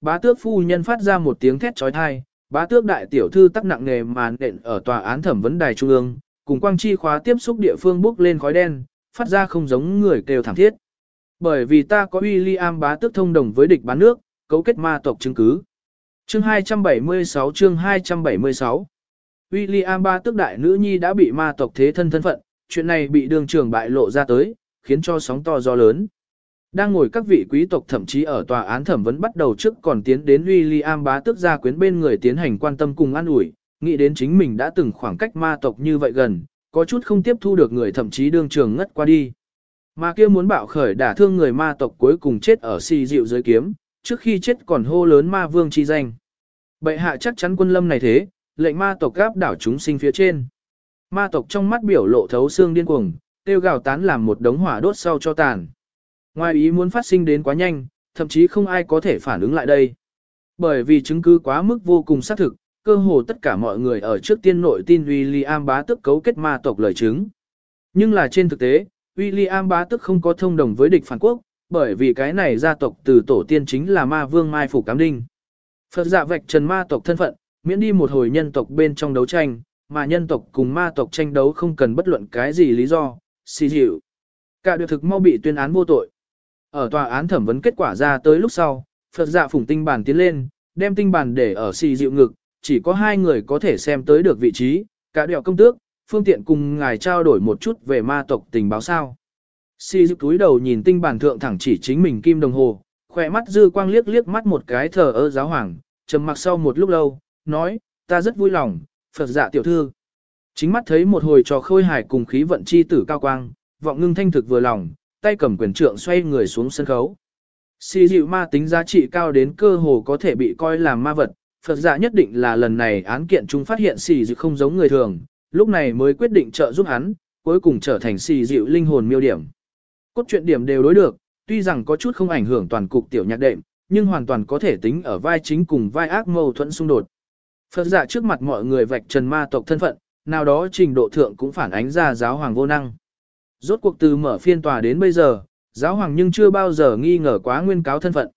bá tước phu nhân phát ra một tiếng thét trói thai, bá tước đại tiểu thư tắc nặng nghề màn nện ở tòa án thẩm vấn đài trung ương, cùng quang chi khóa tiếp xúc địa phương bốc lên khói đen, phát ra không giống người kêu thảm thiết. Bởi vì ta có William bá tước thông đồng với địch bán nước, cấu kết ma tộc chứng cứ. Chương 276 chương 276 William bá tước đại nữ nhi đã bị ma tộc thế thân thân phận, chuyện này bị đường trưởng bại lộ ra tới, khiến cho sóng to gió lớn. Đang ngồi các vị quý tộc thậm chí ở tòa án thẩm vấn bắt đầu trước còn tiến đến William bá tước gia quyến bên người tiến hành quan tâm cùng an ủi, nghĩ đến chính mình đã từng khoảng cách ma tộc như vậy gần, có chút không tiếp thu được người thậm chí đương trường ngất qua đi. Mà kia muốn bạo khởi đả thương người ma tộc cuối cùng chết ở si dịu dưới kiếm, trước khi chết còn hô lớn ma vương chi danh. Bệ hạ chắc chắn quân lâm này thế, lệnh ma tộc gáp đảo chúng sinh phía trên. Ma tộc trong mắt biểu lộ thấu xương điên cuồng, tiêu gào tán làm một đống hỏa đốt sau cho tàn. Ngoài ý muốn phát sinh đến quá nhanh, thậm chí không ai có thể phản ứng lại đây. Bởi vì chứng cứ quá mức vô cùng xác thực, cơ hồ tất cả mọi người ở trước tiên nội tin William bá tức cấu kết ma tộc lời chứng. Nhưng là trên thực tế, William bá tức không có thông đồng với địch phản quốc, bởi vì cái này gia tộc từ tổ tiên chính là ma vương Mai Phủ Cám Đinh. Phật dạ vạch trần ma tộc thân phận, miễn đi một hồi nhân tộc bên trong đấu tranh, mà nhân tộc cùng ma tộc tranh đấu không cần bất luận cái gì lý do, xì dịu. Cả được thực mau bị tuyên án vô tội. Ở tòa án thẩm vấn kết quả ra tới lúc sau, Phật dạ phủng tinh bản tiến lên, đem tinh bản để ở xì dịu ngực, chỉ có hai người có thể xem tới được vị trí, cả đèo công tước, phương tiện cùng ngài trao đổi một chút về ma tộc tình báo sao. Si dịu túi đầu nhìn tinh bản thượng thẳng chỉ chính mình kim đồng hồ, khỏe mắt dư quang liếc liếc mắt một cái thờ ơ giáo hoàng, trầm mặc sau một lúc lâu, nói, ta rất vui lòng, Phật dạ tiểu thư. Chính mắt thấy một hồi trò khôi hài cùng khí vận chi tử cao quang, vọng ngưng thanh thực vừa lòng, tay cầm quyền trượng xoay người xuống sân khấu. Xì dịu ma tính giá trị cao đến cơ hồ có thể bị coi là ma vật, Phật giả nhất định là lần này án kiện chúng phát hiện xì dịu không giống người thường, lúc này mới quyết định trợ giúp hắn, cuối cùng trở thành xì dịu linh hồn miêu điểm. Cốt truyện điểm đều đối được, tuy rằng có chút không ảnh hưởng toàn cục tiểu nhạc đệm, nhưng hoàn toàn có thể tính ở vai chính cùng vai ác mâu thuẫn xung đột. Phật giả trước mặt mọi người vạch trần ma tộc thân phận, nào đó trình độ thượng cũng phản ánh ra giáo hoàng vô năng. Rốt cuộc từ mở phiên tòa đến bây giờ, giáo hoàng nhưng chưa bao giờ nghi ngờ quá nguyên cáo thân phận.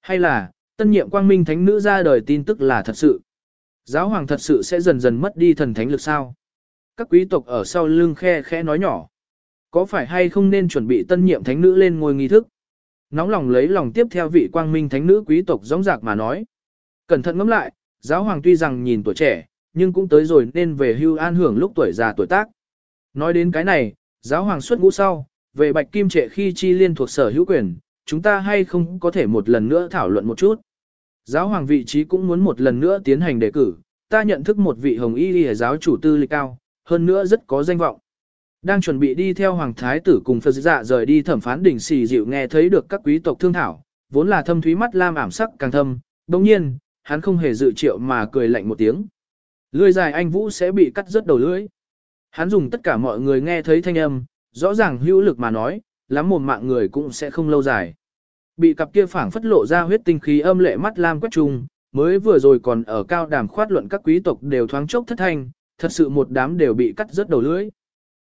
Hay là, tân nhiệm quang minh thánh nữ ra đời tin tức là thật sự. Giáo hoàng thật sự sẽ dần dần mất đi thần thánh lực sao? Các quý tộc ở sau lưng khe khẽ nói nhỏ. Có phải hay không nên chuẩn bị tân nhiệm thánh nữ lên ngôi nghi thức? Nóng lòng lấy lòng tiếp theo vị quang minh thánh nữ quý tộc rõng dạc mà nói. Cẩn thận ngẫm lại, giáo hoàng tuy rằng nhìn tuổi trẻ, nhưng cũng tới rồi nên về hưu an hưởng lúc tuổi già tuổi tác. Nói đến cái này, giáo hoàng xuất ngũ sau, về bạch kim trệ khi chi liên thuộc sở hữu quyền, chúng ta hay không có thể một lần nữa thảo luận một chút. Giáo hoàng vị trí cũng muốn một lần nữa tiến hành đề cử, ta nhận thức một vị hồng y lìa giáo chủ tư lịch cao, hơn nữa rất có danh vọng. Đang chuẩn bị đi theo hoàng thái tử cùng Phật dạ rời đi thẩm phán đỉnh xì dịu nghe thấy được các quý tộc thương thảo, vốn là thâm thúy mắt lam ảm sắc càng thâm, đồng nhiên, hắn không hề dự triệu mà cười lạnh một tiếng. Lưỡi dài anh Vũ sẽ bị cắt rớt đầu lưỡi. Hắn dùng tất cả mọi người nghe thấy thanh âm, rõ ràng hữu lực mà nói, lắm một mạng người cũng sẽ không lâu dài. Bị cặp kia phảng phất lộ ra huyết tinh khí âm lệ mắt lam quét trùng, mới vừa rồi còn ở cao đàm khoát luận các quý tộc đều thoáng chốc thất thanh, thật sự một đám đều bị cắt rớt đầu lưỡi.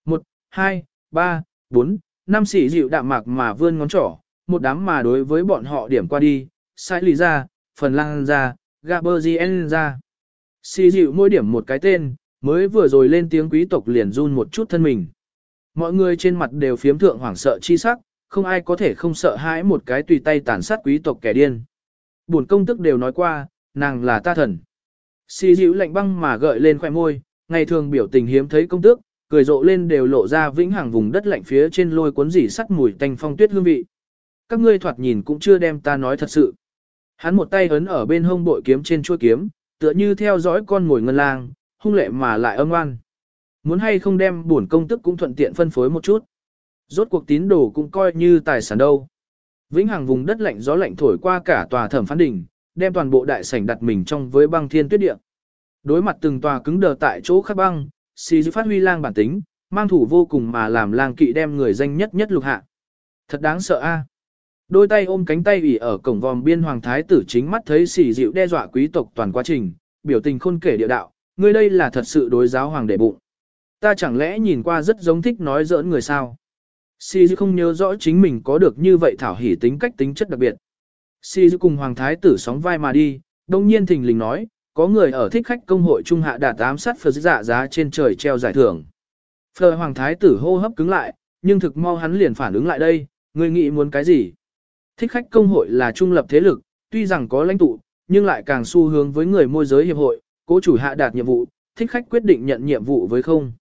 Một, hai, ba, bốn, năm sĩ dịu đạm mạc mà vươn ngón trỏ, một đám mà đối với bọn họ điểm qua đi, sai lì ra, phần lang ra, Gaberzien ra. Sĩ dịu mỗi điểm một cái tên, mới vừa rồi lên tiếng quý tộc liền run một chút thân mình. Mọi người trên mặt đều phiếm thượng hoảng sợ chi sắc, không ai có thể không sợ hãi một cái tùy tay tàn sát quý tộc kẻ điên. Bổn công tức đều nói qua, nàng là ta thần. Xì dịu lạnh băng mà gợi lên khoẻ môi, ngày thường biểu tình hiếm thấy công tước, cười rộ lên đều lộ ra vĩnh hằng vùng đất lạnh phía trên lôi cuốn dỉ sắt mùi tanh phong tuyết hương vị. Các ngươi thoạt nhìn cũng chưa đem ta nói thật sự. Hắn một tay ấn ở bên hông bội kiếm trên chuôi kiếm, tựa như theo dõi con ngồi ngân lang, hung lệ mà lại âm oan. Muốn hay không đem bổn công tức cũng thuận tiện phân phối một chút. Rốt cuộc tín đồ cũng coi như tài sản đâu. Vĩnh hằng vùng đất lạnh gió lạnh thổi qua cả tòa thẩm phán đỉnh, đem toàn bộ đại sảnh đặt mình trong với băng thiên tuyết địa. Đối mặt từng tòa cứng đờ tại chỗ khắc băng, xì dư phát huy lang bản tính, mang thủ vô cùng mà làm lang kỵ đem người danh nhất nhất lục hạ. Thật đáng sợ a. Đôi tay ôm cánh tay ủy ở cổng vòm biên hoàng thái tử chính mắt thấy xì dịu đe dọa quý tộc toàn quá trình, biểu tình khôn kể địa đạo, ngươi đây là thật sự đối giáo hoàng đệ bụng. Ta chẳng lẽ nhìn qua rất giống thích nói giỡn người sao? Si không nhớ rõ chính mình có được như vậy thảo hỉ tính cách tính chất đặc biệt. Si cùng Hoàng Thái tử sóng vai mà đi, đông nhiên thình lình nói, có người ở thích khách công hội trung hạ đạt ám sát phật dạ giá trên trời treo giải thưởng. Phờ Hoàng Thái tử hô hấp cứng lại, nhưng thực mau hắn liền phản ứng lại đây, người nghĩ muốn cái gì? Thích khách công hội là trung lập thế lực, tuy rằng có lãnh tụ, nhưng lại càng xu hướng với người môi giới hiệp hội, cố chủ hạ đạt nhiệm vụ, thích khách quyết định nhận nhiệm vụ với không.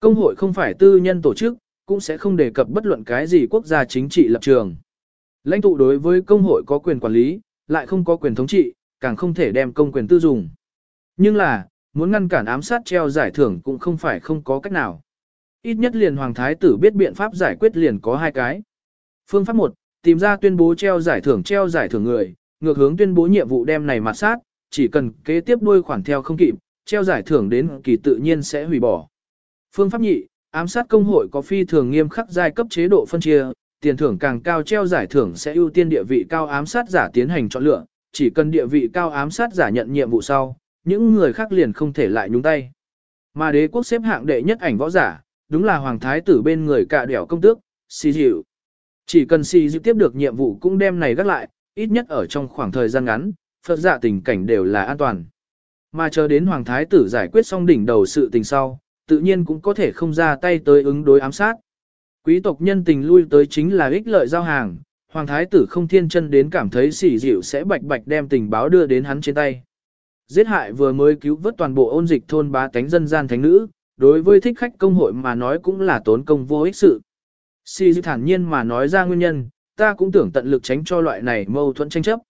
Công hội không phải tư nhân tổ chức, cũng sẽ không đề cập bất luận cái gì quốc gia chính trị lập trường. Lãnh tụ đối với công hội có quyền quản lý, lại không có quyền thống trị, càng không thể đem công quyền tư dùng. Nhưng là, muốn ngăn cản ám sát treo giải thưởng cũng không phải không có cách nào. Ít nhất liền Hoàng Thái tử biết biện pháp giải quyết liền có hai cái. Phương pháp 1, tìm ra tuyên bố treo giải thưởng treo giải thưởng người, ngược hướng tuyên bố nhiệm vụ đem này mặt sát, chỉ cần kế tiếp đuôi khoản theo không kịp, treo giải thưởng đến kỳ tự nhiên sẽ hủy bỏ. Phương pháp nhị, ám sát công hội có phi thường nghiêm khắc giai cấp chế độ phân chia, tiền thưởng càng cao treo giải thưởng sẽ ưu tiên địa vị cao ám sát giả tiến hành chọn lựa, chỉ cần địa vị cao ám sát giả nhận nhiệm vụ sau, những người khác liền không thể lại nhúng tay. Mà đế quốc xếp hạng đệ nhất ảnh võ giả, đúng là hoàng thái tử bên người cạ đẻo công tước, xì dịu. Chỉ cần xì dịu tiếp được nhiệm vụ cũng đem này gác lại, ít nhất ở trong khoảng thời gian ngắn, phật giả tình cảnh đều là an toàn. Mà chờ đến hoàng thái tử giải quyết xong đỉnh đầu sự tình sau, tự nhiên cũng có thể không ra tay tới ứng đối ám sát. Quý tộc nhân tình lui tới chính là ích lợi giao hàng, hoàng thái tử không thiên chân đến cảm thấy sỉ dịu sẽ bạch bạch đem tình báo đưa đến hắn trên tay. Giết hại vừa mới cứu vớt toàn bộ ôn dịch thôn bá tánh dân gian thánh nữ, đối với thích khách công hội mà nói cũng là tốn công vô ích sự. Sỉ dịu thản nhiên mà nói ra nguyên nhân, ta cũng tưởng tận lực tránh cho loại này mâu thuẫn tranh chấp.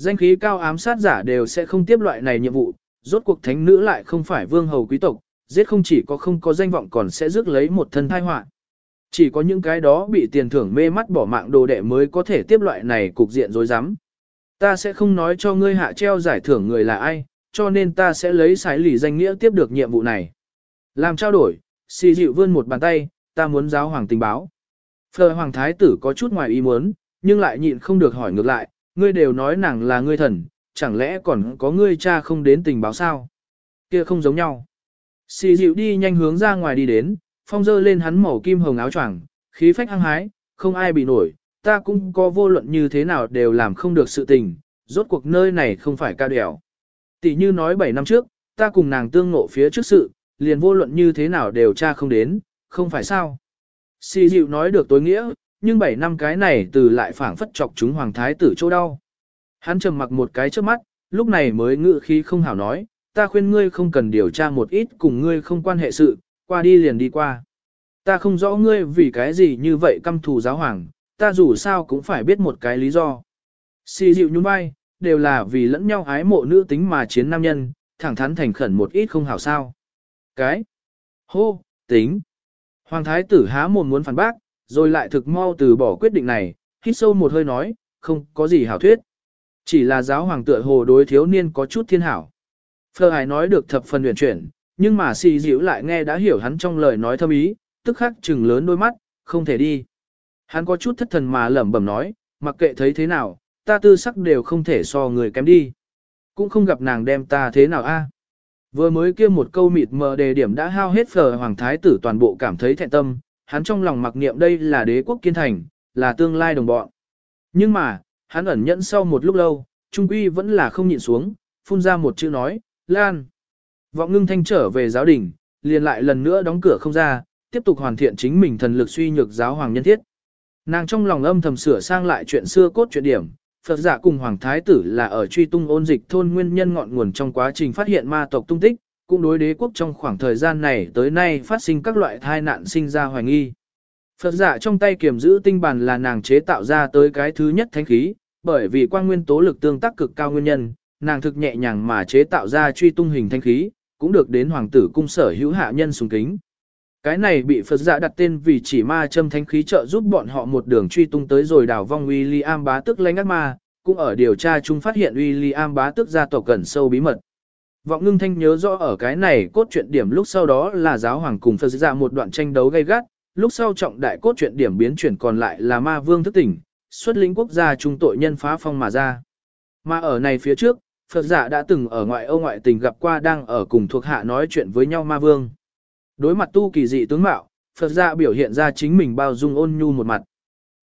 Danh khí cao ám sát giả đều sẽ không tiếp loại này nhiệm vụ, rốt cuộc thánh nữ lại không phải vương hầu quý tộc, giết không chỉ có không có danh vọng còn sẽ rước lấy một thân thai họa. Chỉ có những cái đó bị tiền thưởng mê mắt bỏ mạng đồ đệ mới có thể tiếp loại này cục diện rối rắm Ta sẽ không nói cho ngươi hạ treo giải thưởng người là ai, cho nên ta sẽ lấy sái lì danh nghĩa tiếp được nhiệm vụ này. Làm trao đổi, xì dịu vươn một bàn tay, ta muốn giáo hoàng tình báo. Phờ hoàng thái tử có chút ngoài ý muốn, nhưng lại nhịn không được hỏi ngược lại, ngươi đều nói nàng là ngươi thần, chẳng lẽ còn có ngươi cha không đến tình báo sao? Kia không giống nhau. Xì dịu đi nhanh hướng ra ngoài đi đến, phong dơ lên hắn màu kim hồng áo choàng, khí phách hăng hái, không ai bị nổi, ta cũng có vô luận như thế nào đều làm không được sự tình, rốt cuộc nơi này không phải ca đèo. Tỷ như nói 7 năm trước, ta cùng nàng tương ngộ phía trước sự, liền vô luận như thế nào đều tra không đến, không phải sao. Xì dịu nói được tối nghĩa, nhưng bảy năm cái này từ lại phảng phất chọc chúng hoàng thái tử chỗ đau. Hắn trầm mặc một cái trước mắt, lúc này mới ngự khí không hảo nói, ta khuyên ngươi không cần điều tra một ít cùng ngươi không quan hệ sự, qua đi liền đi qua. Ta không rõ ngươi vì cái gì như vậy căm thù giáo hoàng, ta dù sao cũng phải biết một cái lý do. Xì dịu nhún vai, đều là vì lẫn nhau ái mộ nữ tính mà chiến nam nhân, thẳng thắn thành khẩn một ít không hảo sao. Cái? Hô, tính. Hoàng thái tử há mồm muốn phản bác, rồi lại thực mau từ bỏ quyết định này, hít sâu một hơi nói, không có gì hảo thuyết. Chỉ là giáo hoàng tựa hồ đối thiếu niên có chút thiên hảo. Phờ hải nói được thập phần huyền chuyển, nhưng mà xì dịu lại nghe đã hiểu hắn trong lời nói thâm ý, tức khắc chừng lớn đôi mắt, không thể đi. Hắn có chút thất thần mà lẩm bẩm nói, mặc kệ thấy thế nào, ta tư sắc đều không thể so người kém đi. Cũng không gặp nàng đem ta thế nào a. Vừa mới kia một câu mịt mờ đề điểm đã hao hết phở hoàng thái tử toàn bộ cảm thấy thẹn tâm, hắn trong lòng mặc niệm đây là đế quốc kiên thành, là tương lai đồng bọn. Nhưng mà, hắn ẩn nhẫn sau một lúc lâu, trung quy vẫn là không nhịn xuống, phun ra một chữ nói, Lan. Vọng ngưng thanh trở về giáo đình, liền lại lần nữa đóng cửa không ra, tiếp tục hoàn thiện chính mình thần lực suy nhược giáo hoàng nhân thiết. Nàng trong lòng âm thầm sửa sang lại chuyện xưa cốt chuyện điểm, Phật giả cùng Hoàng Thái tử là ở truy tung ôn dịch thôn nguyên nhân ngọn nguồn trong quá trình phát hiện ma tộc tung tích, cũng đối đế quốc trong khoảng thời gian này tới nay phát sinh các loại thai nạn sinh ra hoài nghi. Phật giả trong tay kiểm giữ tinh bản là nàng chế tạo ra tới cái thứ nhất thánh khí, bởi vì quang nguyên tố lực tương tác cực cao nguyên nhân, nàng thực nhẹ nhàng mà chế tạo ra truy tung hình thanh khí, cũng được đến hoàng tử cung sở hữu hạ nhân sùng kính. Cái này bị Phật giả đặt tên vì chỉ ma châm thanh khí trợ giúp bọn họ một đường truy tung tới rồi đảo vong William bá tức lãnh ác ma, cũng ở điều tra chung phát hiện William bá tức gia tộc gần sâu bí mật. Vọng ngưng thanh nhớ rõ ở cái này cốt truyện điểm lúc sau đó là giáo hoàng cùng Phật giả một đoạn tranh đấu gay gắt, lúc sau trọng đại cốt truyện điểm biến chuyển còn lại là ma vương thức tỉnh, xuất lĩnh quốc gia trung tội nhân phá phong mà ra. Mà ở này phía trước, Phật giả đã từng ở ngoại ô ngoại tình gặp qua đang ở cùng thuộc hạ nói chuyện với nhau ma vương. Đối mặt tu kỳ dị tướng mạo, Phật giả biểu hiện ra chính mình bao dung ôn nhu một mặt.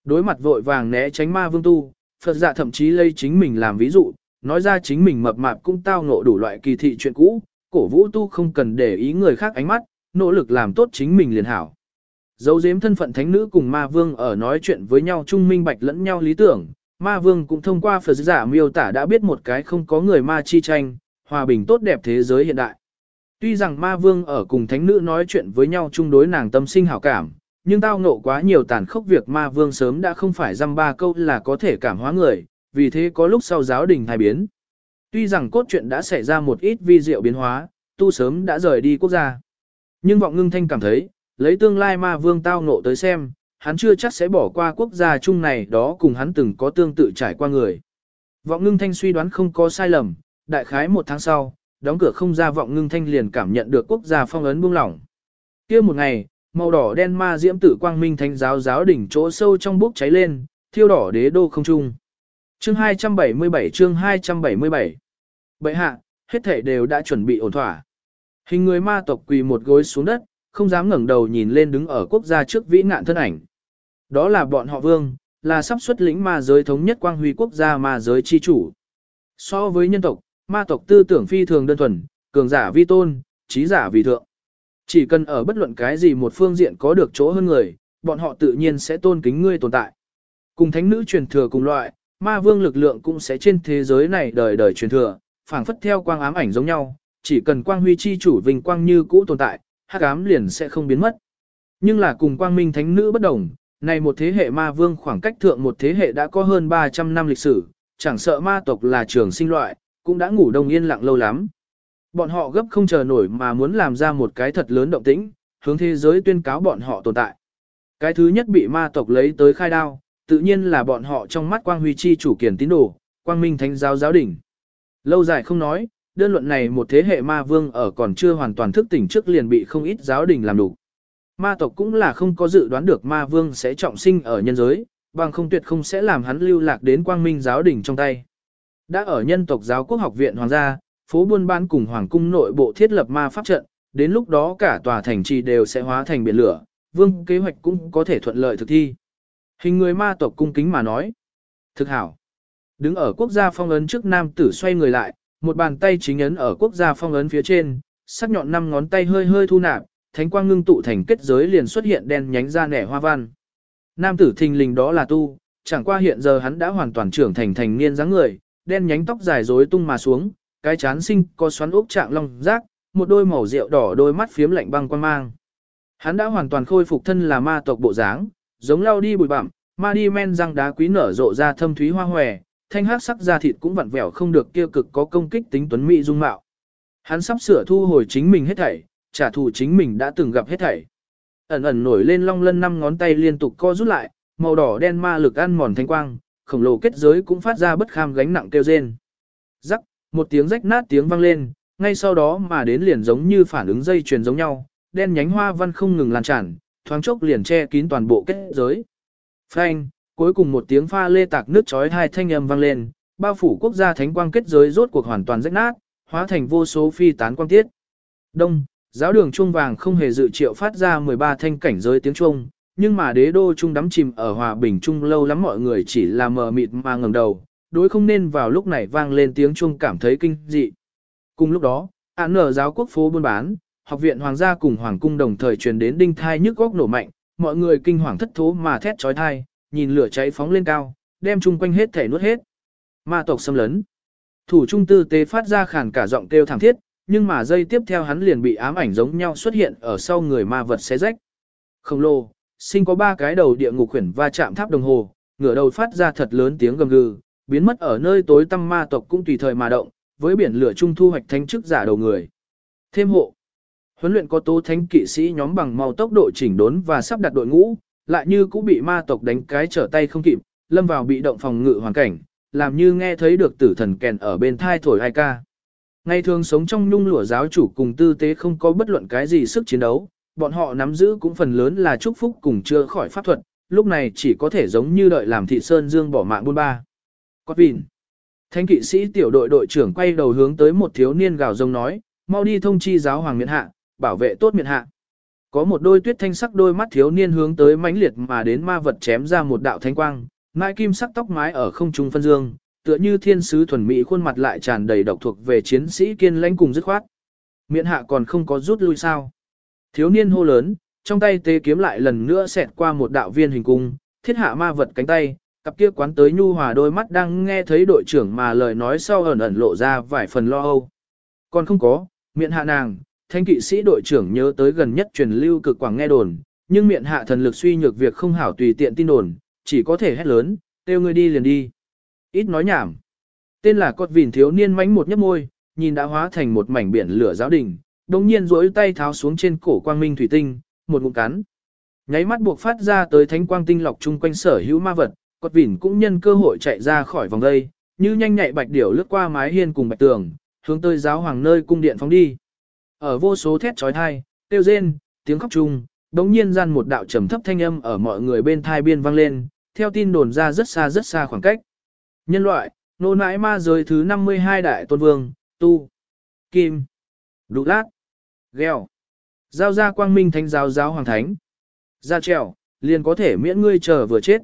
Đối mặt vội vàng né tránh ma vương tu, Phật giả thậm chí lấy chính mình làm ví dụ, nói ra chính mình mập mạp cũng tao ngộ đủ loại kỳ thị chuyện cũ, cổ vũ tu không cần để ý người khác ánh mắt, nỗ lực làm tốt chính mình liền hảo. Dấu giếm thân phận thánh nữ cùng ma vương ở nói chuyện với nhau trung minh bạch lẫn nhau lý tưởng, ma vương cũng thông qua Phật giả miêu tả đã biết một cái không có người ma chi tranh, hòa bình tốt đẹp thế giới hiện đại. Tuy rằng ma vương ở cùng thánh nữ nói chuyện với nhau chung đối nàng tâm sinh hảo cảm, nhưng tao ngộ quá nhiều tàn khốc việc ma vương sớm đã không phải dăm ba câu là có thể cảm hóa người, vì thế có lúc sau giáo đình thay biến. Tuy rằng cốt truyện đã xảy ra một ít vi diệu biến hóa, tu sớm đã rời đi quốc gia. Nhưng vọng ngưng thanh cảm thấy, lấy tương lai ma vương tao nộ tới xem, hắn chưa chắc sẽ bỏ qua quốc gia chung này đó cùng hắn từng có tương tự trải qua người. Vọng ngưng thanh suy đoán không có sai lầm, đại khái một tháng sau, đóng cửa không ra vọng ngưng thanh liền cảm nhận được quốc gia phong ấn buông lỏng. kia một ngày, màu đỏ đen ma diễm tử quang minh thánh giáo giáo đỉnh chỗ sâu trong bốc cháy lên, thiêu đỏ đế đô không trung. Chương 277 chương 277 Bậy hạ, hết thể đều đã chuẩn bị ổn thỏa. Hình người ma tộc quỳ một gối xuống đất, không dám ngẩng đầu nhìn lên đứng ở quốc gia trước vĩ ngạn thân ảnh. Đó là bọn họ vương, là sắp xuất lĩnh ma giới thống nhất quang huy quốc gia ma giới chi chủ. So với nhân tộc, ma tộc tư tưởng phi thường đơn thuần, cường giả vi tôn, trí giả vì thượng. Chỉ cần ở bất luận cái gì một phương diện có được chỗ hơn người, bọn họ tự nhiên sẽ tôn kính ngươi tồn tại. Cùng thánh nữ truyền thừa cùng loại, ma vương lực lượng cũng sẽ trên thế giới này đời đời truyền thừa, phảng phất theo quang ám ảnh giống nhau, chỉ cần quang huy chi chủ vinh quang như cũ tồn tại, hắc ám liền sẽ không biến mất. Nhưng là cùng quang minh thánh nữ bất đồng, này một thế hệ ma vương khoảng cách thượng một thế hệ đã có hơn 300 năm lịch sử, chẳng sợ ma tộc là trường sinh loại, cũng đã ngủ đông yên lặng lâu lắm. Bọn họ gấp không chờ nổi mà muốn làm ra một cái thật lớn động tĩnh, hướng thế giới tuyên cáo bọn họ tồn tại. Cái thứ nhất bị ma tộc lấy tới khai đao, tự nhiên là bọn họ trong mắt quang huy chi chủ kiền tín đồ, quang minh thánh giáo giáo đỉnh. Lâu dài không nói, đơn luận này một thế hệ ma vương ở còn chưa hoàn toàn thức tỉnh trước liền bị không ít giáo đình làm đủ. Ma tộc cũng là không có dự đoán được ma vương sẽ trọng sinh ở nhân giới, bằng không tuyệt không sẽ làm hắn lưu lạc đến quang minh giáo đình trong tay. Đã ở nhân tộc giáo quốc học viện hoàng gia, phố buôn bán cùng hoàng cung nội bộ thiết lập ma pháp trận, đến lúc đó cả tòa thành trì đều sẽ hóa thành biển lửa, vương kế hoạch cũng có thể thuận lợi thực thi. Hình người ma tộc cung kính mà nói. Thực hảo. Đứng ở quốc gia phong ấn trước nam tử xoay người lại, một bàn tay chính ấn ở quốc gia phong ấn phía trên, sắc nhọn năm ngón tay hơi hơi thu nạp, thánh quang ngưng tụ thành kết giới liền xuất hiện đen nhánh ra nẻ hoa văn. Nam tử thình lình đó là tu, chẳng qua hiện giờ hắn đã hoàn toàn trưởng thành thành niên dáng người, đen nhánh tóc dài rối tung mà xuống, cái chán sinh có xoắn ốc trạng long rác, một đôi màu rượu đỏ đôi mắt phiếm lạnh băng quan mang. Hắn đã hoàn toàn khôi phục thân là ma tộc bộ dáng, giống lao đi bụi bặm, ma đi men răng đá quý nở rộ ra thâm thúy hoa hòe, thanh hắc sắc da thịt cũng vặn vẹo không được kia cực có công kích tính tuấn mỹ dung mạo. Hắn sắp sửa thu hồi chính mình hết thảy, trả thù chính mình đã từng gặp hết thảy. Ẩn ẩn nổi lên long lân năm ngón tay liên tục co rút lại, màu đỏ đen ma lực ăn mòn thanh quang, khổng lồ kết giới cũng phát ra bất kham gánh nặng kêu rên. Rắc, một tiếng rách nát tiếng vang lên, ngay sau đó mà đến liền giống như phản ứng dây chuyền giống nhau, đen nhánh hoa văn không ngừng lan tràn, thoáng chốc liền che kín toàn bộ kết giới. Phanh, cuối cùng một tiếng pha lê tạc nước chói hai thanh âm vang lên, bao phủ quốc gia thánh quang kết giới rốt cuộc hoàn toàn rách nát, hóa thành vô số phi tán quang tiết. Đông, giáo đường chuông vàng không hề dự triệu phát ra 13 thanh cảnh giới tiếng chuông, nhưng mà đế đô trung đắm chìm ở hòa bình trung lâu lắm mọi người chỉ là mờ mịt mà ngẩng đầu, đối không nên vào lúc này vang lên tiếng chuông cảm thấy kinh dị. Cùng lúc đó, án ở giáo quốc phố buôn bán, học viện hoàng gia cùng hoàng cung đồng thời truyền đến đinh thai nhức góc nổ mạnh, mọi người kinh hoàng thất thố mà thét chói tai, nhìn lửa cháy phóng lên cao, đem chung quanh hết thể nuốt hết. Ma tộc xâm lấn. Thủ trung tư tế phát ra khàn cả giọng kêu thảm thiết, nhưng mà giây tiếp theo hắn liền bị ám ảnh giống nhau xuất hiện ở sau người ma vật xé rách. Khổng lồ, sinh có ba cái đầu địa ngục khuyển va chạm tháp đồng hồ, ngửa đầu phát ra thật lớn tiếng gầm gừ, biến mất ở nơi tối tăm ma tộc cũng tùy thời mà động, với biển lửa trung thu hoạch thánh chức giả đầu người. Thêm hộ. Huấn luyện có tố thánh kỵ sĩ nhóm bằng màu tốc độ chỉnh đốn và sắp đặt đội ngũ, lại như cũng bị ma tộc đánh cái trở tay không kịp, lâm vào bị động phòng ngự hoàn cảnh, làm như nghe thấy được tử thần kèn ở bên thai thổi ai ca. Ngày thường sống trong nhung lụa giáo chủ cùng tư tế không có bất luận cái gì sức chiến đấu, bọn họ nắm giữ cũng phần lớn là chúc phúc cùng chưa khỏi pháp thuật, lúc này chỉ có thể giống như đợi làm thị sơn dương bỏ mạng buôn ba. Cót vịn. Thánh kỵ sĩ tiểu đội đội trưởng quay đầu hướng tới một thiếu niên gào rông nói, mau đi thông chi giáo hoàng miễn hạ, bảo vệ tốt miệng hạ. Có một đôi tuyết thanh sắc đôi mắt thiếu niên hướng tới mãnh liệt mà đến ma vật chém ra một đạo thanh quang, Mãi kim sắc tóc mái ở không trung phân dương, tựa như thiên sứ thuần mỹ khuôn mặt lại tràn đầy độc thuộc về chiến sĩ kiên lãnh cùng dứt khoát. Miễn hạ còn không có rút lui sao. Thiếu niên hô lớn, trong tay tê kiếm lại lần nữa xẹt qua một đạo viên hình cung, thiết hạ ma vật cánh tay, cặp kia quán tới nhu hòa đôi mắt đang nghe thấy đội trưởng mà lời nói sau ẩn ẩn lộ ra vài phần lo âu. Còn không có, miệng hạ nàng, thanh kỵ sĩ đội trưởng nhớ tới gần nhất truyền lưu cực quảng nghe đồn, nhưng miệng hạ thần lực suy nhược việc không hảo tùy tiện tin đồn, chỉ có thể hét lớn, kêu ngươi đi liền đi. Ít nói nhảm. Tên là cột vìn thiếu niên mánh một nhấp môi, nhìn đã hóa thành một mảnh biển lửa giáo đình, đồng nhiên rỗi tay tháo xuống trên cổ quang minh thủy tinh, một ngụm cắn. Nháy mắt buộc phát ra tới thánh quang tinh lọc chung quanh sở hữu ma vật, cột vìn cũng nhân cơ hội chạy ra khỏi vòng dây, như nhanh nhạy bạch điểu lướt qua mái hiên cùng bạch tường, hướng tới giáo hoàng nơi cung điện phóng đi. Ở vô số thét trói thai, tiêu rên, tiếng khóc chung, đống nhiên gian một đạo trầm thấp thanh âm ở mọi người bên thai biên vang lên, theo tin đồn ra rất xa rất xa khoảng cách. Nhân loại, nô nãi ma giới thứ 52 đại tôn vương, tu, kim, đủ lát, gheo. Giao ra quang minh thánh giáo giáo hoàng thánh. Ra trèo, liền có thể miễn ngươi chờ vừa chết.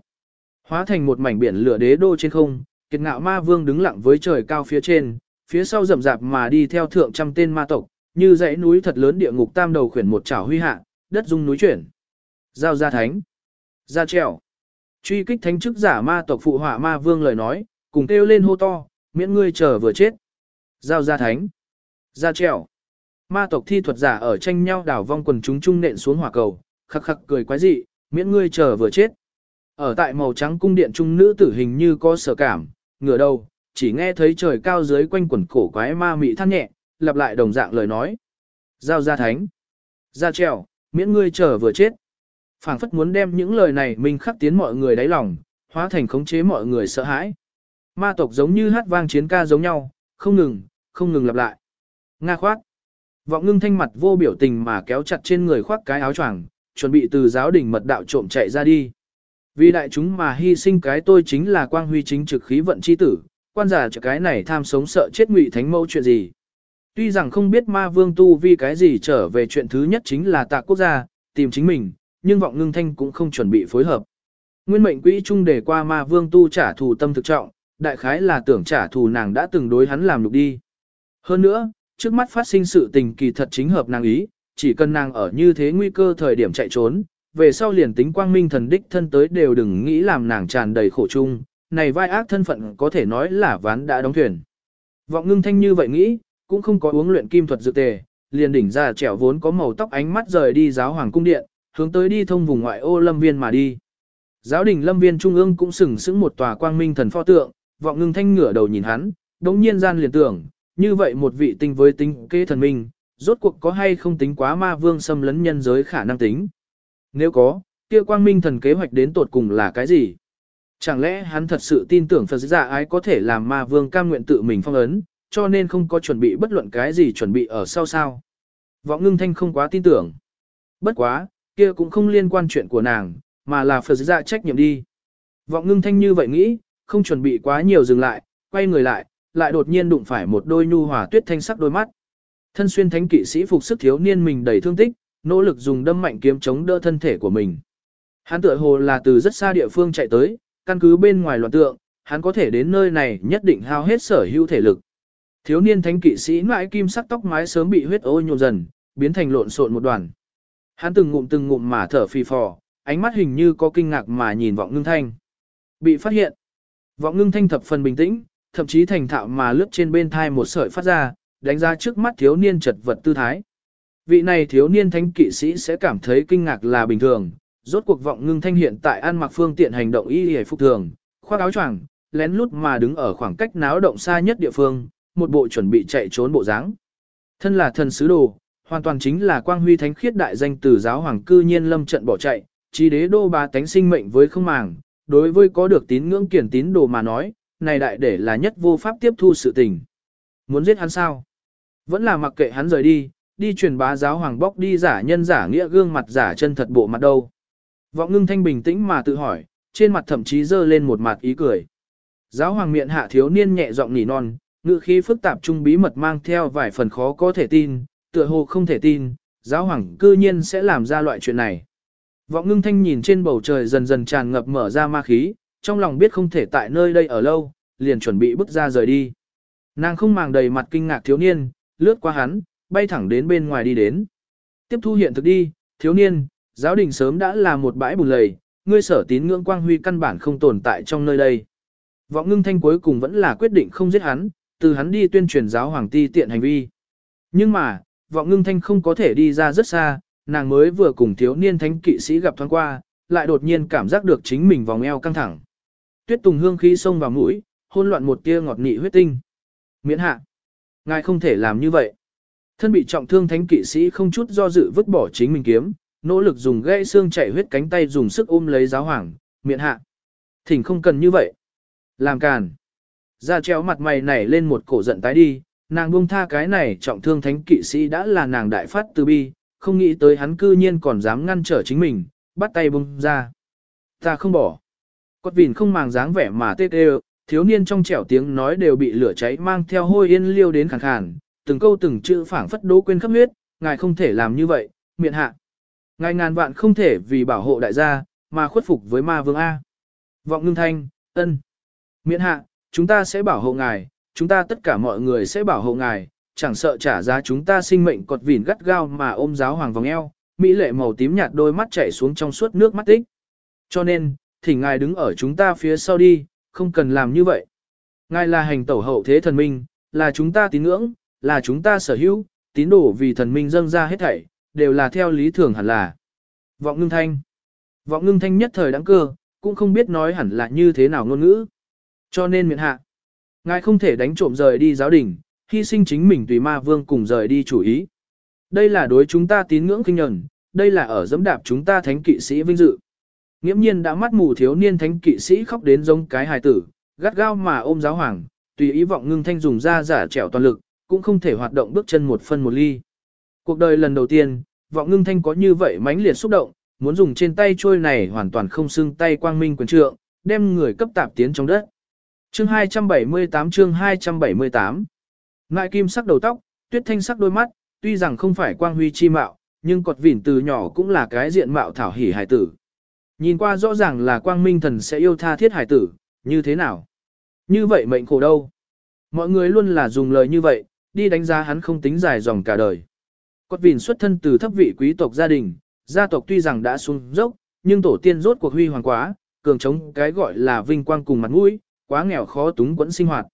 Hóa thành một mảnh biển lửa đế đô trên không, kiệt ngạo ma vương đứng lặng với trời cao phía trên, phía sau rậm rạp mà đi theo thượng trăm tên ma tộc, như dãy núi thật lớn địa ngục tam đầu khuyển một chảo huy hạ, đất dung núi chuyển. Giao ra thánh. Ra trèo. Truy kích thánh chức giả ma tộc phụ họa ma vương lời nói, cùng kêu lên hô to, miễn ngươi chờ vừa chết. Giao ra thánh. Ra trèo. Ma tộc thi thuật giả ở tranh nhau đảo vong quần chúng trung nện xuống hỏa cầu, khắc khắc cười quái dị, miễn ngươi chờ vừa chết. Ở tại màu trắng cung điện trung nữ tử hình như có sở cảm, ngửa đầu, chỉ nghe thấy trời cao dưới quanh quần cổ quái ma mị than nhẹ, lặp lại đồng dạng lời nói. Giao ra thánh. Ra trèo, miễn ngươi chờ vừa chết. phảng phất muốn đem những lời này mình khắc tiến mọi người đáy lòng, hóa thành khống chế mọi người sợ hãi. Ma tộc giống như hát vang chiến ca giống nhau, không ngừng, không ngừng lặp lại. Nga khoát. Vọng ngưng thanh mặt vô biểu tình mà kéo chặt trên người khoác cái áo choàng, chuẩn bị từ giáo đình mật đạo trộm chạy ra đi. Vì đại chúng mà hy sinh cái tôi chính là quang huy chính trực khí vận chi tử, quan giả cho cái này tham sống sợ chết ngụy thánh mẫu chuyện gì. Tuy rằng không biết ma vương tu vì cái gì trở về chuyện thứ nhất chính là tạ quốc gia, tìm chính mình, nhưng vọng ngưng thanh cũng không chuẩn bị phối hợp. Nguyên mệnh quỹ trung để qua ma vương tu trả thù tâm thực trọng, đại khái là tưởng trả thù nàng đã từng đối hắn làm lục đi. Hơn nữa, trước mắt phát sinh sự tình kỳ thật chính hợp nàng ý, chỉ cần nàng ở như thế nguy cơ thời điểm chạy trốn, về sau liền tính quang minh thần đích thân tới đều đừng nghĩ làm nàng tràn đầy khổ chung, này vai ác thân phận có thể nói là ván đã đóng thuyền. Vọng ngưng thanh như vậy nghĩ, cũng không có uống luyện kim thuật dự tề, liền đỉnh ra trẻo vốn có màu tóc ánh mắt rời đi giáo hoàng cung điện, hướng tới đi thông vùng ngoại ô lâm viên mà đi. Giáo đình lâm viên trung ương cũng sừng sững một tòa quang minh thần pho tượng, vọng ngưng thanh ngửa đầu nhìn hắn, đống nhiên gian liền tưởng, như vậy một vị tinh với tính kế thần minh, rốt cuộc có hay không tính quá ma vương xâm lấn nhân giới khả năng tính. Nếu có, kia quang minh thần kế hoạch đến tột cùng là cái gì? Chẳng lẽ hắn thật sự tin tưởng Phật giả ái có thể làm ma vương cam nguyện tự mình phong ấn, cho nên không có chuẩn bị bất luận cái gì chuẩn bị ở sau sao? Vọng ngưng thanh không quá tin tưởng. Bất quá, kia cũng không liên quan chuyện của nàng, mà là Phật giả trách nhiệm đi. Vọng ngưng thanh như vậy nghĩ, không chuẩn bị quá nhiều dừng lại, quay người lại, lại đột nhiên đụng phải một đôi nhu hòa tuyết thanh sắc đôi mắt. Thân xuyên thánh kỵ sĩ phục sức thiếu niên mình đầy thương tích, nỗ lực dùng đâm mạnh kiếm chống đỡ thân thể của mình. Hắn tựa hồ là từ rất xa địa phương chạy tới, căn cứ bên ngoài loạn tượng, hắn có thể đến nơi này nhất định hao hết sở hữu thể lực. Thiếu niên thánh kỵ sĩ mãi kim sắc tóc mái sớm bị huyết ô nhộn dần, biến thành lộn xộn một đoàn. Hắn từng ngụm từng ngụm mà thở phì phò, ánh mắt hình như có kinh ngạc mà nhìn vọng ngưng thanh. Bị phát hiện. Vọng ngưng thanh thập phần bình tĩnh, thậm chí thành thạo mà lướt trên bên thai một sợi phát ra, đánh ra trước mắt thiếu niên chật vật tư thái. Vị này thiếu niên thánh kỵ sĩ sẽ cảm thấy kinh ngạc là bình thường, rốt cuộc vọng ngưng thanh hiện tại ăn mặc phương tiện hành động y hề phục thường, khoác áo choàng, lén lút mà đứng ở khoảng cách náo động xa nhất địa phương, một bộ chuẩn bị chạy trốn bộ dáng. Thân là thần sứ đồ, hoàn toàn chính là quang huy thánh khiết đại danh từ giáo hoàng cư nhiên lâm trận bỏ chạy, chỉ đế đô ba tánh sinh mệnh với không màng, đối với có được tín ngưỡng kiển tín đồ mà nói, này đại để là nhất vô pháp tiếp thu sự tình. Muốn giết hắn sao? Vẫn là mặc kệ hắn rời đi, đi truyền bá giáo hoàng bóc đi giả nhân giả nghĩa gương mặt giả chân thật bộ mặt đâu. Vọng ngưng thanh bình tĩnh mà tự hỏi, trên mặt thậm chí dơ lên một mặt ý cười. Giáo hoàng miệng hạ thiếu niên nhẹ giọng nỉ non, ngữ khí phức tạp trung bí mật mang theo vài phần khó có thể tin, tựa hồ không thể tin, giáo hoàng cư nhiên sẽ làm ra loại chuyện này. Vọng ngưng thanh nhìn trên bầu trời dần dần tràn ngập mở ra ma khí, trong lòng biết không thể tại nơi đây ở lâu, liền chuẩn bị bước ra rời đi. Nàng không màng đầy mặt kinh ngạc thiếu niên, lướt qua hắn, bay thẳng đến bên ngoài đi đến. Tiếp thu hiện thực đi, thiếu niên, giáo đình sớm đã là một bãi bùn lầy, ngươi sở tín ngưỡng quang huy căn bản không tồn tại trong nơi đây. Vọng ngưng thanh cuối cùng vẫn là quyết định không giết hắn, từ hắn đi tuyên truyền giáo hoàng ti tiện hành vi. Nhưng mà, vọng ngưng thanh không có thể đi ra rất xa, nàng mới vừa cùng thiếu niên thánh kỵ sĩ gặp thoáng qua, lại đột nhiên cảm giác được chính mình vòng eo căng thẳng. Tuyết tùng hương khí xông vào mũi, hôn loạn một tia ngọt nị huyết tinh. Miễn hạ. Ngài không thể làm như vậy. Thân bị trọng thương thánh kỵ sĩ không chút do dự vứt bỏ chính mình kiếm, nỗ lực dùng gãy xương chảy huyết cánh tay dùng sức ôm lấy giáo hoàng, miễn hạ. Thỉnh không cần như vậy. Làm càn. Ra treo mặt mày nảy lên một cổ giận tái đi, nàng buông tha cái này trọng thương thánh kỵ sĩ đã là nàng đại phát từ bi, không nghĩ tới hắn cư nhiên còn dám ngăn trở chính mình, bắt tay buông ra. Ta không bỏ. Cốt vìn không màng dáng vẻ mà tê tê, thiếu niên trong trẻo tiếng nói đều bị lửa cháy mang theo hôi yên liêu đến khàn khàn, từng câu từng chữ phảng phất đố quên khắp huyết, ngài không thể làm như vậy, miệng hạ. Ngài ngàn vạn không thể vì bảo hộ đại gia, mà khuất phục với ma vương A. Vọng ngưng thanh, ân. Miễn hạ, chúng ta sẽ bảo hộ ngài, chúng ta tất cả mọi người sẽ bảo hộ ngài, chẳng sợ trả giá chúng ta sinh mệnh cột vỉn gắt gao mà ôm giáo hoàng vòng eo, mỹ lệ màu tím nhạt đôi mắt chảy xuống trong suốt nước mắt tích. Cho nên, thỉnh ngài đứng ở chúng ta phía sau đi, không cần làm như vậy. Ngài là hành tẩu hậu thế thần minh, là chúng ta tín ngưỡng, là chúng ta sở hữu, tín đồ vì thần minh dâng ra hết thảy, đều là theo lý thường hẳn là. Vọng ngưng thanh. Vọng ngưng thanh nhất thời đáng cơ, cũng không biết nói hẳn là như thế nào ngôn ngữ. Cho nên miệng hạ. Ngài không thể đánh trộm rời đi giáo đình, hy sinh chính mình tùy ma vương cùng rời đi chủ ý. Đây là đối chúng ta tín ngưỡng kinh nhẫn, đây là ở dẫm đạp chúng ta thánh kỵ sĩ vinh dự. Nghiễm nhiên đã mắt mù thiếu niên thánh kỵ sĩ khóc đến giống cái hài tử, gắt gao mà ôm giáo hoàng, tùy ý vọng ngưng thanh dùng ra giả trẻo toàn lực, cũng không thể hoạt động bước chân một phân một ly. Cuộc đời lần đầu tiên, vọng ngưng thanh có như vậy mãnh liệt xúc động, muốn dùng trên tay trôi này hoàn toàn không xưng tay quang minh quyền trượng, đem người cấp tạp tiến trong đất. Chương 278 chương 278 Ngại kim sắc đầu tóc, tuyết thanh sắc đôi mắt, tuy rằng không phải quang huy chi mạo, nhưng cột vỉn từ nhỏ cũng là cái diện mạo thảo hỉ hải tử. Nhìn qua rõ ràng là quang minh thần sẽ yêu tha thiết hải tử, như thế nào? Như vậy mệnh khổ đâu? Mọi người luôn là dùng lời như vậy, đi đánh giá hắn không tính dài dòng cả đời. Cột vỉn xuất thân từ thấp vị quý tộc gia đình, gia tộc tuy rằng đã xuống dốc, nhưng tổ tiên rốt cuộc huy hoàng quá, cường chống cái gọi là vinh quang cùng mặt mũi, quá nghèo khó túng quẫn sinh hoạt.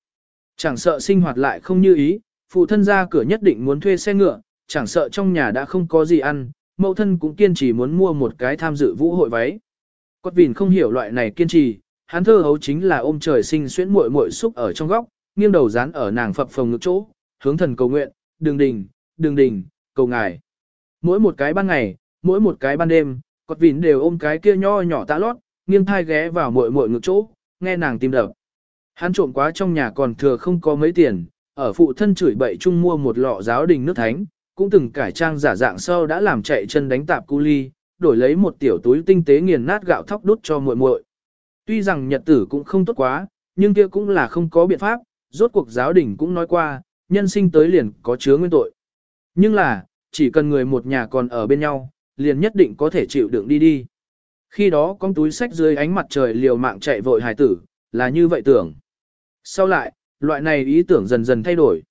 Chẳng sợ sinh hoạt lại không như ý, phụ thân ra cửa nhất định muốn thuê xe ngựa, chẳng sợ trong nhà đã không có gì ăn, mẫu thân cũng kiên trì muốn mua một cái tham dự vũ hội váy. Cốt vìn không hiểu loại này kiên trì, hắn thơ hấu chính là ôm trời sinh xuyễn muội muội xúc ở trong góc, nghiêng đầu dán ở nàng phập phồng ngực chỗ, hướng thần cầu nguyện, đường đình, đường đình, cầu ngài. Mỗi một cái ban ngày, mỗi một cái ban đêm, cốt vìn đều ôm cái kia nho nhỏ tã lót, nghiêng thai ghé vào muội muội ngực chỗ, nghe nàng tim đập. Hắn trộm quá trong nhà còn thừa không có mấy tiền, ở phụ thân chửi bậy chung mua một lọ giáo đình nước thánh, cũng từng cải trang giả dạng sau đã làm chạy chân đánh tạp cu ly, đổi lấy một tiểu túi tinh tế nghiền nát gạo thóc đút cho muội muội. Tuy rằng nhật tử cũng không tốt quá, nhưng kia cũng là không có biện pháp, rốt cuộc giáo đình cũng nói qua, nhân sinh tới liền có chứa nguyên tội. Nhưng là, chỉ cần người một nhà còn ở bên nhau, liền nhất định có thể chịu đựng đi đi. Khi đó con túi sách dưới ánh mặt trời liều mạng chạy vội hài tử, là như vậy tưởng. Sau lại, loại này ý tưởng dần dần thay đổi.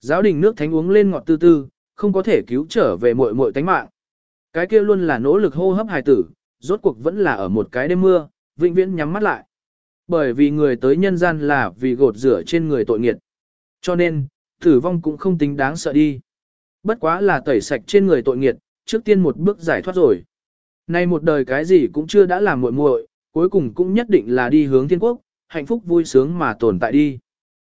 Giáo đình nước thánh uống lên ngọt tư tư, không có thể cứu trở về muội muội tánh mạng. Cái kia luôn là nỗ lực hô hấp hài tử, rốt cuộc vẫn là ở một cái đêm mưa, vĩnh viễn nhắm mắt lại. Bởi vì người tới nhân gian là vì gột rửa trên người tội nghiệt. Cho nên, tử vong cũng không tính đáng sợ đi. Bất quá là tẩy sạch trên người tội nghiệt, trước tiên một bước giải thoát rồi. Nay một đời cái gì cũng chưa đã làm muội muội, cuối cùng cũng nhất định là đi hướng thiên quốc, hạnh phúc vui sướng mà tồn tại đi.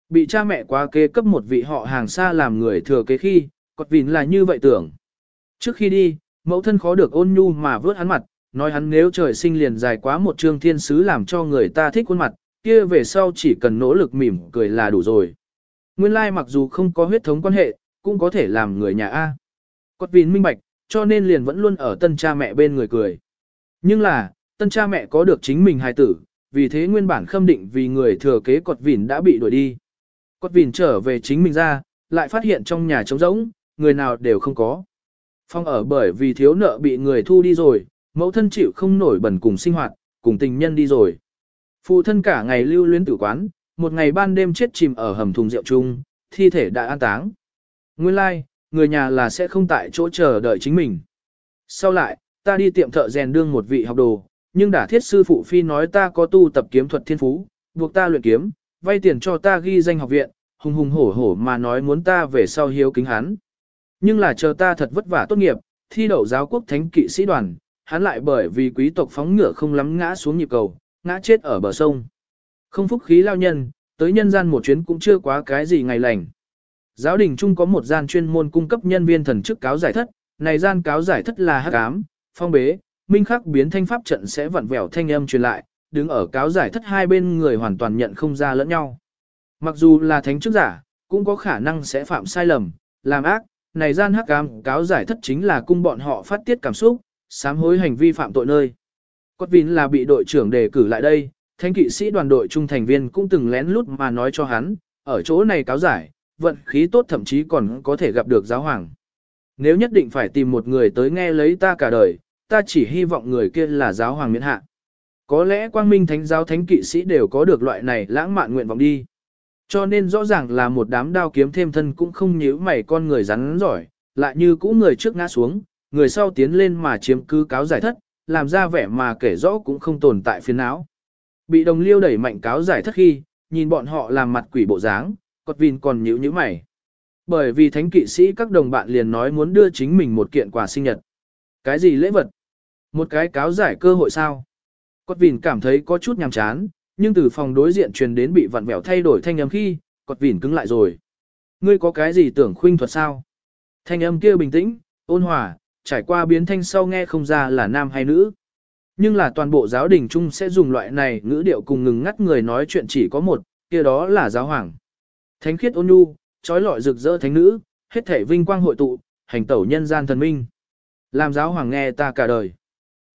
Bị cha mẹ quá kế cấp một vị họ hàng xa làm người thừa kế khi, cọt Vịn là như vậy tưởng. Trước khi đi, mẫu thân khó được ôn nhu mà vớt hắn mặt, nói hắn nếu trời sinh liền dài quá một trương thiên sứ làm cho người ta thích khuôn mặt, kia về sau chỉ cần nỗ lực mỉm cười là đủ rồi. Nguyên lai mặc dù không có huyết thống quan hệ, cũng có thể làm người nhà A. Cọt Vịn minh bạch, cho nên liền vẫn luôn ở tân cha mẹ bên người cười. Nhưng là, tân cha mẹ có được chính mình hài tử, vì thế nguyên bản khâm định vì người thừa kế cọt vỉn đã bị đuổi đi. Cọt vỉn trở về chính mình ra, lại phát hiện trong nhà trống rỗng, người nào đều không có. Phong ở bởi vì thiếu nợ bị người thu đi rồi, mẫu thân chịu không nổi bẩn cùng sinh hoạt, cùng tình nhân đi rồi. Phụ thân cả ngày lưu luyến tử quán, một ngày ban đêm chết chìm ở hầm thùng rượu chung, thi thể đã an táng. Nguyên lai, like, người nhà là sẽ không tại chỗ chờ đợi chính mình. Sau lại, ta đi tiệm thợ rèn đương một vị học đồ, nhưng đã thiết sư phụ phi nói ta có tu tập kiếm thuật thiên phú, buộc ta luyện kiếm, vay tiền cho ta ghi danh học viện, hùng hùng hổ hổ mà nói muốn ta về sau hiếu kính hắn. Nhưng là chờ ta thật vất vả tốt nghiệp, thi đậu giáo quốc thánh kỵ sĩ đoàn, hắn lại bởi vì quý tộc phóng ngựa không lắm ngã xuống nhịp cầu, ngã chết ở bờ sông. Không phúc khí lao nhân, tới nhân gian một chuyến cũng chưa quá cái gì ngày lành. Giáo đình chung có một gian chuyên môn cung cấp nhân viên thần chức cáo giải thất, này gian cáo giải thất là hắc ám, phong bế, minh khắc biến thanh pháp trận sẽ vặn vẹo thanh âm truyền lại, đứng ở cáo giải thất hai bên người hoàn toàn nhận không ra lẫn nhau. Mặc dù là thánh chức giả, cũng có khả năng sẽ phạm sai lầm, làm ác, này gian hắc ám cáo giải thất chính là cung bọn họ phát tiết cảm xúc, sám hối hành vi phạm tội nơi. Cốt Vin là bị đội trưởng đề cử lại đây, thanh kỵ sĩ đoàn đội trung thành viên cũng từng lén lút mà nói cho hắn, ở chỗ này cáo giải, vận khí tốt thậm chí còn có thể gặp được giáo hoàng. Nếu nhất định phải tìm một người tới nghe lấy ta cả đời, ta chỉ hy vọng người kia là giáo hoàng miễn hạ. Có lẽ quang minh thánh giáo thánh kỵ sĩ đều có được loại này lãng mạn nguyện vọng đi. Cho nên rõ ràng là một đám đao kiếm thêm thân cũng không nhíu mày con người rắn giỏi, lại như cũ người trước ngã xuống, người sau tiến lên mà chiếm cứ cáo giải thất, làm ra vẻ mà kể rõ cũng không tồn tại phiền não. Bị đồng liêu đẩy mạnh cáo giải thất khi, nhìn bọn họ làm mặt quỷ bộ dáng, cọt vin còn nhíu nhíu mày. Bởi vì thánh kỵ sĩ các đồng bạn liền nói muốn đưa chính mình một kiện quà sinh nhật. Cái gì lễ vật? Một cái cáo giải cơ hội sao? Cốt vìn cảm thấy có chút nhàm chán, nhưng từ phòng đối diện truyền đến bị vặn vẹo thay đổi thanh âm khi, cốt vìn cứng lại rồi. Ngươi có cái gì tưởng khuynh thuật sao? Thanh âm kia bình tĩnh, ôn hòa, trải qua biến thanh sau nghe không ra là nam hay nữ. Nhưng là toàn bộ giáo đình chung sẽ dùng loại này ngữ điệu cùng ngừng ngắt người nói chuyện chỉ có một, kia đó là giáo hoàng. Thánh khiết ôn nhu, trói lọi rực rỡ thánh nữ, hết thể vinh quang hội tụ, hành tẩu nhân gian thần minh. Làm giáo hoàng nghe ta cả đời.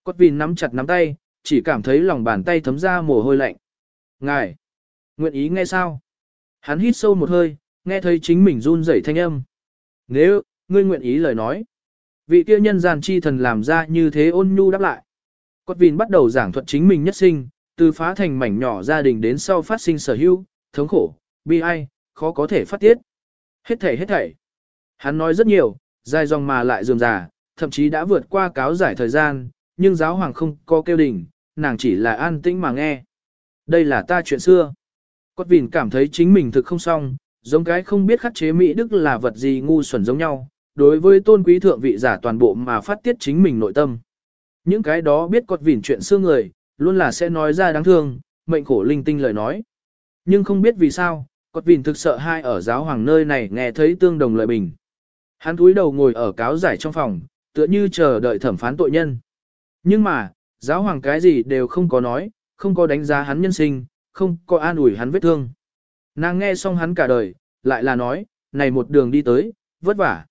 Cốt vìn nắm chặt nắm tay, chỉ cảm thấy lòng bàn tay thấm ra mồ hôi lạnh. Ngài, nguyện ý nghe sao? Hắn hít sâu một hơi, nghe thấy chính mình run rẩy thanh âm. Nếu, ngươi nguyện ý lời nói. Vị kia nhân gian chi thần làm ra như thế ôn nhu đáp lại. Cốt vìn bắt đầu giảng thuật chính mình nhất sinh, từ phá thành mảnh nhỏ gia đình đến sau phát sinh sở hữu, thống khổ, bi ai, khó có thể phát tiết. Hết thảy hết thảy. Hắn nói rất nhiều, dài dòng mà lại dườm già, thậm chí đã vượt qua cáo giải thời gian, nhưng giáo hoàng không có kêu đỉnh, nàng chỉ là an tĩnh mà nghe. Đây là ta chuyện xưa. Cốt vìn cảm thấy chính mình thực không xong, giống cái không biết khắc chế Mỹ Đức là vật gì ngu xuẩn giống nhau, đối với tôn quý thượng vị giả toàn bộ mà phát tiết chính mình nội tâm. Những cái đó biết cốt vìn chuyện xưa người, luôn là sẽ nói ra đáng thương, mệnh khổ linh tinh lời nói. Nhưng không biết vì sao, cốt vìn thực sợ hai ở giáo hoàng nơi này nghe thấy tương đồng lợi bình. Hắn túi đầu ngồi ở cáo giải trong phòng, tựa như chờ đợi thẩm phán tội nhân. Nhưng mà, giáo hoàng cái gì đều không có nói, không có đánh giá hắn nhân sinh, không có an ủi hắn vết thương. Nàng nghe xong hắn cả đời, lại là nói, này một đường đi tới, vất vả.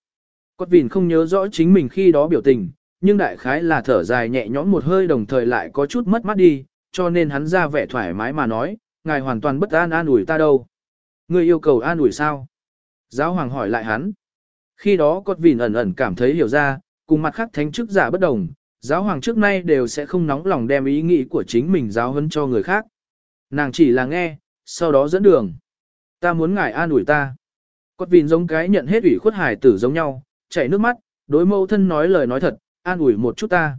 Cốt vìn không nhớ rõ chính mình khi đó biểu tình, nhưng đại khái là thở dài nhẹ nhõm một hơi đồng thời lại có chút mất mắt đi, cho nên hắn ra vẻ thoải mái mà nói, ngài hoàn toàn bất an an ủi ta đâu. Ngươi yêu cầu an ủi sao? Giáo hoàng hỏi lại hắn. Khi đó cốt vìn ẩn ẩn cảm thấy hiểu ra, cùng mặt khác thánh chức giả bất đồng, giáo hoàng trước nay đều sẽ không nóng lòng đem ý nghĩ của chính mình giáo huấn cho người khác. Nàng chỉ là nghe, sau đó dẫn đường. Ta muốn ngài an ủi ta. Cốt vìn giống cái nhận hết ủy khuất hải tử giống nhau, chảy nước mắt, đối mâu thân nói lời nói thật, an ủi một chút ta.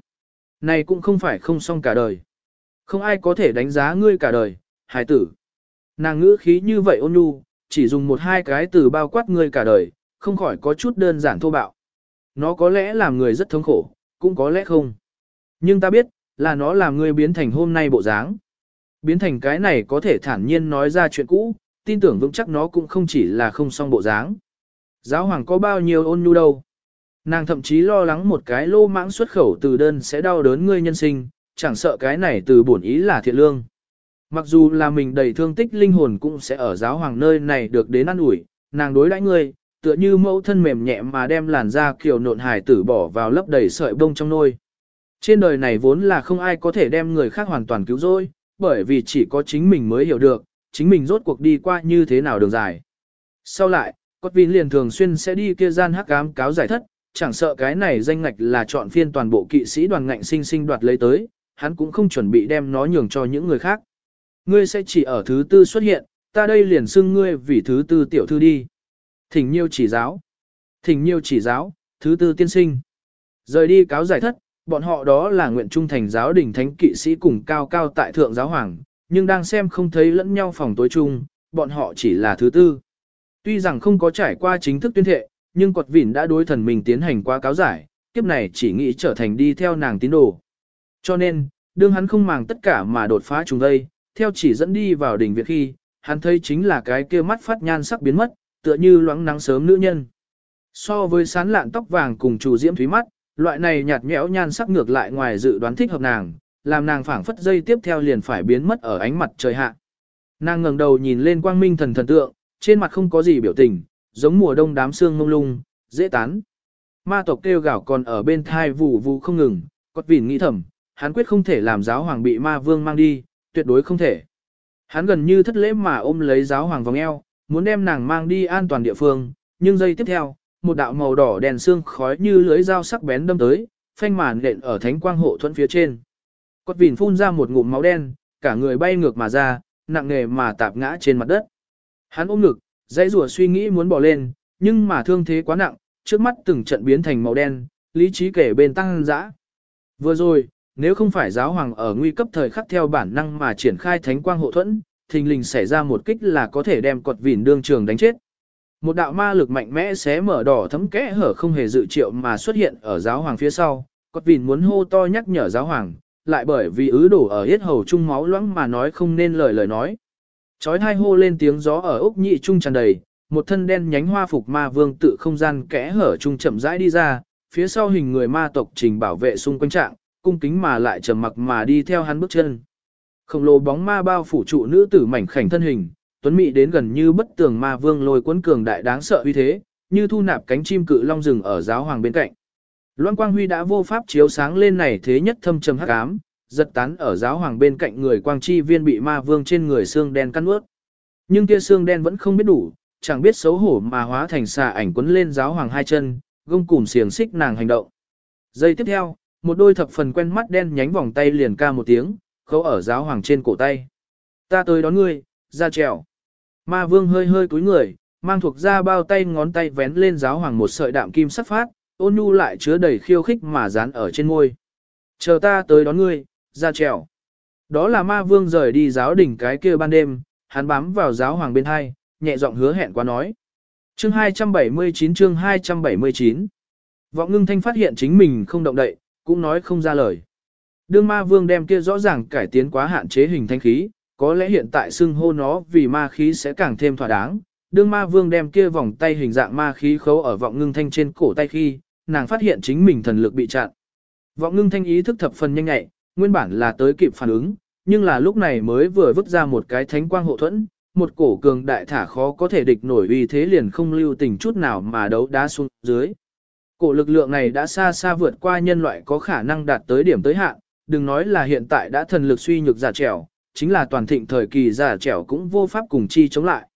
Này cũng không phải không xong cả đời. Không ai có thể đánh giá ngươi cả đời, hải tử. Nàng ngữ khí như vậy ôn nhu, chỉ dùng một hai cái từ bao quát ngươi cả đời, không khỏi có chút đơn giản thô bạo. Nó có lẽ làm người rất thống khổ, cũng có lẽ không. Nhưng ta biết, là nó làm ngươi biến thành hôm nay bộ dáng. Biến thành cái này có thể thản nhiên nói ra chuyện cũ, tin tưởng vững chắc nó cũng không chỉ là không xong bộ dáng. Giáo hoàng có bao nhiêu ôn nhu đâu. Nàng thậm chí lo lắng một cái lô mãng xuất khẩu từ đơn sẽ đau đớn ngươi nhân sinh, chẳng sợ cái này từ bổn ý là thiện lương. Mặc dù là mình đầy thương tích linh hồn cũng sẽ ở giáo hoàng nơi này được đến ăn ủi, nàng đối đãi ngươi, tựa như mẫu thân mềm nhẹ mà đem làn da kiều nộn hải tử bỏ vào lấp đầy sợi bông trong nôi. Trên đời này vốn là không ai có thể đem người khác hoàn toàn cứu rỗi, bởi vì chỉ có chính mình mới hiểu được, chính mình rốt cuộc đi qua như thế nào đường dài. Sau lại, Cốt Vin liền thường xuyên sẽ đi kia gian hắc ám cáo giải thất, chẳng sợ cái này danh ngạch là chọn phiên toàn bộ kỵ sĩ đoàn ngạnh sinh sinh đoạt lấy tới, hắn cũng không chuẩn bị đem nó nhường cho những người khác. Ngươi sẽ chỉ ở thứ tư xuất hiện, ta đây liền xưng ngươi vì thứ tư tiểu thư đi. Thỉnh nhiêu chỉ giáo. Thỉnh nhiêu chỉ giáo, thứ tư tiên sinh. Rời đi cáo giải thất, bọn họ đó là nguyện trung thành giáo đình thánh kỵ sĩ cùng cao cao tại thượng giáo hoàng, nhưng đang xem không thấy lẫn nhau phòng tối chung, bọn họ chỉ là thứ tư. Tuy rằng không có trải qua chính thức tuyên thệ, nhưng quật vỉn đã đối thần mình tiến hành qua cáo giải, kiếp này chỉ nghĩ trở thành đi theo nàng tín đồ. Cho nên, đương hắn không màng tất cả mà đột phá trùng đây, theo chỉ dẫn đi vào đỉnh viện khi, hắn thấy chính là cái kia mắt phát nhan sắc biến mất, tựa như loãng nắng sớm nữ nhân. So với sán lạn tóc vàng cùng chủ diễm thúy mắt, loại này nhạt nhẽo nhan sắc ngược lại ngoài dự đoán thích hợp nàng, làm nàng phảng phất dây tiếp theo liền phải biến mất ở ánh mặt trời hạ. Nàng ngẩng đầu nhìn lên quang minh thần thần tượng, trên mặt không có gì biểu tình, giống mùa đông đám sương mông lung, dễ tán. Ma tộc kêu gào còn ở bên thai vụ vụ không ngừng, cốt vỉn nghĩ thầm, hắn quyết không thể làm giáo hoàng bị ma vương mang đi, tuyệt đối không thể. Hắn gần như thất lễ mà ôm lấy giáo hoàng vòng eo, muốn đem nàng mang đi an toàn địa phương, nhưng giây tiếp theo, một đạo màu đỏ đèn xương khói như lưới dao sắc bén đâm tới, phanh màn nện ở thánh quang hộ thuẫn phía trên. Cốt vỉn phun ra một ngụm máu đen, cả người bay ngược mà ra, nặng nề mà tạp ngã trên mặt đất. Hắn ôm ngực, dãy rùa suy nghĩ muốn bỏ lên, nhưng mà thương thế quá nặng, trước mắt từng trận biến thành màu đen, lý trí kể bên tăng dã. Vừa rồi, nếu không phải giáo hoàng ở nguy cấp thời khắc theo bản năng mà triển khai thánh quang hộ thuẫn, thình lình xảy ra một kích là có thể đem cột vỉn đương trường đánh chết. Một đạo ma lực mạnh mẽ xé mở đỏ thấm kẽ hở không hề dự triệu mà xuất hiện ở giáo hoàng phía sau, cột vỉn muốn hô to nhắc nhở giáo hoàng, lại bởi vì ứ đổ ở hết hầu trung máu loãng mà nói không nên lời lời nói. Chói hai hô lên tiếng gió ở ốc nhị trung tràn đầy, một thân đen nhánh hoa phục ma vương tự không gian kẽ hở trung chậm rãi đi ra, phía sau hình người ma tộc trình bảo vệ xung quanh trạng, cung kính mà lại trầm mặc mà đi theo hắn bước chân. Khổng lồ bóng ma bao phủ trụ nữ tử mảnh khảnh thân hình, tuấn mỹ đến gần như bất tường ma vương lôi cuốn cường đại đáng sợ uy thế, như thu nạp cánh chim cự long rừng ở giáo hoàng bên cạnh. Loan Quang Huy đã vô pháp chiếu sáng lên này thế nhất thâm trầm hắc ám, giật tán ở giáo hoàng bên cạnh người quang chi viên bị ma vương trên người xương đen cắn ướt. Nhưng kia xương đen vẫn không biết đủ, chẳng biết xấu hổ mà hóa thành xà ảnh quấn lên giáo hoàng hai chân, gông cùm xiềng xích nàng hành động. Giây tiếp theo, một đôi thập phần quen mắt đen nhánh vòng tay liền ca một tiếng, khấu ở giáo hoàng trên cổ tay. Ta tới đón ngươi, ra trèo. Ma vương hơi hơi cúi người, mang thuộc ra bao tay ngón tay vén lên giáo hoàng một sợi đạm kim sắc phát, ôn nhu lại chứa đầy khiêu khích mà dán ở trên môi. Chờ ta tới đón ngươi, ra trèo. Đó là ma vương rời đi giáo đỉnh cái kia ban đêm, hắn bám vào giáo hoàng bên hai, nhẹ giọng hứa hẹn qua nói. Chương 279 chương 279 Vọng ngưng thanh phát hiện chính mình không động đậy, cũng nói không ra lời. Đương ma vương đem kia rõ ràng cải tiến quá hạn chế hình thanh khí, có lẽ hiện tại xưng hô nó vì ma khí sẽ càng thêm thỏa đáng. Đương ma vương đem kia vòng tay hình dạng ma khí khấu ở vọng ngưng thanh trên cổ tay khi, nàng phát hiện chính mình thần lực bị chặn. Vọng ngưng thanh ý thức thập phần nhanh nhẹ, nguyên bản là tới kịp phản ứng, nhưng là lúc này mới vừa vứt ra một cái thánh quang hộ thuẫn, một cổ cường đại thả khó có thể địch nổi uy thế liền không lưu tình chút nào mà đấu đá xuống dưới. Cổ lực lượng này đã xa xa vượt qua nhân loại có khả năng đạt tới điểm tới hạn, đừng nói là hiện tại đã thần lực suy nhược giả trẻo, chính là toàn thịnh thời kỳ giả trẻo cũng vô pháp cùng chi chống lại.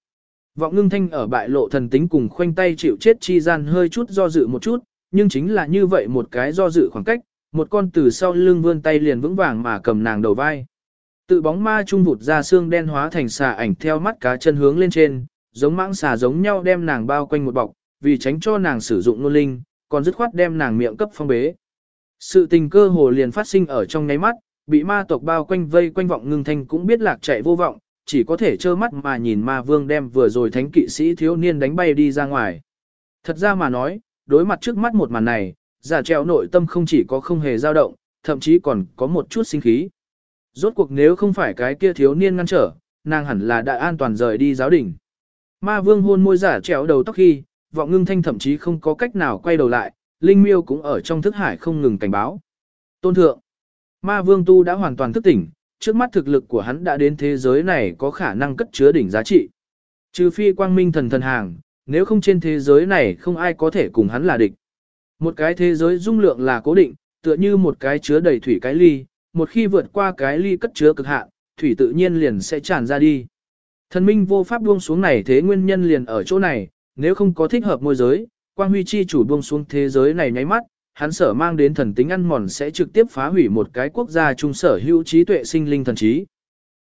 Vọng ngưng thanh ở bại lộ thần tính cùng khoanh tay chịu chết chi gian hơi chút do dự một chút, nhưng chính là như vậy một cái do dự khoảng cách, một con từ sau lưng vươn tay liền vững vàng mà cầm nàng đầu vai. Tự bóng ma trung vụt ra xương đen hóa thành xà ảnh theo mắt cá chân hướng lên trên, giống mãng xà giống nhau đem nàng bao quanh một bọc, vì tránh cho nàng sử dụng nôn linh, còn dứt khoát đem nàng miệng cấp phong bế. Sự tình cơ hồ liền phát sinh ở trong nháy mắt, bị ma tộc bao quanh vây quanh vọng ngưng thanh cũng biết lạc chạy vô vọng, chỉ có thể trơ mắt mà nhìn ma vương đem vừa rồi thánh kỵ sĩ thiếu niên đánh bay đi ra ngoài. Thật ra mà nói, đối mặt trước mắt một màn này, giả treo nội tâm không chỉ có không hề dao động, thậm chí còn có một chút sinh khí. Rốt cuộc nếu không phải cái kia thiếu niên ngăn trở, nàng hẳn là đã an toàn rời đi giáo đỉnh. Ma vương hôn môi giả treo đầu tóc khi, vọng ngưng thanh thậm chí không có cách nào quay đầu lại, linh miêu cũng ở trong thức hải không ngừng cảnh báo. Tôn thượng, ma vương tu đã hoàn toàn thức tỉnh, trước mắt thực lực của hắn đã đến thế giới này có khả năng cất chứa đỉnh giá trị. Trừ phi quang minh thần thần hàng, nếu không trên thế giới này không ai có thể cùng hắn là địch. Một cái thế giới dung lượng là cố định, tựa như một cái chứa đầy thủy cái ly, một khi vượt qua cái ly cất chứa cực hạn, thủy tự nhiên liền sẽ tràn ra đi. Thần minh vô pháp buông xuống này thế nguyên nhân liền ở chỗ này, nếu không có thích hợp môi giới, quang huy chi chủ buông xuống thế giới này nháy mắt, hắn sở mang đến thần tính ăn mòn sẽ trực tiếp phá hủy một cái quốc gia trung sở hữu trí tuệ sinh linh thần trí.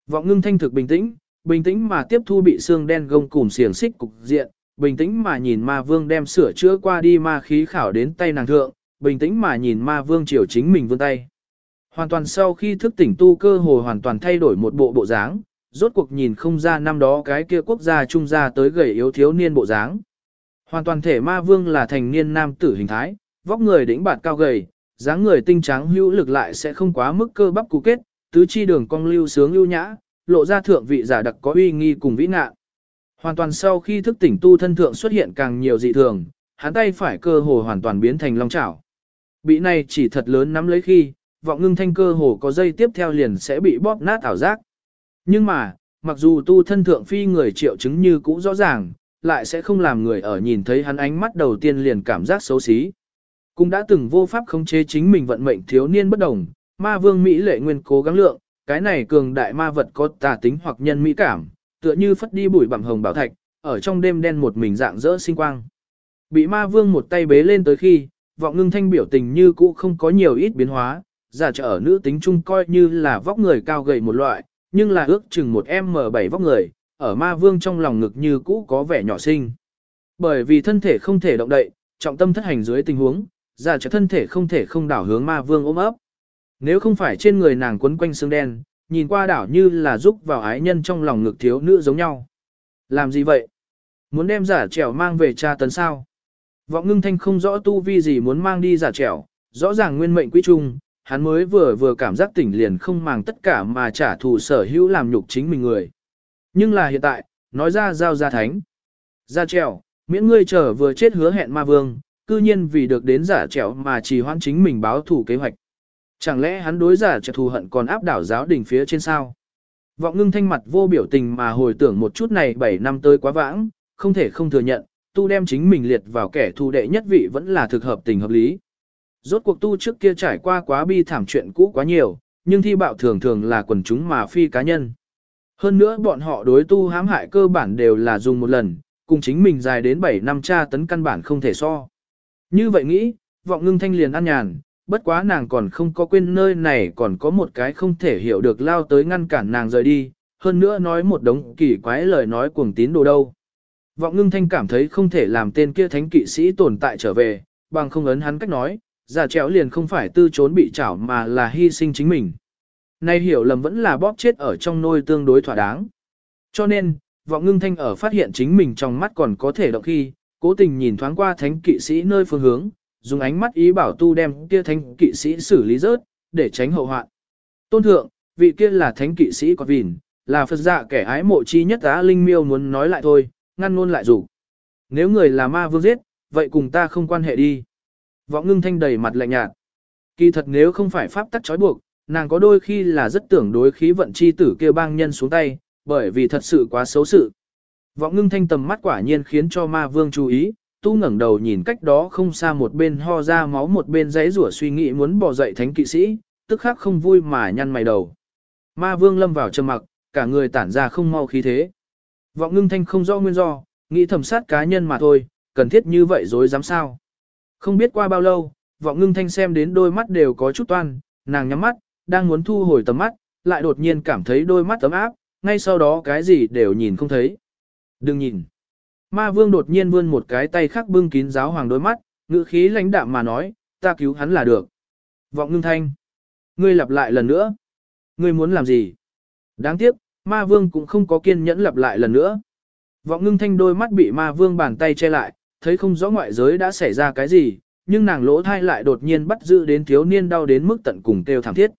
Vọng ngưng thanh thực bình tĩnh, bình tĩnh mà tiếp thu bị xương đen gông cùm xiềng xích cục diện, bình tĩnh mà nhìn ma vương đem sửa chữa qua đi ma khí khảo đến tay nàng thượng, bình tĩnh mà nhìn ma vương chiều chính mình vươn tay. Hoàn toàn sau khi thức tỉnh tu cơ hồ hoàn toàn thay đổi một bộ bộ dáng, rốt cuộc nhìn không ra năm đó cái kia quốc gia trung gia tới gầy yếu thiếu niên bộ dáng. Hoàn toàn thể ma vương là thành niên nam tử hình thái, vóc người đỉnh bạt cao gầy, dáng người tinh trắng hữu lực lại sẽ không quá mức cơ bắp cú kết, tứ chi đường cong lưu sướng lưu nhã, lộ ra thượng vị giả đặc có uy nghi cùng vĩ ngạ. Hoàn toàn sau khi thức tỉnh tu thân thượng xuất hiện càng nhiều dị thường, hắn tay phải cơ hồ hoàn toàn biến thành long chảo. Bị này chỉ thật lớn nắm lấy khi, vọng ngưng thanh cơ hồ có dây tiếp theo liền sẽ bị bóp nát ảo giác. Nhưng mà, mặc dù tu thân thượng phi người triệu chứng như cũ rõ ràng, lại sẽ không làm người ở nhìn thấy hắn ánh mắt đầu tiên liền cảm giác xấu xí. Cũng đã từng vô pháp khống chế chính mình vận mệnh thiếu niên bất đồng, ma vương Mỹ lệ nguyên cố gắng lượng, cái này cường đại ma vật có tà tính hoặc nhân mỹ cảm, tựa như phất đi bụi bặm hồng bảo thạch, ở trong đêm đen một mình dạng dỡ sinh quang. Bị ma vương một tay bế lên tới khi, vọng ngưng thanh biểu tình như cũ không có nhiều ít biến hóa, giả trở ở nữ tính trung coi như là vóc người cao gầy một loại, nhưng là ước chừng một M7 vóc người, ở ma vương trong lòng ngực như cũ có vẻ nhỏ sinh, Bởi vì thân thể không thể động đậy, trọng tâm thất hành dưới tình huống, giả trở thân thể không thể không đảo hướng ma vương ôm ấp. Nếu không phải trên người nàng quấn quanh xương đen, nhìn qua đảo như là giúp vào ái nhân trong lòng ngực thiếu nữ giống nhau. Làm gì vậy? Muốn đem giả trẻo mang về cha tấn sao? Vọng ngưng thanh không rõ tu vi gì muốn mang đi giả trẻo, rõ ràng nguyên mệnh quý trung, hắn mới vừa vừa cảm giác tỉnh liền không màng tất cả mà trả thù sở hữu làm nhục chính mình người. Nhưng là hiện tại, nói ra giao ra thánh. Ra trèo, miễn ngươi trở vừa chết hứa hẹn ma vương, cư nhiên vì được đến giả trèo mà chỉ hoãn chính mình báo thủ kế hoạch. Chẳng lẽ hắn đối giả trèo thù hận còn áp đảo giáo đình phía trên sao? Vọng ngưng thanh mặt vô biểu tình mà hồi tưởng một chút này 7 năm tới quá vãng, không thể không thừa nhận, tu đem chính mình liệt vào kẻ thù đệ nhất vị vẫn là thực hợp tình hợp lý. Rốt cuộc tu trước kia trải qua quá bi thảm chuyện cũ quá nhiều, nhưng thi bạo thường thường là quần chúng mà phi cá nhân. Hơn nữa bọn họ đối tu hãm hại cơ bản đều là dùng một lần, cùng chính mình dài đến 7 năm tra tấn căn bản không thể so. Như vậy nghĩ, vọng ngưng thanh liền ăn nhàn, bất quá nàng còn không có quên nơi này còn có một cái không thể hiểu được lao tới ngăn cản nàng rời đi, hơn nữa nói một đống kỳ quái lời nói cuồng tín đồ đâu. Vọng ngưng thanh cảm thấy không thể làm tên kia thánh kỵ sĩ tồn tại trở về, bằng không ấn hắn cách nói, giả trèo liền không phải tư trốn bị chảo mà là hy sinh chính mình. Nay hiểu lầm vẫn là bóp chết ở trong nôi tương đối thỏa đáng. Cho nên, vọng ngưng thanh ở phát hiện chính mình trong mắt còn có thể động khi, cố tình nhìn thoáng qua thánh kỵ sĩ nơi phương hướng, dùng ánh mắt ý bảo tu đem kia thánh kỵ sĩ xử lý rớt, để tránh hậu hoạn. Tôn thượng, vị kia là thánh kỵ sĩ có vỉn là Phật dạ kẻ ái mộ chi nhất á linh miêu muốn nói lại thôi, ngăn luôn lại rủ. Nếu người là ma vương giết, vậy cùng ta không quan hệ đi. Vọng ngưng thanh đầy mặt lạnh nhạt. Kỳ thật nếu không phải pháp tắc trói buộc, nàng có đôi khi là rất tưởng đối khí vận chi tử kêu bang nhân xuống tay, bởi vì thật sự quá xấu sự. Vọng ngưng thanh tầm mắt quả nhiên khiến cho ma vương chú ý, tu ngẩng đầu nhìn cách đó không xa một bên ho ra máu một bên giấy rủa suy nghĩ muốn bỏ dậy thánh kỵ sĩ, tức khắc không vui mà nhăn mày đầu. Ma vương lâm vào trầm mặc, cả người tản ra không mau khí thế. Vọng ngưng thanh không rõ nguyên do, nghĩ thẩm sát cá nhân mà thôi, cần thiết như vậy dối dám sao. Không biết qua bao lâu, vọng ngưng thanh xem đến đôi mắt đều có chút toan, nàng nhắm mắt, đang muốn thu hồi tầm mắt, lại đột nhiên cảm thấy đôi mắt ấm áp, ngay sau đó cái gì đều nhìn không thấy. Đừng nhìn. Ma vương đột nhiên vươn một cái tay khác bưng kín giáo hoàng đôi mắt, ngữ khí lãnh đạm mà nói, ta cứu hắn là được. Vọng ngưng thanh. Ngươi lặp lại lần nữa. Ngươi muốn làm gì? Đáng tiếc, ma vương cũng không có kiên nhẫn lặp lại lần nữa. Vọng ngưng thanh đôi mắt bị ma vương bàn tay che lại, thấy không rõ ngoại giới đã xảy ra cái gì, nhưng nàng lỗ thai lại đột nhiên bắt giữ đến thiếu niên đau đến mức tận cùng kêu thảm thiết.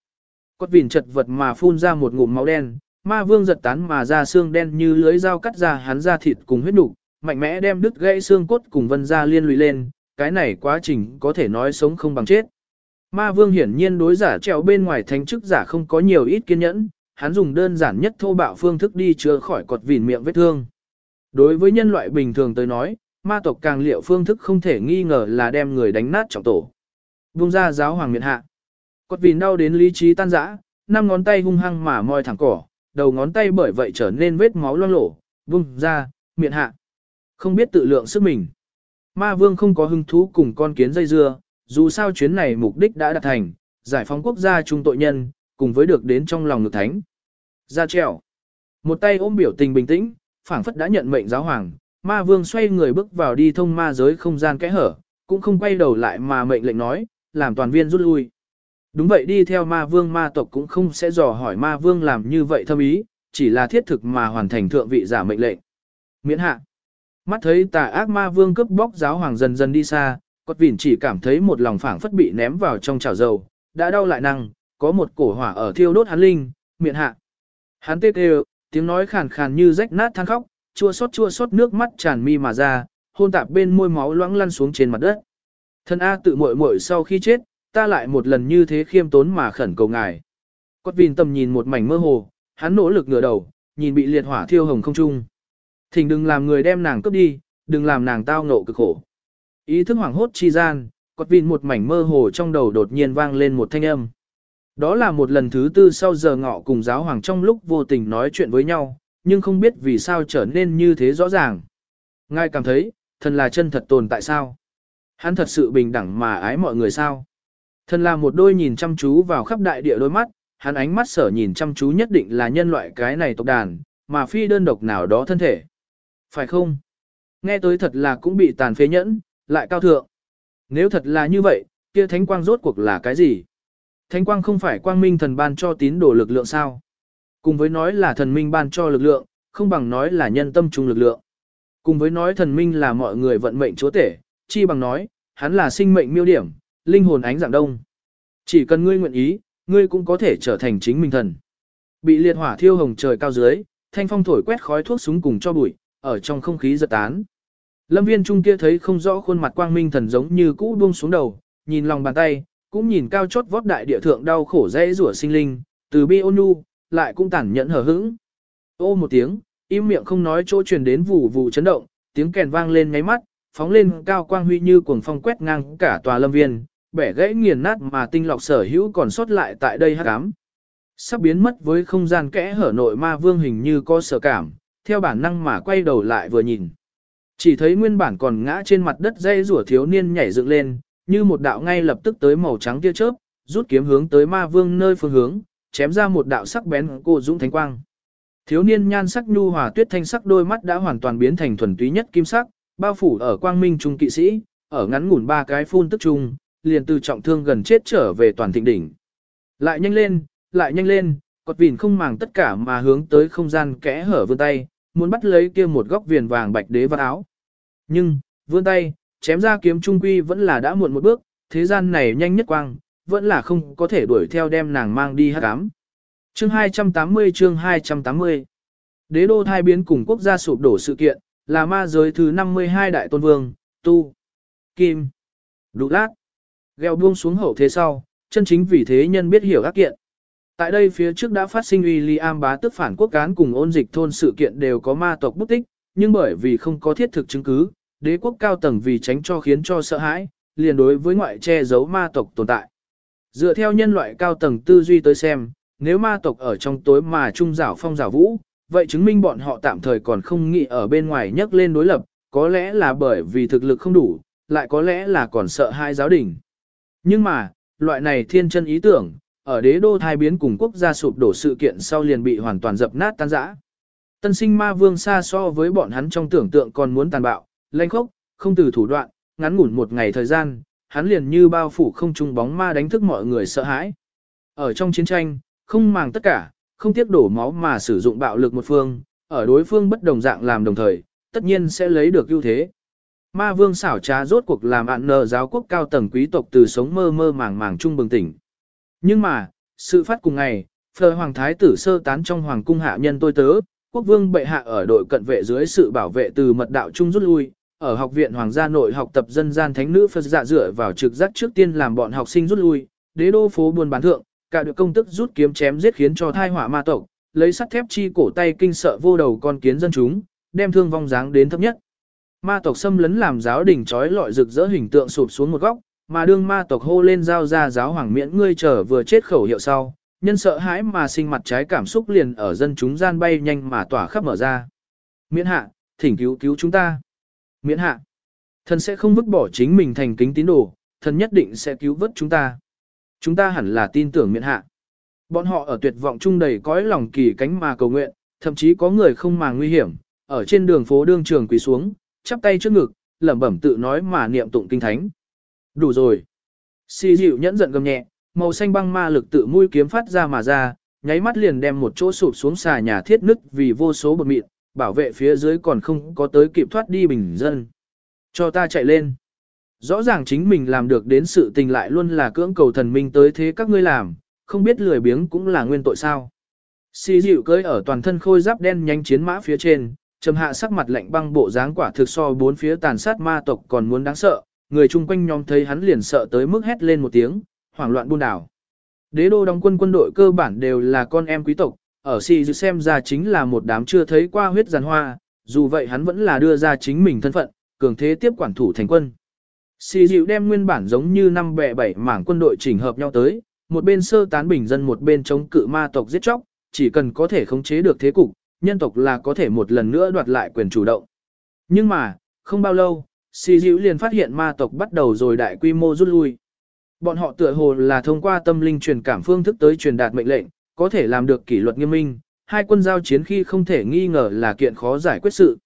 Cốt vìn chật vật mà phun ra một ngụm máu đen, ma vương giật tán mà ra xương đen như lưới dao cắt ra hắn ra thịt cùng huyết nục, mạnh mẽ đem đứt gãy xương cốt cùng vân ra liên lụy lên, cái này quá trình có thể nói sống không bằng chết. Ma vương hiển nhiên đối giả trèo bên ngoài thánh chức giả không có nhiều ít kiên nhẫn, hắn dùng đơn giản nhất thô bạo phương thức đi chữa khỏi cột vìn miệng vết thương. Đối với nhân loại bình thường tới nói, ma tộc càng liệu phương thức không thể nghi ngờ là đem người đánh nát trọng tổ. Vung ra giáo hoàng miệt hạ. Cốt vìn đau đến lý trí tan rã, năm ngón tay hung hăng mà moi thẳng cỏ, đầu ngón tay bởi vậy trở nên vết máu loang lổ, vung ra, miệng hạ. Không biết tự lượng sức mình. Ma vương không có hứng thú cùng con kiến dây dưa, dù sao chuyến này mục đích đã đạt thành, giải phóng quốc gia trung tội nhân, cùng với được đến trong lòng ngực thánh. Ra trèo. Một tay ôm biểu tình bình tĩnh, phảng phất đã nhận mệnh giáo hoàng, ma vương xoay người bước vào đi thông ma giới không gian kẽ hở, cũng không quay đầu lại mà mệnh lệnh nói, làm toàn viên rút lui. Đúng vậy đi theo ma vương ma tộc cũng không sẽ dò hỏi ma vương làm như vậy thâm ý, chỉ là thiết thực mà hoàn thành thượng vị giả mệnh lệnh. Miễn hạ. Mắt thấy tà ác ma vương cướp bóc giáo hoàng dần dần đi xa, cốt vỉn chỉ cảm thấy một lòng phảng phất bị ném vào trong chảo dầu, đã đau lại năng, có một cổ hỏa ở thiêu đốt hắn linh, miệng hạ. Hắn tê tê, tiếng nói khàn khàn như rách nát than khóc, chua xót chua xót nước mắt tràn mi mà ra, hôn tạp bên môi máu loãng lăn xuống trên mặt đất. Thân A tự muội muội sau khi chết, ta lại một lần như thế khiêm tốn mà khẩn cầu ngài. Cốt vìn tầm nhìn một mảnh mơ hồ, hắn nỗ lực ngửa đầu, nhìn bị liệt hỏa thiêu hồng không trung. Thỉnh đừng làm người đem nàng cướp đi, đừng làm nàng tao ngộ cực khổ. Ý thức hoảng hốt chi gian, cốt vìn một mảnh mơ hồ trong đầu đột nhiên vang lên một thanh âm. Đó là một lần thứ tư sau giờ ngọ cùng giáo hoàng trong lúc vô tình nói chuyện với nhau, nhưng không biết vì sao trở nên như thế rõ ràng. Ngài cảm thấy, thần là chân thật tồn tại sao? Hắn thật sự bình đẳng mà ái mọi người sao? Thần là một đôi nhìn chăm chú vào khắp đại địa đôi mắt, hắn ánh mắt sở nhìn chăm chú nhất định là nhân loại cái này tộc đàn, mà phi đơn độc nào đó thân thể. Phải không? Nghe tới thật là cũng bị tàn phế nhẫn, lại cao thượng. Nếu thật là như vậy, kia thánh quang rốt cuộc là cái gì? Thánh quang không phải quang minh thần ban cho tín đồ lực lượng sao? Cùng với nói là thần minh ban cho lực lượng, không bằng nói là nhân tâm trung lực lượng. Cùng với nói thần minh là mọi người vận mệnh chúa tể, chi bằng nói, hắn là sinh mệnh miêu điểm, linh hồn ánh dạng đông. Chỉ cần ngươi nguyện ý, ngươi cũng có thể trở thành chính mình thần. Bị liệt hỏa thiêu hồng trời cao dưới, thanh phong thổi quét khói thuốc súng cùng cho bụi, ở trong không khí giật tán. Lâm viên trung kia thấy không rõ khuôn mặt quang minh thần giống như cũ buông xuống đầu, nhìn lòng bàn tay, cũng nhìn cao chót vót đại địa thượng đau khổ dễ rủa sinh linh, từ bi ôn nhu, lại cũng tản nhẫn hở hững. Ô một tiếng, im miệng không nói chỗ truyền đến vụ vụ chấn động, tiếng kèn vang lên ngáy mắt, phóng lên cao quang huy như cuồng phong quét ngang cả tòa lâm viên, bẻ gãy nghiền nát mà tinh lọc sở hữu còn sót lại tại đây hắc ám. Sắp biến mất với không gian kẽ hở nội ma vương hình như có sở cảm, theo bản năng mà quay đầu lại vừa nhìn. Chỉ thấy nguyên bản còn ngã trên mặt đất dây rủa thiếu niên nhảy dựng lên, như một đạo ngay lập tức tới màu trắng tia chớp, rút kiếm hướng tới ma vương nơi phương hướng, chém ra một đạo sắc bén cô dũng thánh quang. Thiếu niên nhan sắc nhu hòa tuyết thanh sắc đôi mắt đã hoàn toàn biến thành thuần túy nhất kim sắc, bao phủ ở quang minh trung kỵ sĩ, ở ngắn ngủn ba cái phun tức trung, liền từ trọng thương gần chết trở về toàn thịnh đỉnh. Lại nhanh lên, lại nhanh lên, cọt vìn không màng tất cả mà hướng tới không gian kẽ hở vươn tay, muốn bắt lấy kia một góc viền vàng bạch đế vào áo. Nhưng, vươn tay, chém ra kiếm trung quy vẫn là đã muộn một bước, thế gian này nhanh nhất quang, vẫn là không có thể đuổi theo đem nàng mang đi hát ám. Chương 280 chương 280 Đế đô thai biến cùng quốc gia sụp đổ sự kiện, là ma giới thứ 52 đại tôn vương, tu, kim, đủ lát. Gheo buông xuống hậu thế sau, chân chính vì thế nhân biết hiểu ác kiện. Tại đây phía trước đã phát sinh William bá tức phản quốc cán cùng ôn dịch thôn sự kiện đều có ma tộc bút tích, nhưng bởi vì không có thiết thực chứng cứ, đế quốc cao tầng vì tránh cho khiến cho sợ hãi, liền đối với ngoại che giấu ma tộc tồn tại. Dựa theo nhân loại cao tầng tư duy tới xem, nếu ma tộc ở trong tối mà trung giảo phong giảo vũ, vậy chứng minh bọn họ tạm thời còn không nghĩ ở bên ngoài nhấc lên đối lập, có lẽ là bởi vì thực lực không đủ, lại có lẽ là còn sợ hai giáo đình. Nhưng mà, loại này thiên chân ý tưởng, ở đế đô thai biến cùng quốc gia sụp đổ sự kiện sau liền bị hoàn toàn dập nát tan rã. Tân sinh ma vương xa so với bọn hắn trong tưởng tượng còn muốn tàn bạo, lanh khốc, không từ thủ đoạn, ngắn ngủn một ngày thời gian, hắn liền như bao phủ không trung bóng ma đánh thức mọi người sợ hãi. Ở trong chiến tranh, không màng tất cả, không tiếc đổ máu mà sử dụng bạo lực một phương, ở đối phương bất đồng dạng làm đồng thời, tất nhiên sẽ lấy được ưu thế. Ma vương xảo trá rốt cuộc làm ạn nờ giáo quốc cao tầng quý tộc từ sống mơ mơ màng màng trung bừng tỉnh. Nhưng mà, sự phát cùng ngày, phờ hoàng thái tử sơ tán trong hoàng cung hạ nhân tôi tớ, quốc vương bệ hạ ở đội cận vệ dưới sự bảo vệ từ mật đạo trung rút lui, ở học viện hoàng gia nội học tập dân gian thánh nữ Phật dạ dựa vào trực giác trước tiên làm bọn học sinh rút lui, đế đô phố buôn bán thượng, cả được công tức rút kiếm chém giết khiến cho thai hỏa ma tộc, lấy sắt thép chi cổ tay kinh sợ vô đầu con kiến dân chúng, đem thương vong dáng đến thấp nhất. Ma tộc xâm lấn làm giáo đình trói lọi rực rỡ hình tượng sụp xuống một góc, mà đương ma tộc hô lên giao ra giáo hoàng miễn ngươi trở vừa chết khẩu hiệu sau, nhân sợ hãi mà sinh mặt trái cảm xúc liền ở dân chúng gian bay nhanh mà tỏa khắp mở ra. Miễn hạ, thỉnh cứu cứu chúng ta. Miễn hạ, thần sẽ không vứt bỏ chính mình thành kính tín đồ, thần nhất định sẽ cứu vớt chúng ta. Chúng ta hẳn là tin tưởng miễn hạ. Bọn họ ở tuyệt vọng chung đầy cõi lòng kỳ cánh mà cầu nguyện, thậm chí có người không màng nguy hiểm, ở trên đường phố đương trường quỳ xuống, chắp tay trước ngực, lẩm bẩm tự nói mà niệm tụng kinh thánh. Đủ rồi. Si dịu nhẫn giận gầm nhẹ, màu xanh băng ma lực tự mũi kiếm phát ra mà ra, nháy mắt liền đem một chỗ sụp xuống xà nhà thiết nứt vì vô số bột mịn, bảo vệ phía dưới còn không có tới kịp thoát đi bình dân. Cho ta chạy lên. Rõ ràng chính mình làm được đến sự tình lại luôn là cưỡng cầu thần minh tới thế các ngươi làm, không biết lười biếng cũng là nguyên tội sao. Si dịu cưỡi ở toàn thân khôi giáp đen nhanh chiến mã phía trên, trầm hạ sắc mặt lạnh băng bộ dáng quả thực so bốn phía tàn sát ma tộc còn muốn đáng sợ, người chung quanh nhóm thấy hắn liền sợ tới mức hét lên một tiếng, hoảng loạn buôn đảo. Đế đô đóng quân quân đội cơ bản đều là con em quý tộc, ở Si dịu xem ra chính là một đám chưa thấy qua huyết giàn hoa, dù vậy hắn vẫn là đưa ra chính mình thân phận, cường thế tiếp quản thủ thành quân. Si dịu đem nguyên bản giống như năm bè bảy mảng quân đội chỉnh hợp nhau tới, một bên sơ tán bình dân một bên chống cự ma tộc giết chóc, chỉ cần có thể khống chế được thế cục, nhân tộc là có thể một lần nữa đoạt lại quyền chủ động. Nhưng mà, không bao lâu, Xì Dữ liền phát hiện ma tộc bắt đầu rồi đại quy mô rút lui. Bọn họ tựa hồ là thông qua tâm linh truyền cảm phương thức tới truyền đạt mệnh lệnh, có thể làm được kỷ luật nghiêm minh, hai quân giao chiến khi không thể nghi ngờ là kiện khó giải quyết sự.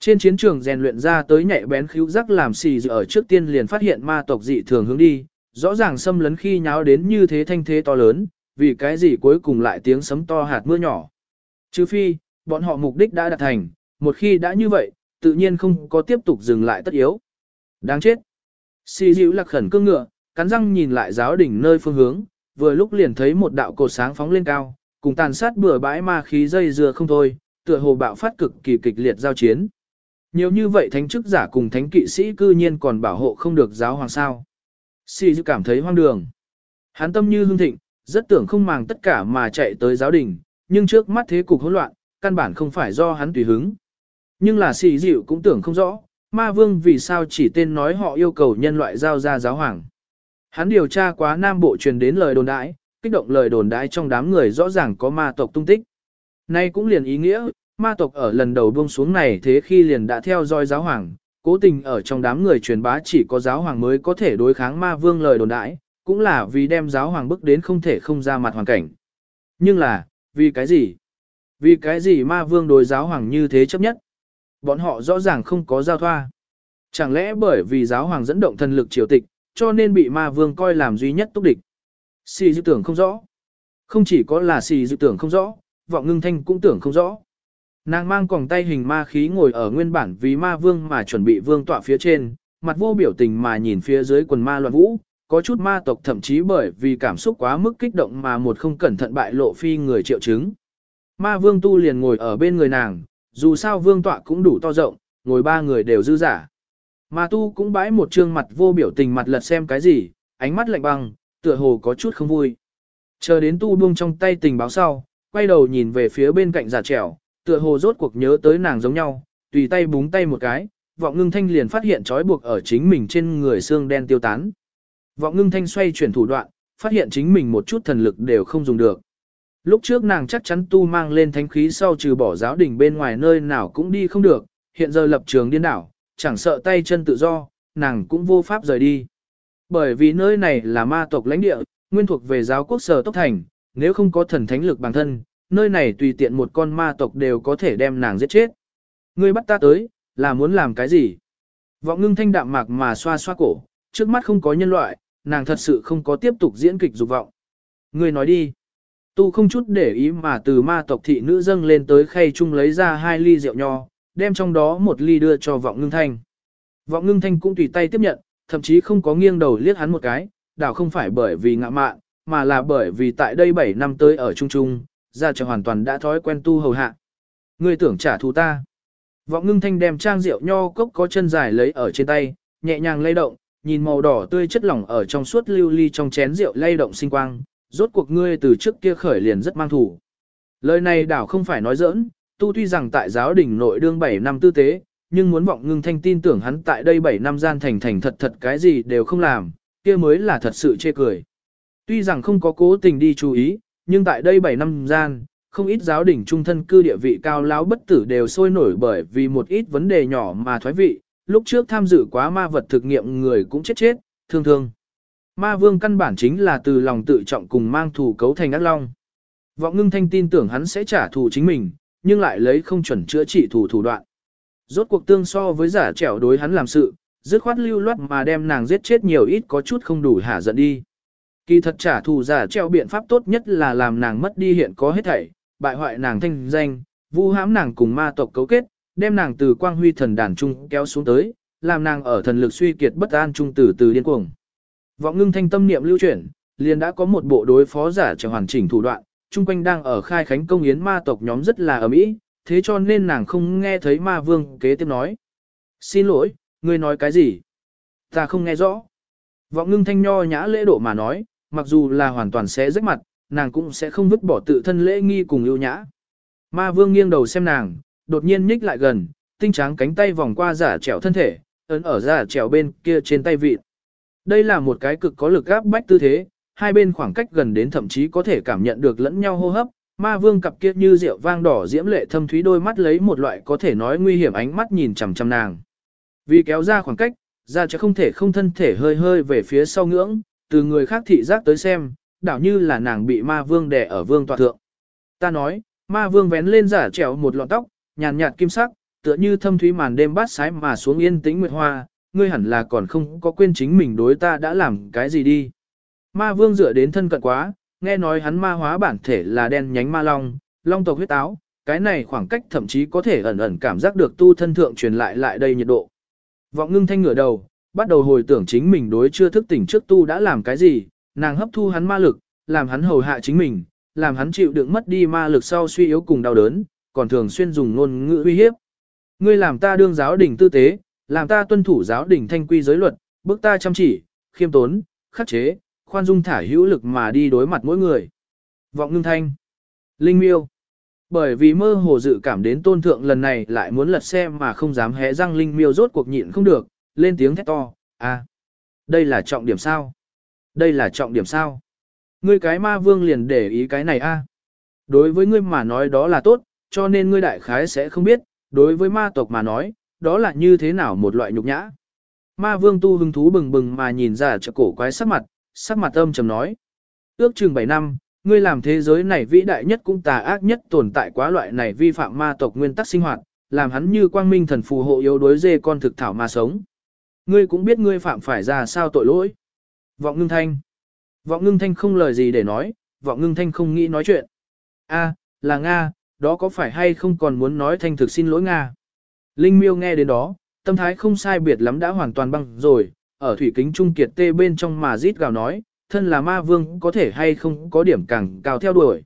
Trên chiến trường rèn luyện ra tới nhạy bén khíu giác làm xì dự ở trước tiên liền phát hiện ma tộc dị thường hướng đi, rõ ràng xâm lấn khi nháo đến như thế thanh thế to lớn, vì cái gì cuối cùng lại tiếng sấm to hạt mưa nhỏ. Chứ phi, bọn họ mục đích đã đạt thành, một khi đã như vậy, tự nhiên không có tiếp tục dừng lại tất yếu. Đáng chết. Xì dịu lạc khẩn cương ngựa, cắn răng nhìn lại giáo đỉnh nơi phương hướng, vừa lúc liền thấy một đạo cột sáng phóng lên cao, cùng tàn sát bừa bãi ma khí dây dưa không thôi, tựa hồ bạo phát cực kỳ kịch liệt giao chiến. Nhiều như vậy thánh chức giả cùng thánh kỵ sĩ cư nhiên còn bảo hộ không được giáo hoàng sao. Si dư cảm thấy hoang đường. Hắn tâm như hương thịnh, rất tưởng không màng tất cả mà chạy tới giáo đình, nhưng trước mắt thế cục hỗn loạn, căn bản không phải do hắn tùy hứng. Nhưng là xì dịu cũng tưởng không rõ, ma vương vì sao chỉ tên nói họ yêu cầu nhân loại giao ra giáo hoàng. Hắn điều tra quá nam bộ truyền đến lời đồn đãi, kích động lời đồn đãi trong đám người rõ ràng có ma tộc tung tích. Nay cũng liền ý nghĩa, ma tộc ở lần đầu buông xuống này thế khi liền đã theo dõi giáo hoàng, cố tình ở trong đám người truyền bá chỉ có giáo hoàng mới có thể đối kháng ma vương lời đồn đãi, cũng là vì đem giáo hoàng bức đến không thể không ra mặt hoàn cảnh. Nhưng là, vì cái gì? Vì cái gì ma vương đối giáo hoàng như thế chấp nhất? Bọn họ rõ ràng không có giao thoa. Chẳng lẽ bởi vì giáo hoàng dẫn động thần lực triều tịch, cho nên bị ma vương coi làm duy nhất túc địch? Xì dự tưởng không rõ. Không chỉ có là xì dự tưởng không rõ, vọng ngưng thanh cũng tưởng không rõ. Nàng mang còng tay hình ma khí ngồi ở nguyên bản vì ma vương mà chuẩn bị vương tọa phía trên, mặt vô biểu tình mà nhìn phía dưới quần ma loạn vũ, có chút ma tộc thậm chí bởi vì cảm xúc quá mức kích động mà một không cẩn thận bại lộ phi người triệu chứng. Ma vương tu liền ngồi ở bên người nàng, dù sao vương tọa cũng đủ to rộng, ngồi ba người đều dư giả. Ma tu cũng bãi một trương mặt vô biểu tình mặt lật xem cái gì, ánh mắt lạnh băng, tựa hồ có chút không vui. Chờ đến tu buông trong tay tình báo sau, quay đầu nhìn về phía bên cạnh giả trẻo, tựa hồ rốt cuộc nhớ tới nàng giống nhau, tùy tay búng tay một cái, vọng ngưng thanh liền phát hiện trói buộc ở chính mình trên người xương đen tiêu tán. Vọng ngưng thanh xoay chuyển thủ đoạn, phát hiện chính mình một chút thần lực đều không dùng được. Lúc trước nàng chắc chắn tu mang lên thánh khí sau trừ bỏ giáo đình bên ngoài nơi nào cũng đi không được, hiện giờ lập trường điên đảo, chẳng sợ tay chân tự do, nàng cũng vô pháp rời đi. Bởi vì nơi này là ma tộc lãnh địa, nguyên thuộc về giáo quốc sở tốc thành, nếu không có thần thánh lực bản thân, nơi này tùy tiện một con ma tộc đều có thể đem nàng giết chết. Ngươi bắt ta tới, là muốn làm cái gì? Vọng ngưng thanh đạm mạc mà xoa xoa cổ, trước mắt không có nhân loại, nàng thật sự không có tiếp tục diễn kịch dục vọng. Ngươi nói đi. Tu không chút để ý mà từ ma tộc thị nữ dâng lên tới khay chung lấy ra hai ly rượu nho, đem trong đó một ly đưa cho vọng ngưng thanh. Vọng ngưng thanh cũng tùy tay tiếp nhận, thậm chí không có nghiêng đầu liếc hắn một cái, đảo không phải bởi vì ngạ mạn, mà là bởi vì tại đây 7 năm tới ở Trung Trung, ra cho hoàn toàn đã thói quen tu hầu hạ. Ngươi tưởng trả thù ta. Vọng ngưng thanh đem trang rượu nho cốc có chân dài lấy ở trên tay, nhẹ nhàng lay động, nhìn màu đỏ tươi chất lỏng ở trong suốt lưu ly trong chén rượu lay động sinh quang, rốt cuộc ngươi từ trước kia khởi liền rất mang thủ. Lời này đảo không phải nói giỡn, tu tuy rằng tại giáo đình nội đương 7 năm tư tế, nhưng muốn vọng ngưng thanh tin tưởng hắn tại đây 7 năm gian thành thành thật thật cái gì đều không làm, kia mới là thật sự chê cười. Tuy rằng không có cố tình đi chú ý, nhưng tại đây 7 năm gian, không ít giáo đỉnh trung thân cư địa vị cao láo bất tử đều sôi nổi bởi vì một ít vấn đề nhỏ mà thoái vị, lúc trước tham dự quá ma vật thực nghiệm người cũng chết chết, thương thương. Ma vương căn bản chính là từ lòng tự trọng cùng mang thù cấu thành ác long. Vọng ngưng thanh tin tưởng hắn sẽ trả thù chính mình, nhưng lại lấy không chuẩn chữa trị thù thủ đoạn. Rốt cuộc tương so với giả trẻo đối hắn làm sự, dứt khoát lưu loát mà đem nàng giết chết nhiều ít có chút không đủ hả giận đi. Kỳ thật trả thù giả treo biện pháp tốt nhất là làm nàng mất đi hiện có hết thảy, bại hoại nàng thanh danh, vu hãm nàng cùng ma tộc cấu kết, đem nàng từ quang huy thần đàn trung kéo xuống tới, làm nàng ở thần lực suy kiệt bất an trung từ từ điên cuồng. Vọng ngưng thanh tâm niệm lưu chuyển, liền đã có một bộ đối phó giả trở hoàn chỉnh thủ đoạn, chung quanh đang ở khai khánh công yến ma tộc nhóm rất là ấm ý, thế cho nên nàng không nghe thấy ma vương kế tiếp nói. Xin lỗi, ngươi nói cái gì? Ta không nghe rõ. Vọng ngưng thanh nho nhã lễ độ mà nói, mặc dù là hoàn toàn sẽ rách mặt, nàng cũng sẽ không vứt bỏ tự thân lễ nghi cùng ưu nhã. Ma vương nghiêng đầu xem nàng, đột nhiên nhích lại gần, tinh trắng cánh tay vòng qua giả trèo thân thể, ấn ở giả trèo bên kia trên tay vịt. Đây là một cái cực có lực áp bách tư thế, hai bên khoảng cách gần đến thậm chí có thể cảm nhận được lẫn nhau hô hấp. Ma vương cặp kia như rượu vang đỏ diễm lệ thâm thúy đôi mắt lấy một loại có thể nói nguy hiểm ánh mắt nhìn chằm chằm nàng. Vì kéo ra khoảng cách, ra chứ không thể không thân thể hơi hơi về phía sau ngưỡng, từ người khác thị giác tới xem, đảo như là nàng bị ma vương đè ở vương tọa thượng. Ta nói, ma vương vén lên giả trèo một lọn tóc, nhàn nhạt kim sắc, tựa như thâm thúy màn đêm bát sái mà xuống yên tĩnh nguyệt hoa, ngươi hẳn là còn không có quên chính mình đối ta đã làm cái gì đi. Ma vương dựa đến thân cận quá, nghe nói hắn ma hóa bản thể là đen nhánh ma long, long tộc huyết áo, cái này khoảng cách thậm chí có thể ẩn ẩn cảm giác được tu thân thượng truyền lại lại đây nhiệt độ. Vọng ngưng thanh ngửa đầu, bắt đầu hồi tưởng chính mình đối chưa thức tỉnh trước tu đã làm cái gì, nàng hấp thu hắn ma lực, làm hắn hầu hạ chính mình, làm hắn chịu đựng mất đi ma lực sau suy yếu cùng đau đớn, còn thường xuyên dùng ngôn ngữ uy hiếp. Ngươi làm ta đương giáo đỉnh tư tế, làm ta tuân thủ giáo đình thanh quy giới luật, bước ta chăm chỉ, khiêm tốn, khắc chế, khoan dung thả hữu lực mà đi đối mặt mỗi người. Vọng ngưng thanh. Linh miêu. Bởi vì mơ hồ dự cảm đến tôn thượng lần này lại muốn lật xe mà không dám hé răng linh miêu rốt cuộc nhịn không được, lên tiếng thét to, à, đây là trọng điểm sao? Đây là trọng điểm sao? Ngươi cái ma vương liền để ý cái này a. Đối với ngươi mà nói đó là tốt, cho nên ngươi đại khái sẽ không biết, đối với ma tộc mà nói, đó là như thế nào một loại nhục nhã. Ma vương tu hứng thú bừng bừng mà nhìn ra trợ cổ quái sắc mặt, sắc mặt âm trầm nói. Ước chừng 7 năm, ngươi làm thế giới này vĩ đại nhất cũng tà ác nhất tồn tại quá loại này vi phạm ma tộc nguyên tắc sinh hoạt, làm hắn như quang minh thần phù hộ yếu đối dê con thực thảo mà sống. Ngươi cũng biết ngươi phạm phải ra sao tội lỗi. Vọng ngưng thanh. Vọng ngưng thanh không lời gì để nói, vọng ngưng thanh không nghĩ nói chuyện. a là Nga, đó có phải hay không còn muốn nói thanh thực xin lỗi Nga. Linh miêu nghe đến đó, tâm thái không sai biệt lắm đã hoàn toàn băng rồi, ở thủy kính trung kiệt tê bên trong mà rít gào nói, thân là ma vương có thể hay không có điểm càng cao theo đuổi.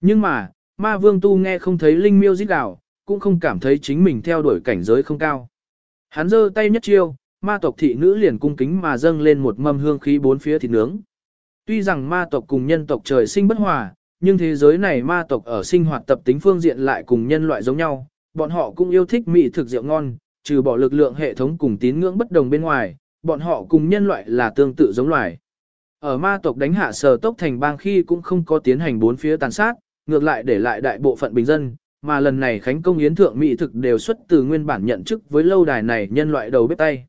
Nhưng mà, ma vương tu nghe không thấy linh miêu rít gào, cũng không cảm thấy chính mình theo đuổi cảnh giới không cao. Hắn giơ tay nhất chiêu, ma tộc thị nữ liền cung kính mà dâng lên một mâm hương khí bốn phía thịt nướng. Tuy rằng ma tộc cùng nhân tộc trời sinh bất hòa, nhưng thế giới này ma tộc ở sinh hoạt tập tính phương diện lại cùng nhân loại giống nhau, bọn họ cũng yêu thích mỹ thực rượu ngon, trừ bỏ lực lượng hệ thống cùng tín ngưỡng bất đồng bên ngoài, bọn họ cùng nhân loại là tương tự giống loài. Ở ma tộc đánh hạ sở tốc thành bang khi cũng không có tiến hành bốn phía tàn sát, ngược lại để lại đại bộ phận bình dân, mà lần này khánh công yến thượng mỹ thực đều xuất từ nguyên bản nhận chức với lâu đài này nhân loại đầu bếp tay.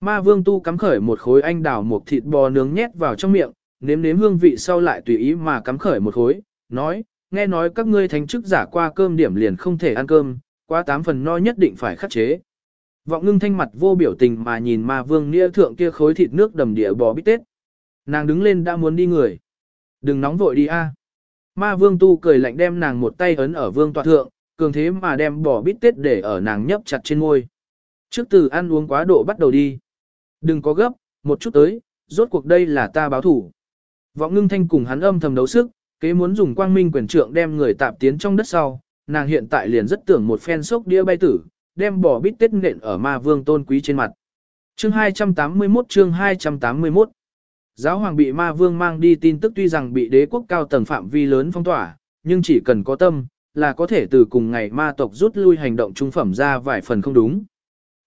Ma vương tu cắm khởi một khối anh đào một thịt bò nướng nhét vào trong miệng, nếm nếm hương vị sau lại tùy ý mà cắm khởi một khối, nói, nghe nói các ngươi thánh chức giả qua cơm điểm liền không thể ăn cơm, Quá tám phần no nhất định phải khắc chế. Vọng ngưng thanh mặt vô biểu tình mà nhìn ma vương nghĩa thượng kia khối thịt nước đầm địa bò bít tết. Nàng đứng lên đã muốn đi người. Đừng nóng vội đi a. Ma vương tu cười lạnh đem nàng một tay ấn ở vương tọa thượng, cường thế mà đem bò bít tết để ở nàng nhấp chặt trên môi. Trước từ ăn uống quá độ bắt đầu đi. Đừng có gấp, một chút tới, rốt cuộc đây là ta báo thủ. Vọng ngưng thanh cùng hắn âm thầm đấu sức, kế muốn dùng quang minh quyền trượng đem người tạp tiến trong đất sau, nàng hiện tại liền rất tưởng một phen sốc đĩa bay tử, đem bỏ bít tết nện ở ma vương tôn quý trên mặt. Chương 281 chương 281 Giáo hoàng bị ma vương mang đi tin tức tuy rằng bị đế quốc cao tầng phạm vi lớn phong tỏa, nhưng chỉ cần có tâm, là có thể từ cùng ngày ma tộc rút lui hành động trung phẩm ra vài phần không đúng.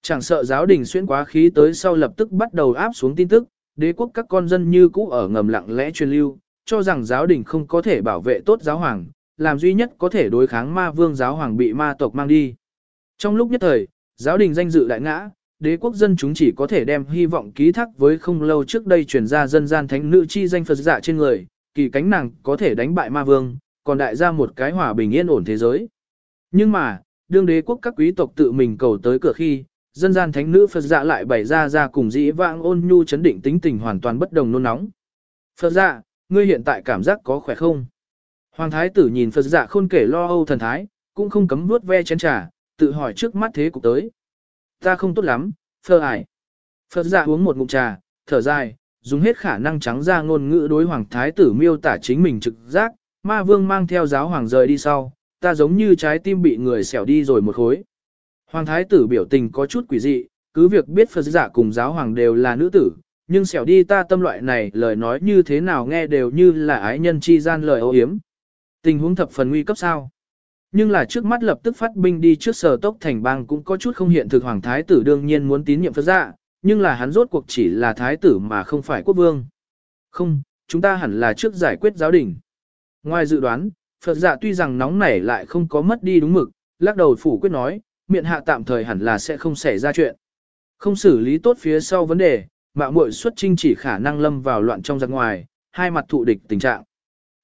Chẳng sợ giáo đình xuyên quá khí tới sau lập tức bắt đầu áp xuống tin tức, đế quốc các con dân như cũ ở ngầm lặng lẽ truyền lưu, cho rằng giáo đình không có thể bảo vệ tốt giáo hoàng, làm duy nhất có thể đối kháng ma vương giáo hoàng bị ma tộc mang đi. Trong lúc nhất thời, giáo đình danh dự đại ngã, đế quốc dân chúng chỉ có thể đem hy vọng ký thác với không lâu trước đây truyền ra dân gian thánh nữ chi danh Phật giả trên người, kỳ cánh nàng có thể đánh bại ma vương, còn đại ra một cái hòa bình yên ổn thế giới. Nhưng mà, đương đế quốc các quý tộc tự mình cầu tới cửa khi, dân gian thánh nữ Phật giả lại bày ra ra cùng dĩ vãng ôn nhu chấn định tính tình hoàn toàn bất đồng nôn nóng. Phật giả ngươi hiện tại cảm giác có khỏe không? Hoàng thái tử nhìn Phật dạ khôn kể lo âu thần thái, cũng không cấm nuốt ve chén trà, tự hỏi trước mắt thế cục tới. Ta không tốt lắm, phơ ải. Phật dạ uống một ngụm trà, thở dài, dùng hết khả năng trắng ra ngôn ngữ đối hoàng thái tử miêu tả chính mình trực giác, ma vương mang theo giáo hoàng rời đi sau, ta giống như trái tim bị người xẻo đi rồi một khối. Hoàng thái tử biểu tình có chút quỷ dị, cứ việc biết Phật giả cùng giáo hoàng đều là nữ tử, nhưng xẻo đi ta tâm loại này lời nói như thế nào nghe đều như là ái nhân chi gian lời ô hiếm. Tình huống thập phần nguy cấp sao. Nhưng là trước mắt lập tức phát binh đi trước sở tốc thành bang cũng có chút không hiện thực hoàng thái tử đương nhiên muốn tín nhiệm Phật giả, nhưng là hắn rốt cuộc chỉ là thái tử mà không phải quốc vương. Không, chúng ta hẳn là trước giải quyết giáo đình. Ngoài dự đoán, Phật giả tuy rằng nóng nảy lại không có mất đi đúng mực, lắc đầu phủ quyết nói, miệng hạ tạm thời hẳn là sẽ không xảy ra chuyện. Không xử lý tốt phía sau vấn đề, mạo muội xuất trinh chỉ khả năng lâm vào loạn trong giặc ngoài, hai mặt thụ địch tình trạng.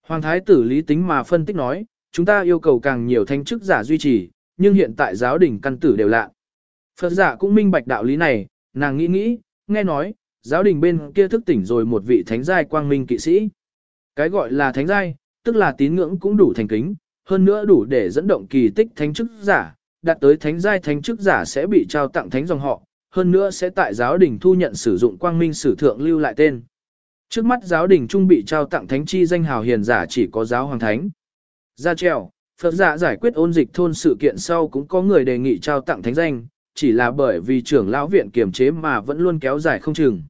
Hoàng thái tử lý tính mà phân tích nói, chúng ta yêu cầu càng nhiều thanh chức giả duy trì, nhưng hiện tại giáo đình căn tử đều lạ. Phật giả cũng minh bạch đạo lý này, nàng nghĩ nghĩ, nghe nói, giáo đình bên kia thức tỉnh rồi một vị thánh giai quang minh kỵ sĩ. Cái gọi là thánh giai, tức là tín ngưỡng cũng đủ thành kính, hơn nữa đủ để dẫn động kỳ tích thánh chức giả, đạt tới thánh giai thánh chức giả sẽ bị trao tặng thánh dòng họ, hơn nữa sẽ tại giáo đình thu nhận sử dụng quang minh sử thượng lưu lại tên. Trước mắt giáo đình trung bị trao tặng thánh chi danh hào hiền giả chỉ có giáo hoàng thánh. Ra trèo Phật giả giải quyết ôn dịch thôn sự kiện sau cũng có người đề nghị trao tặng thánh danh, chỉ là bởi vì trưởng lão viện kiềm chế mà vẫn luôn kéo dài không chừng.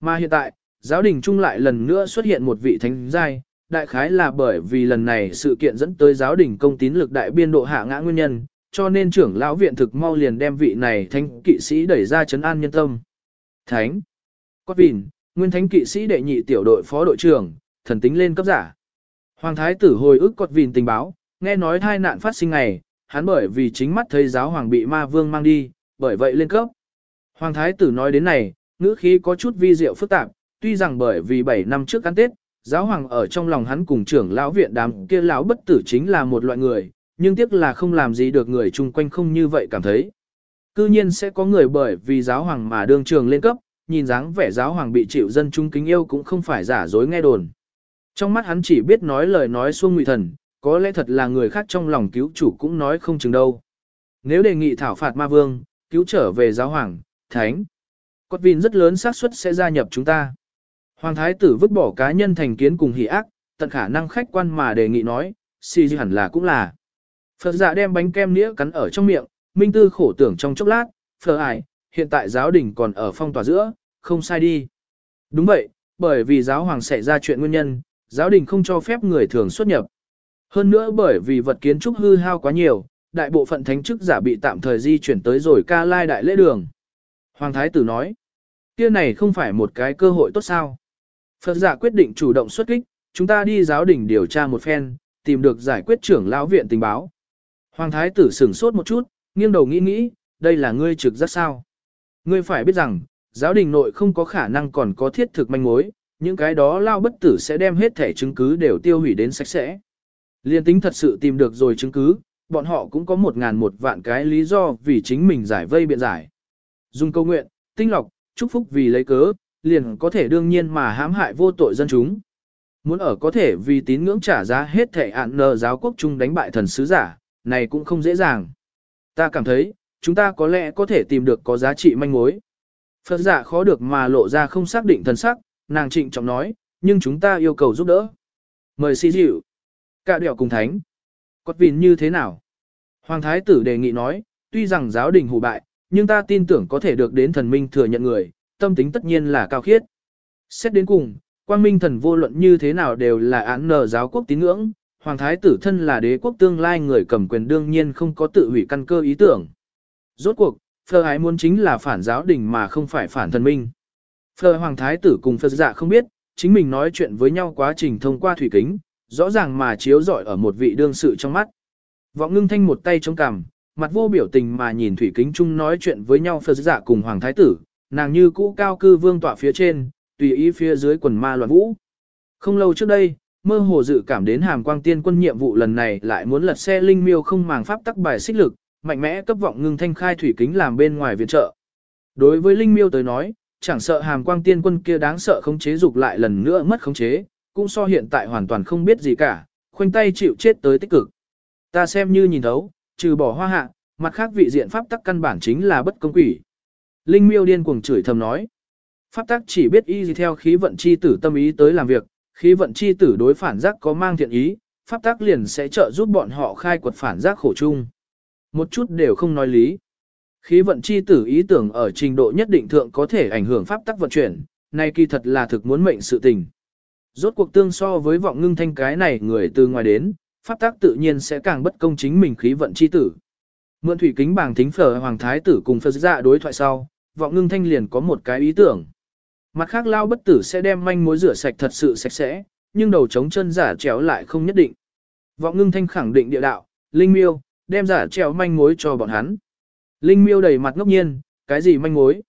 Mà hiện tại, giáo đình trung lại lần nữa xuất hiện một vị thánh giai, đại khái là bởi vì lần này sự kiện dẫn tới giáo đình công tín lực đại biên độ hạ ngã nguyên nhân, cho nên trưởng lão viện thực mau liền đem vị này thánh kỵ sĩ đẩy ra chấn an nhân tâm. Thánh. quát vìn, nguyên thánh kỵ sĩ đệ nhị tiểu đội phó đội trưởng, thần tính lên cấp giả. Hoàng thái tử hồi ức cọt vìn tình báo, nghe nói thai nạn phát sinh ngày, hắn bởi vì chính mắt thấy giáo hoàng bị ma vương mang đi, bởi vậy lên cấp. Hoàng thái tử nói đến này, ngữ khí có chút vi diệu phức tạp, tuy rằng bởi vì 7 năm trước ăn Tết, giáo hoàng ở trong lòng hắn cùng trưởng lão viện đám kia lão bất tử chính là một loại người, nhưng tiếc là không làm gì được người chung quanh không như vậy cảm thấy. Cư nhiên sẽ có người bởi vì giáo hoàng mà đương trường lên cấp, nhìn dáng vẻ giáo hoàng bị chịu dân chúng kính yêu cũng không phải giả dối nghe đồn. Trong mắt hắn chỉ biết nói lời nói xuông ngụy thần, có lẽ thật là người khác trong lòng cứu chủ cũng nói không chừng đâu. Nếu đề nghị thảo phạt ma vương, cứu trở về giáo hoàng, thánh, Cốt vin rất lớn xác suất sẽ gia nhập chúng ta. Hoàng thái tử vứt bỏ cá nhân thành kiến cùng hỉ ác, tận khả năng khách quan mà đề nghị nói, si dư hẳn là cũng là. Phật dạ đem bánh kem nĩa cắn ở trong miệng, minh tư khổ tưởng trong chốc lát, phở ải, hiện tại giáo đình còn ở phong tỏa giữa, không sai đi. Đúng vậy, bởi vì giáo hoàng xảy ra chuyện nguyên nhân, giáo đình không cho phép người thường xuất nhập. Hơn nữa bởi vì vật kiến trúc hư hao quá nhiều, đại bộ phận thánh chức giả bị tạm thời di chuyển tới rồi ca lai đại lễ đường. Hoàng thái tử nói, kia này không phải một cái cơ hội tốt sao. Phật giả quyết định chủ động xuất kích, chúng ta đi giáo đình điều tra một phen, tìm được giải quyết trưởng lão viện tình báo. Hoàng thái tử sửng sốt một chút, nghiêng đầu nghĩ nghĩ, đây là ngươi trực giác sao. Ngươi phải biết rằng, giáo đình nội không có khả năng còn có thiết thực manh mối, những cái đó lao bất tử sẽ đem hết thẻ chứng cứ đều tiêu hủy đến sạch sẽ. Liên tính thật sự tìm được rồi chứng cứ, bọn họ cũng có một ngàn một vạn cái lý do vì chính mình giải vây biện giải. Dùng câu nguyện, tinh lọc, chúc phúc vì lấy cớ, liền có thể đương nhiên mà hãm hại vô tội dân chúng. Muốn ở có thể vì tín ngưỡng trả giá hết thể ạn nờ giáo quốc trung đánh bại thần sứ giả, này cũng không dễ dàng. Ta cảm thấy, chúng ta có lẽ có thể tìm được có giá trị manh mối. Phật giả khó được mà lộ ra không xác định thần sắc, nàng trịnh trọng nói, nhưng chúng ta yêu cầu giúp đỡ. Mời si dịu. Cả đèo cùng thánh. Cốt vìn như thế nào? Hoàng thái tử đề nghị nói, tuy rằng giáo đình hủ bại, nhưng ta tin tưởng có thể được đến thần minh thừa nhận người, tâm tính tất nhiên là cao khiết. Xét đến cùng, quang minh thần vô luận như thế nào đều là án nờ giáo quốc tín ngưỡng, hoàng thái tử thân là đế quốc tương lai người cầm quyền đương nhiên không có tự hủy căn cơ ý tưởng. Rốt cuộc, Phờ ái muốn chính là phản giáo đình mà không phải phản thần minh. Phờ hoàng thái tử cùng Phật dạ không biết, chính mình nói chuyện với nhau quá trình thông qua thủy kính, rõ ràng mà chiếu rọi ở một vị đương sự trong mắt. Vọng ngưng thanh một tay chống cằm, mặt vô biểu tình mà nhìn thủy kính chung nói chuyện với nhau Phật giả cùng Hoàng Thái Tử, nàng như cũ cao cư vương tọa phía trên, tùy ý phía dưới quần ma loạn vũ. Không lâu trước đây, mơ hồ dự cảm đến hàm quang tiên quân nhiệm vụ lần này lại muốn lật xe linh miêu không màng pháp tắc bài xích lực, mạnh mẽ cấp vọng ngưng thanh khai thủy kính làm bên ngoài viện trợ. Đối với linh miêu tới nói, chẳng sợ hàm quang tiên quân kia đáng sợ khống chế dục lại lần nữa mất khống chế, cũng so hiện tại hoàn toàn không biết gì cả, khoanh tay chịu chết tới tích cực. Ta xem như nhìn thấu, trừ bỏ hoa hạ, mặt khác vị diện pháp tắc căn bản chính là bất công quỷ. Linh miêu điên cuồng chửi thầm nói. Pháp tắc chỉ biết y gì theo khí vận chi tử tâm ý tới làm việc, khí vận chi tử đối phản giác có mang thiện ý, pháp tắc liền sẽ trợ giúp bọn họ khai quật phản giác khổ chung. Một chút đều không nói lý. Khí vận chi tử ý tưởng ở trình độ nhất định thượng có thể ảnh hưởng pháp tắc vận chuyển, này kỳ thật là thực muốn mệnh sự tình. Rốt cuộc tương so với vọng ngưng thanh cái này người từ ngoài đến, pháp tắc tự nhiên sẽ càng bất công chính mình khí vận chi tử. Mượn thủy kính bảng thính phở hoàng thái tử cùng phật dạ đối thoại sau, vọng ngưng thanh liền có một cái ý tưởng. Mặt khác lao bất tử sẽ đem manh mối rửa sạch thật sự sạch sẽ, nhưng đầu chống chân giả chéo lại không nhất định. Vọng ngưng thanh khẳng định địa đạo, Linh miêu, đem giả trèo manh mối cho bọn hắn. Linh miêu đầy mặt ngốc nhiên, cái gì manh mối?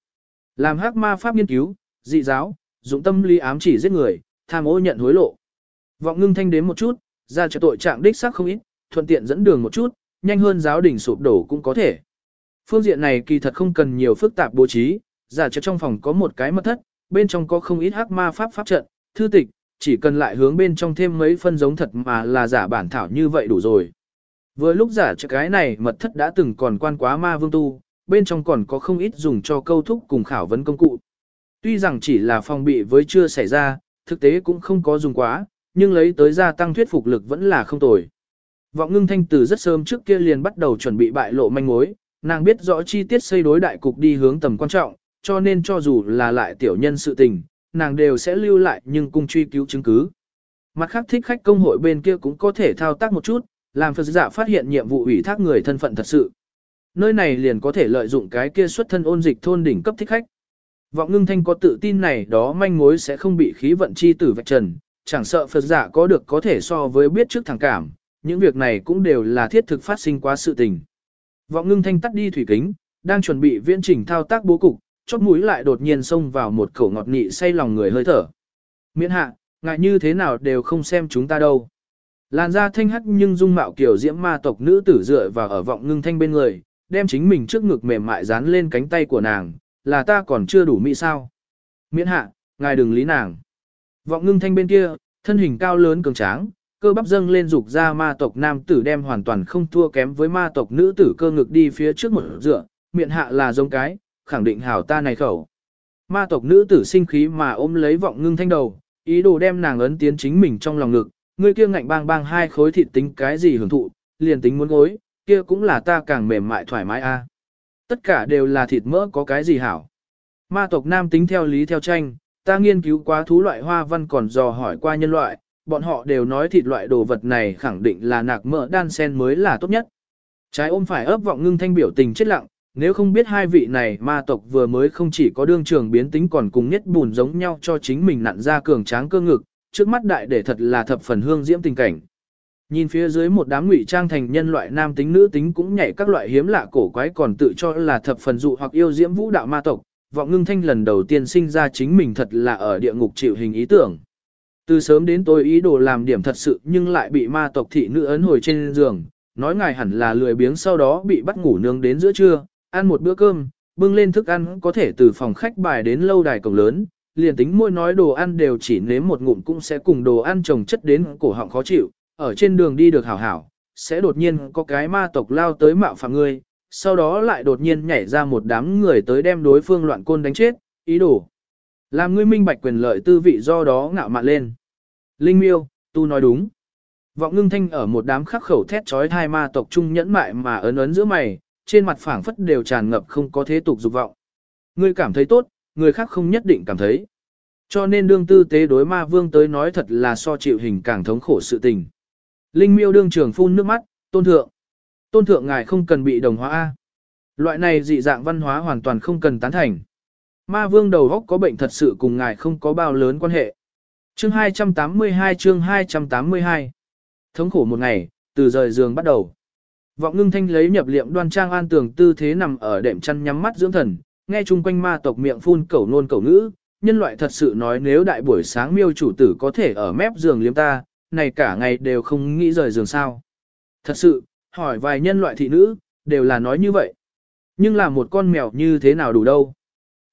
Làm hắc ma pháp nghiên cứu, dị giáo, dụng tâm lý ám chỉ giết người, tham ô nhận hối lộ. Vọng ngưng thanh đến một chút, ra cho tội trạng đích xác không ít, thuận tiện dẫn đường một chút, nhanh hơn giáo đình sụp đổ cũng có thể. Phương diện này kỳ thật không cần nhiều phức tạp bố trí, giả cho trong phòng có một cái mật thất, bên trong có không ít hắc ma pháp pháp trận, thư tịch, chỉ cần lại hướng bên trong thêm mấy phân giống thật mà là giả bản thảo như vậy đủ rồi. Vừa lúc giả cho cái này mật thất đã từng còn quan quá ma vương tu, bên trong còn có không ít dùng cho câu thúc cùng khảo vấn công cụ. Tuy rằng chỉ là phòng bị với chưa xảy ra, thực tế cũng không có dùng quá, nhưng lấy tới gia tăng thuyết phục lực vẫn là không tồi. Vọng ngưng thanh từ rất sớm trước kia liền bắt đầu chuẩn bị bại lộ manh mối, nàng biết rõ chi tiết xây đối đại cục đi hướng tầm quan trọng, cho nên cho dù là lại tiểu nhân sự tình, nàng đều sẽ lưu lại nhưng cung truy cứu chứng cứ. Mặt khác thích khách công hội bên kia cũng có thể thao tác một chút, làm Phật giả phát hiện nhiệm vụ ủy thác người thân phận thật sự. Nơi này liền có thể lợi dụng cái kia xuất thân ôn dịch thôn đỉnh cấp thích khách. Vọng ngưng thanh có tự tin này đó manh mối sẽ không bị khí vận chi tử vạch trần, chẳng sợ Phật giả có được có thể so với biết trước thẳng cảm, những việc này cũng đều là thiết thực phát sinh quá sự tình. Vọng ngưng thanh tắt đi thủy kính, đang chuẩn bị viễn chỉnh thao tác bố cục, chót mũi lại đột nhiên xông vào một khẩu ngọt nị say lòng người hơi thở. Miễn hạ, ngại như thế nào đều không xem chúng ta đâu. Làn da thanh hắc nhưng dung mạo kiểu diễm ma tộc nữ tử dựa vào ở vọng ngưng thanh bên người, đem chính mình trước ngực mềm mại dán lên cánh tay của nàng, là ta còn chưa đủ mỹ sao. Miễn hạ, ngài đừng lý nàng. Vọng ngưng thanh bên kia, thân hình cao lớn cường tráng, cơ bắp dâng lên dục ra ma tộc nam tử đem hoàn toàn không thua kém với ma tộc nữ tử cơ ngực đi phía trước một dựa, miệng hạ là giống cái, khẳng định hảo ta này khẩu. Ma tộc nữ tử sinh khí mà ôm lấy vọng ngưng thanh đầu, ý đồ đem nàng ấn tiến chính mình trong lòng ngực, ngươi kia ngạnh bang bang hai khối thịt tính cái gì hưởng thụ, liền tính muốn gối, kia cũng là ta càng mềm mại thoải mái a. Tất cả đều là thịt mỡ có cái gì hảo. Ma tộc nam tính theo lý theo tranh, ta nghiên cứu quá thú loại hoa văn còn dò hỏi qua nhân loại, bọn họ đều nói thịt loại đồ vật này khẳng định là nạc mỡ đan sen mới là tốt nhất. Trái ôm phải ấp vọng ngưng thanh biểu tình chết lặng, nếu không biết hai vị này ma tộc vừa mới không chỉ có đương trường biến tính còn cùng nhất bùn giống nhau cho chính mình nặn ra cường tráng cơ ngực, trước mắt đại để thật là thập phần hương diễm tình cảnh. Nhìn phía dưới một đám ngụy trang thành nhân loại nam tính nữ tính cũng nhảy các loại hiếm lạ cổ quái còn tự cho là thập phần dụ hoặc yêu diễm vũ đạo ma tộc, vọng ngưng thanh lần đầu tiên sinh ra chính mình thật là ở địa ngục chịu hình ý tưởng. Từ sớm đến tối ý đồ làm điểm thật sự nhưng lại bị ma tộc thị nữ ấn hồi trên giường, nói ngài hẳn là lười biếng sau đó bị bắt ngủ nướng đến giữa trưa, ăn một bữa cơm, bưng lên thức ăn có thể từ phòng khách bài đến lâu đài cổng lớn, liền tính môi nói đồ ăn đều chỉ nếm một ngụm cũng sẽ cùng đồ ăn trồng chất đến cổ họng khó chịu, ở trên đường đi được hảo hảo, sẽ đột nhiên có cái ma tộc lao tới mạo phạm ngươi, sau đó lại đột nhiên nhảy ra một đám người tới đem đối phương loạn côn đánh chết, ý đồ. Làm ngươi minh bạch quyền lợi tư vị do đó ngạo mạn lên. Linh miêu, tu nói đúng. Vọng ngưng thanh ở một đám khắc khẩu thét trói hai ma tộc trung nhẫn mại mà ấn ấn giữa mày, trên mặt phảng phất đều tràn ngập không có thế tục dục vọng. Ngươi cảm thấy tốt, người khác không nhất định cảm thấy. Cho nên đương tư tế đối ma vương tới nói thật là so chịu hình càng thống khổ sự tình. Linh miêu đương trường phun nước mắt, tôn thượng. Tôn thượng ngài không cần bị đồng hóa A. Loại này dị dạng văn hóa hoàn toàn không cần tán thành. Ma vương đầu góc có bệnh thật sự cùng ngài không có bao lớn quan hệ. Chương 282 chương 282 Thống khổ một ngày, từ rời giường bắt đầu. Vọng ngưng thanh lấy nhập liệm đoan trang an tường tư thế nằm ở đệm chăn nhắm mắt dưỡng thần, nghe chung quanh ma tộc miệng phun cẩu nôn cẩu ngữ, nhân loại thật sự nói nếu đại buổi sáng miêu chủ tử có thể ở mép giường liếm ta, này cả ngày đều không nghĩ rời giường sao. Thật sự, hỏi vài nhân loại thị nữ, đều là nói như vậy. Nhưng là một con mèo như thế nào đủ đâu.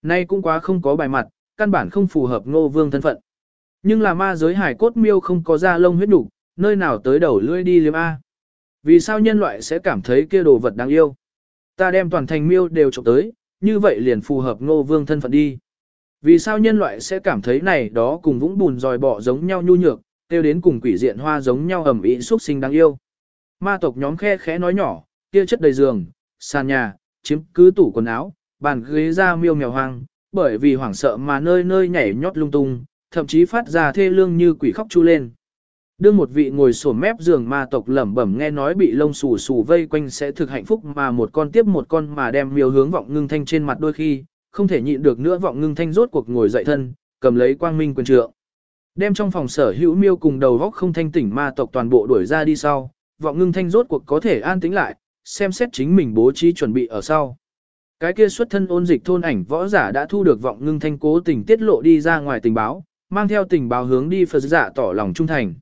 Nay cũng quá không có bài mặt, căn bản không phù hợp ngô vương thân phận. Nhưng là ma giới hải cốt miêu không có da lông huyết đủ, nơi nào tới đầu lưỡi đi liếm A. Vì sao nhân loại sẽ cảm thấy kia đồ vật đáng yêu? Ta đem toàn thành miêu đều trộm tới, như vậy liền phù hợp ngô vương thân phận đi. Vì sao nhân loại sẽ cảm thấy này đó cùng vũng bùn dòi bọ giống nhau nhu nhược, tiêu đến cùng quỷ diện hoa giống nhau ẩm ý xuất sinh đáng yêu. Ma tộc nhóm khe khẽ nói nhỏ, kia chất đầy giường, sàn nhà, chiếm cứ tủ quần áo, bàn ghế ra miêu mèo hoang, bởi vì hoảng sợ mà nơi nơi nhảy nhót lung tung, thậm chí phát ra thê lương như quỷ khóc chu lên. Đương một vị ngồi sổ mép giường ma tộc lẩm bẩm nghe nói bị lông xù xù vây quanh sẽ thực hạnh phúc mà một con tiếp một con mà đem miêu hướng vọng ngưng thanh trên mặt đôi khi, không thể nhịn được nữa vọng ngưng thanh rốt cuộc ngồi dậy thân, cầm lấy quang minh quyền trượng. Đem trong phòng sở hữu miêu cùng đầu góc không thanh tỉnh ma tộc toàn bộ đuổi ra đi sau, vọng ngưng thanh rốt cuộc có thể an tĩnh lại, xem xét chính mình bố trí chuẩn bị ở sau. Cái kia xuất thân ôn dịch thôn ảnh võ giả đã thu được vọng ngưng thanh cố tình tiết lộ đi ra ngoài tình báo, mang theo tình báo hướng đi Phật giả tỏ lòng trung thành.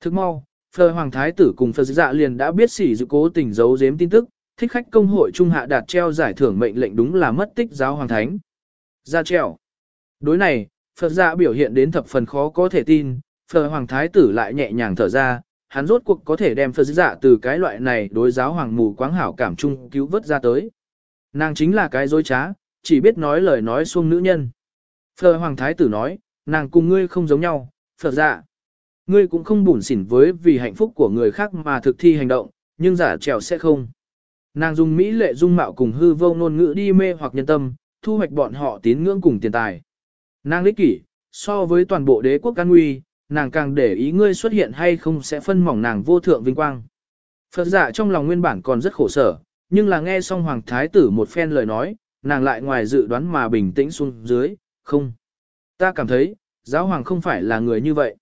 Thức mau, Phờ Hoàng Thái tử cùng Phật dạ liền đã biết sỉ dự cố tình giấu giếm tin tức, thích khách công hội trung hạ đạt treo giải thưởng mệnh lệnh đúng là mất tích giáo hoàng thánh. Ra treo. Đối này, Phật dạ biểu hiện đến thập phần khó có thể tin, Phờ Hoàng Thái tử lại nhẹ nhàng thở ra, hắn rốt cuộc có thể đem Phật dạ từ cái loại này đối giáo hoàng mù quáng hảo cảm trung cứu vớt ra tới. Nàng chính là cái dối trá, chỉ biết nói lời nói xuông nữ nhân. Phờ Hoàng Thái tử nói, nàng cùng ngươi không giống nhau, Phật dạ. Ngươi cũng không bủn xỉn với vì hạnh phúc của người khác mà thực thi hành động, nhưng giả trèo sẽ không. Nàng dùng mỹ lệ dung mạo cùng hư vô ngôn ngữ đi mê hoặc nhân tâm, thu hoạch bọn họ tín ngưỡng cùng tiền tài. Nàng lý kỷ, so với toàn bộ đế quốc can nguy, nàng càng để ý ngươi xuất hiện hay không sẽ phân mỏng nàng vô thượng vinh quang. Phật giả trong lòng nguyên bản còn rất khổ sở, nhưng là nghe xong Hoàng Thái tử một phen lời nói, nàng lại ngoài dự đoán mà bình tĩnh xuống dưới, không. Ta cảm thấy, giáo hoàng không phải là người như vậy.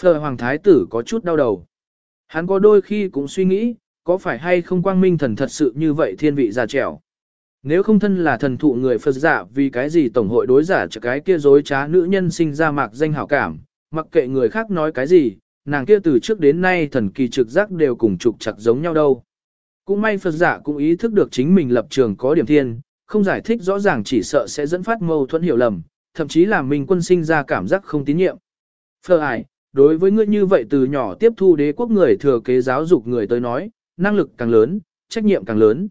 Phật Hoàng Thái tử có chút đau đầu. Hắn có đôi khi cũng suy nghĩ, có phải hay không quang minh thần thật sự như vậy thiên vị già trẻo. Nếu không thân là thần thụ người Phật giả vì cái gì tổng hội đối giả cho cái kia dối trá nữ nhân sinh ra mạc danh hảo cảm, mặc kệ người khác nói cái gì, nàng kia từ trước đến nay thần kỳ trực giác đều cùng trục chặt giống nhau đâu. Cũng may Phật giả cũng ý thức được chính mình lập trường có điểm thiên, không giải thích rõ ràng chỉ sợ sẽ dẫn phát mâu thuẫn hiểu lầm, thậm chí là mình quân sinh ra cảm giác không tín nhiệm. Phờ ải, đối với ngươi như vậy từ nhỏ tiếp thu đế quốc người thừa kế giáo dục người tới nói, năng lực càng lớn, trách nhiệm càng lớn.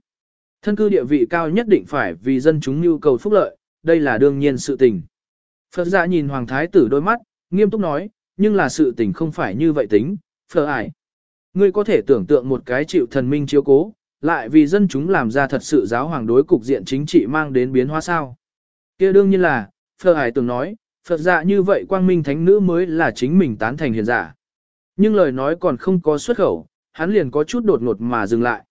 Thân cư địa vị cao nhất định phải vì dân chúng nhu cầu phúc lợi, đây là đương nhiên sự tình. Phật giả nhìn Hoàng Thái tử đôi mắt, nghiêm túc nói, nhưng là sự tình không phải như vậy tính, Phật ải. Ngươi có thể tưởng tượng một cái chịu thần minh chiếu cố, lại vì dân chúng làm ra thật sự giáo hoàng đối cục diện chính trị mang đến biến hóa sao. kia đương nhiên là, Phật Hải từng nói, Phật dạ như vậy quang minh thánh nữ mới là chính mình tán thành hiền giả. Nhưng lời nói còn không có xuất khẩu, hắn liền có chút đột ngột mà dừng lại.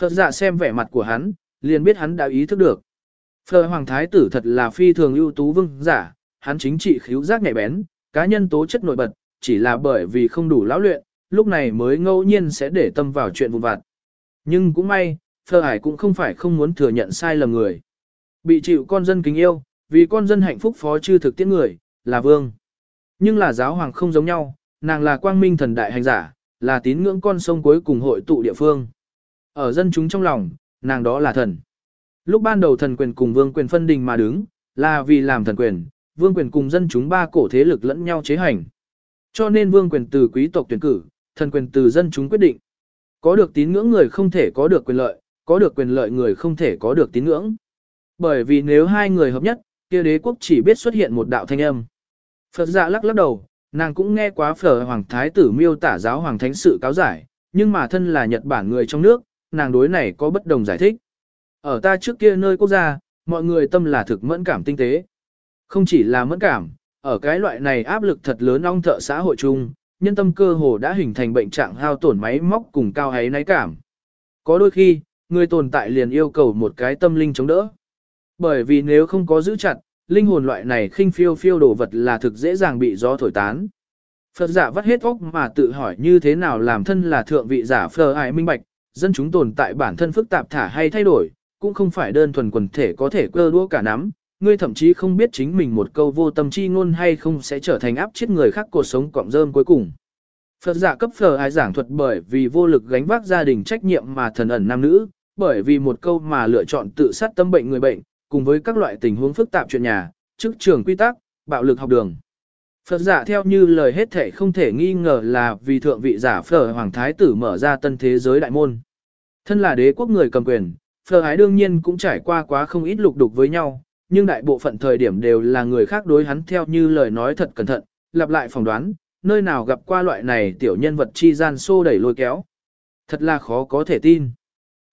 Phật dạ xem vẻ mặt của hắn, liền biết hắn đã ý thức được. Phật Hoàng Thái tử thật là phi thường ưu tú vương giả, hắn chính trị khíu giác nhạy bén, cá nhân tố chất nổi bật, chỉ là bởi vì không đủ lão luyện, lúc này mới ngẫu nhiên sẽ để tâm vào chuyện vụn vặt. Nhưng cũng may, Phờ Hải cũng không phải không muốn thừa nhận sai lầm người. Bị chịu con dân kính yêu, vì con dân hạnh phúc phó chư thực tiễn người, là vương. Nhưng là giáo hoàng không giống nhau, nàng là quang minh thần đại hành giả, là tín ngưỡng con sông cuối cùng hội tụ địa phương. Ở dân chúng trong lòng, nàng đó là thần. Lúc ban đầu thần quyền cùng vương quyền phân đình mà đứng, là vì làm thần quyền, vương quyền cùng dân chúng ba cổ thế lực lẫn nhau chế hành. Cho nên vương quyền từ quý tộc tuyển cử, thần quyền từ dân chúng quyết định. Có được tín ngưỡng người không thể có được quyền lợi, có được quyền lợi người không thể có được tín ngưỡng. Bởi vì nếu hai người hợp nhất, kia đế quốc chỉ biết xuất hiện một đạo thanh âm. Phật dạ lắc lắc đầu, nàng cũng nghe quá phở hoàng thái tử miêu tả giáo hoàng thánh sự cáo giải, nhưng mà thân là Nhật Bản người trong nước, nàng đối này có bất đồng giải thích. Ở ta trước kia nơi quốc gia, mọi người tâm là thực mẫn cảm tinh tế. Không chỉ là mẫn cảm, ở cái loại này áp lực thật lớn ong thợ xã hội chung, nhân tâm cơ hồ đã hình thành bệnh trạng hao tổn máy móc cùng cao ấy náy cảm. Có đôi khi, người tồn tại liền yêu cầu một cái tâm linh chống đỡ. Bởi vì nếu không có giữ chặt, linh hồn loại này khinh phiêu phiêu đồ vật là thực dễ dàng bị gió thổi tán. Phật giả vắt hết óc mà tự hỏi như thế nào làm thân là thượng vị giả phờ ai minh bạch, dân chúng tồn tại bản thân phức tạp thả hay thay đổi, cũng không phải đơn thuần quần thể có thể cơ đua cả nắm, ngươi thậm chí không biết chính mình một câu vô tâm chi ngôn hay không sẽ trở thành áp chết người khác cuộc sống cọng rơm cuối cùng. Phật giả cấp phờ ai giảng thuật bởi vì vô lực gánh vác gia đình trách nhiệm mà thần ẩn nam nữ, bởi vì một câu mà lựa chọn tự sát tâm bệnh người bệnh, cùng với các loại tình huống phức tạp chuyện nhà, chức trường quy tắc, bạo lực học đường. Phật giả theo như lời hết thể không thể nghi ngờ là vì thượng vị giả phở hoàng thái tử mở ra tân thế giới đại môn. Thân là đế quốc người cầm quyền, phở ái đương nhiên cũng trải qua quá không ít lục đục với nhau, nhưng đại bộ phận thời điểm đều là người khác đối hắn theo như lời nói thật cẩn thận, lặp lại phỏng đoán, nơi nào gặp qua loại này tiểu nhân vật chi gian xô đẩy lôi kéo. Thật là khó có thể tin.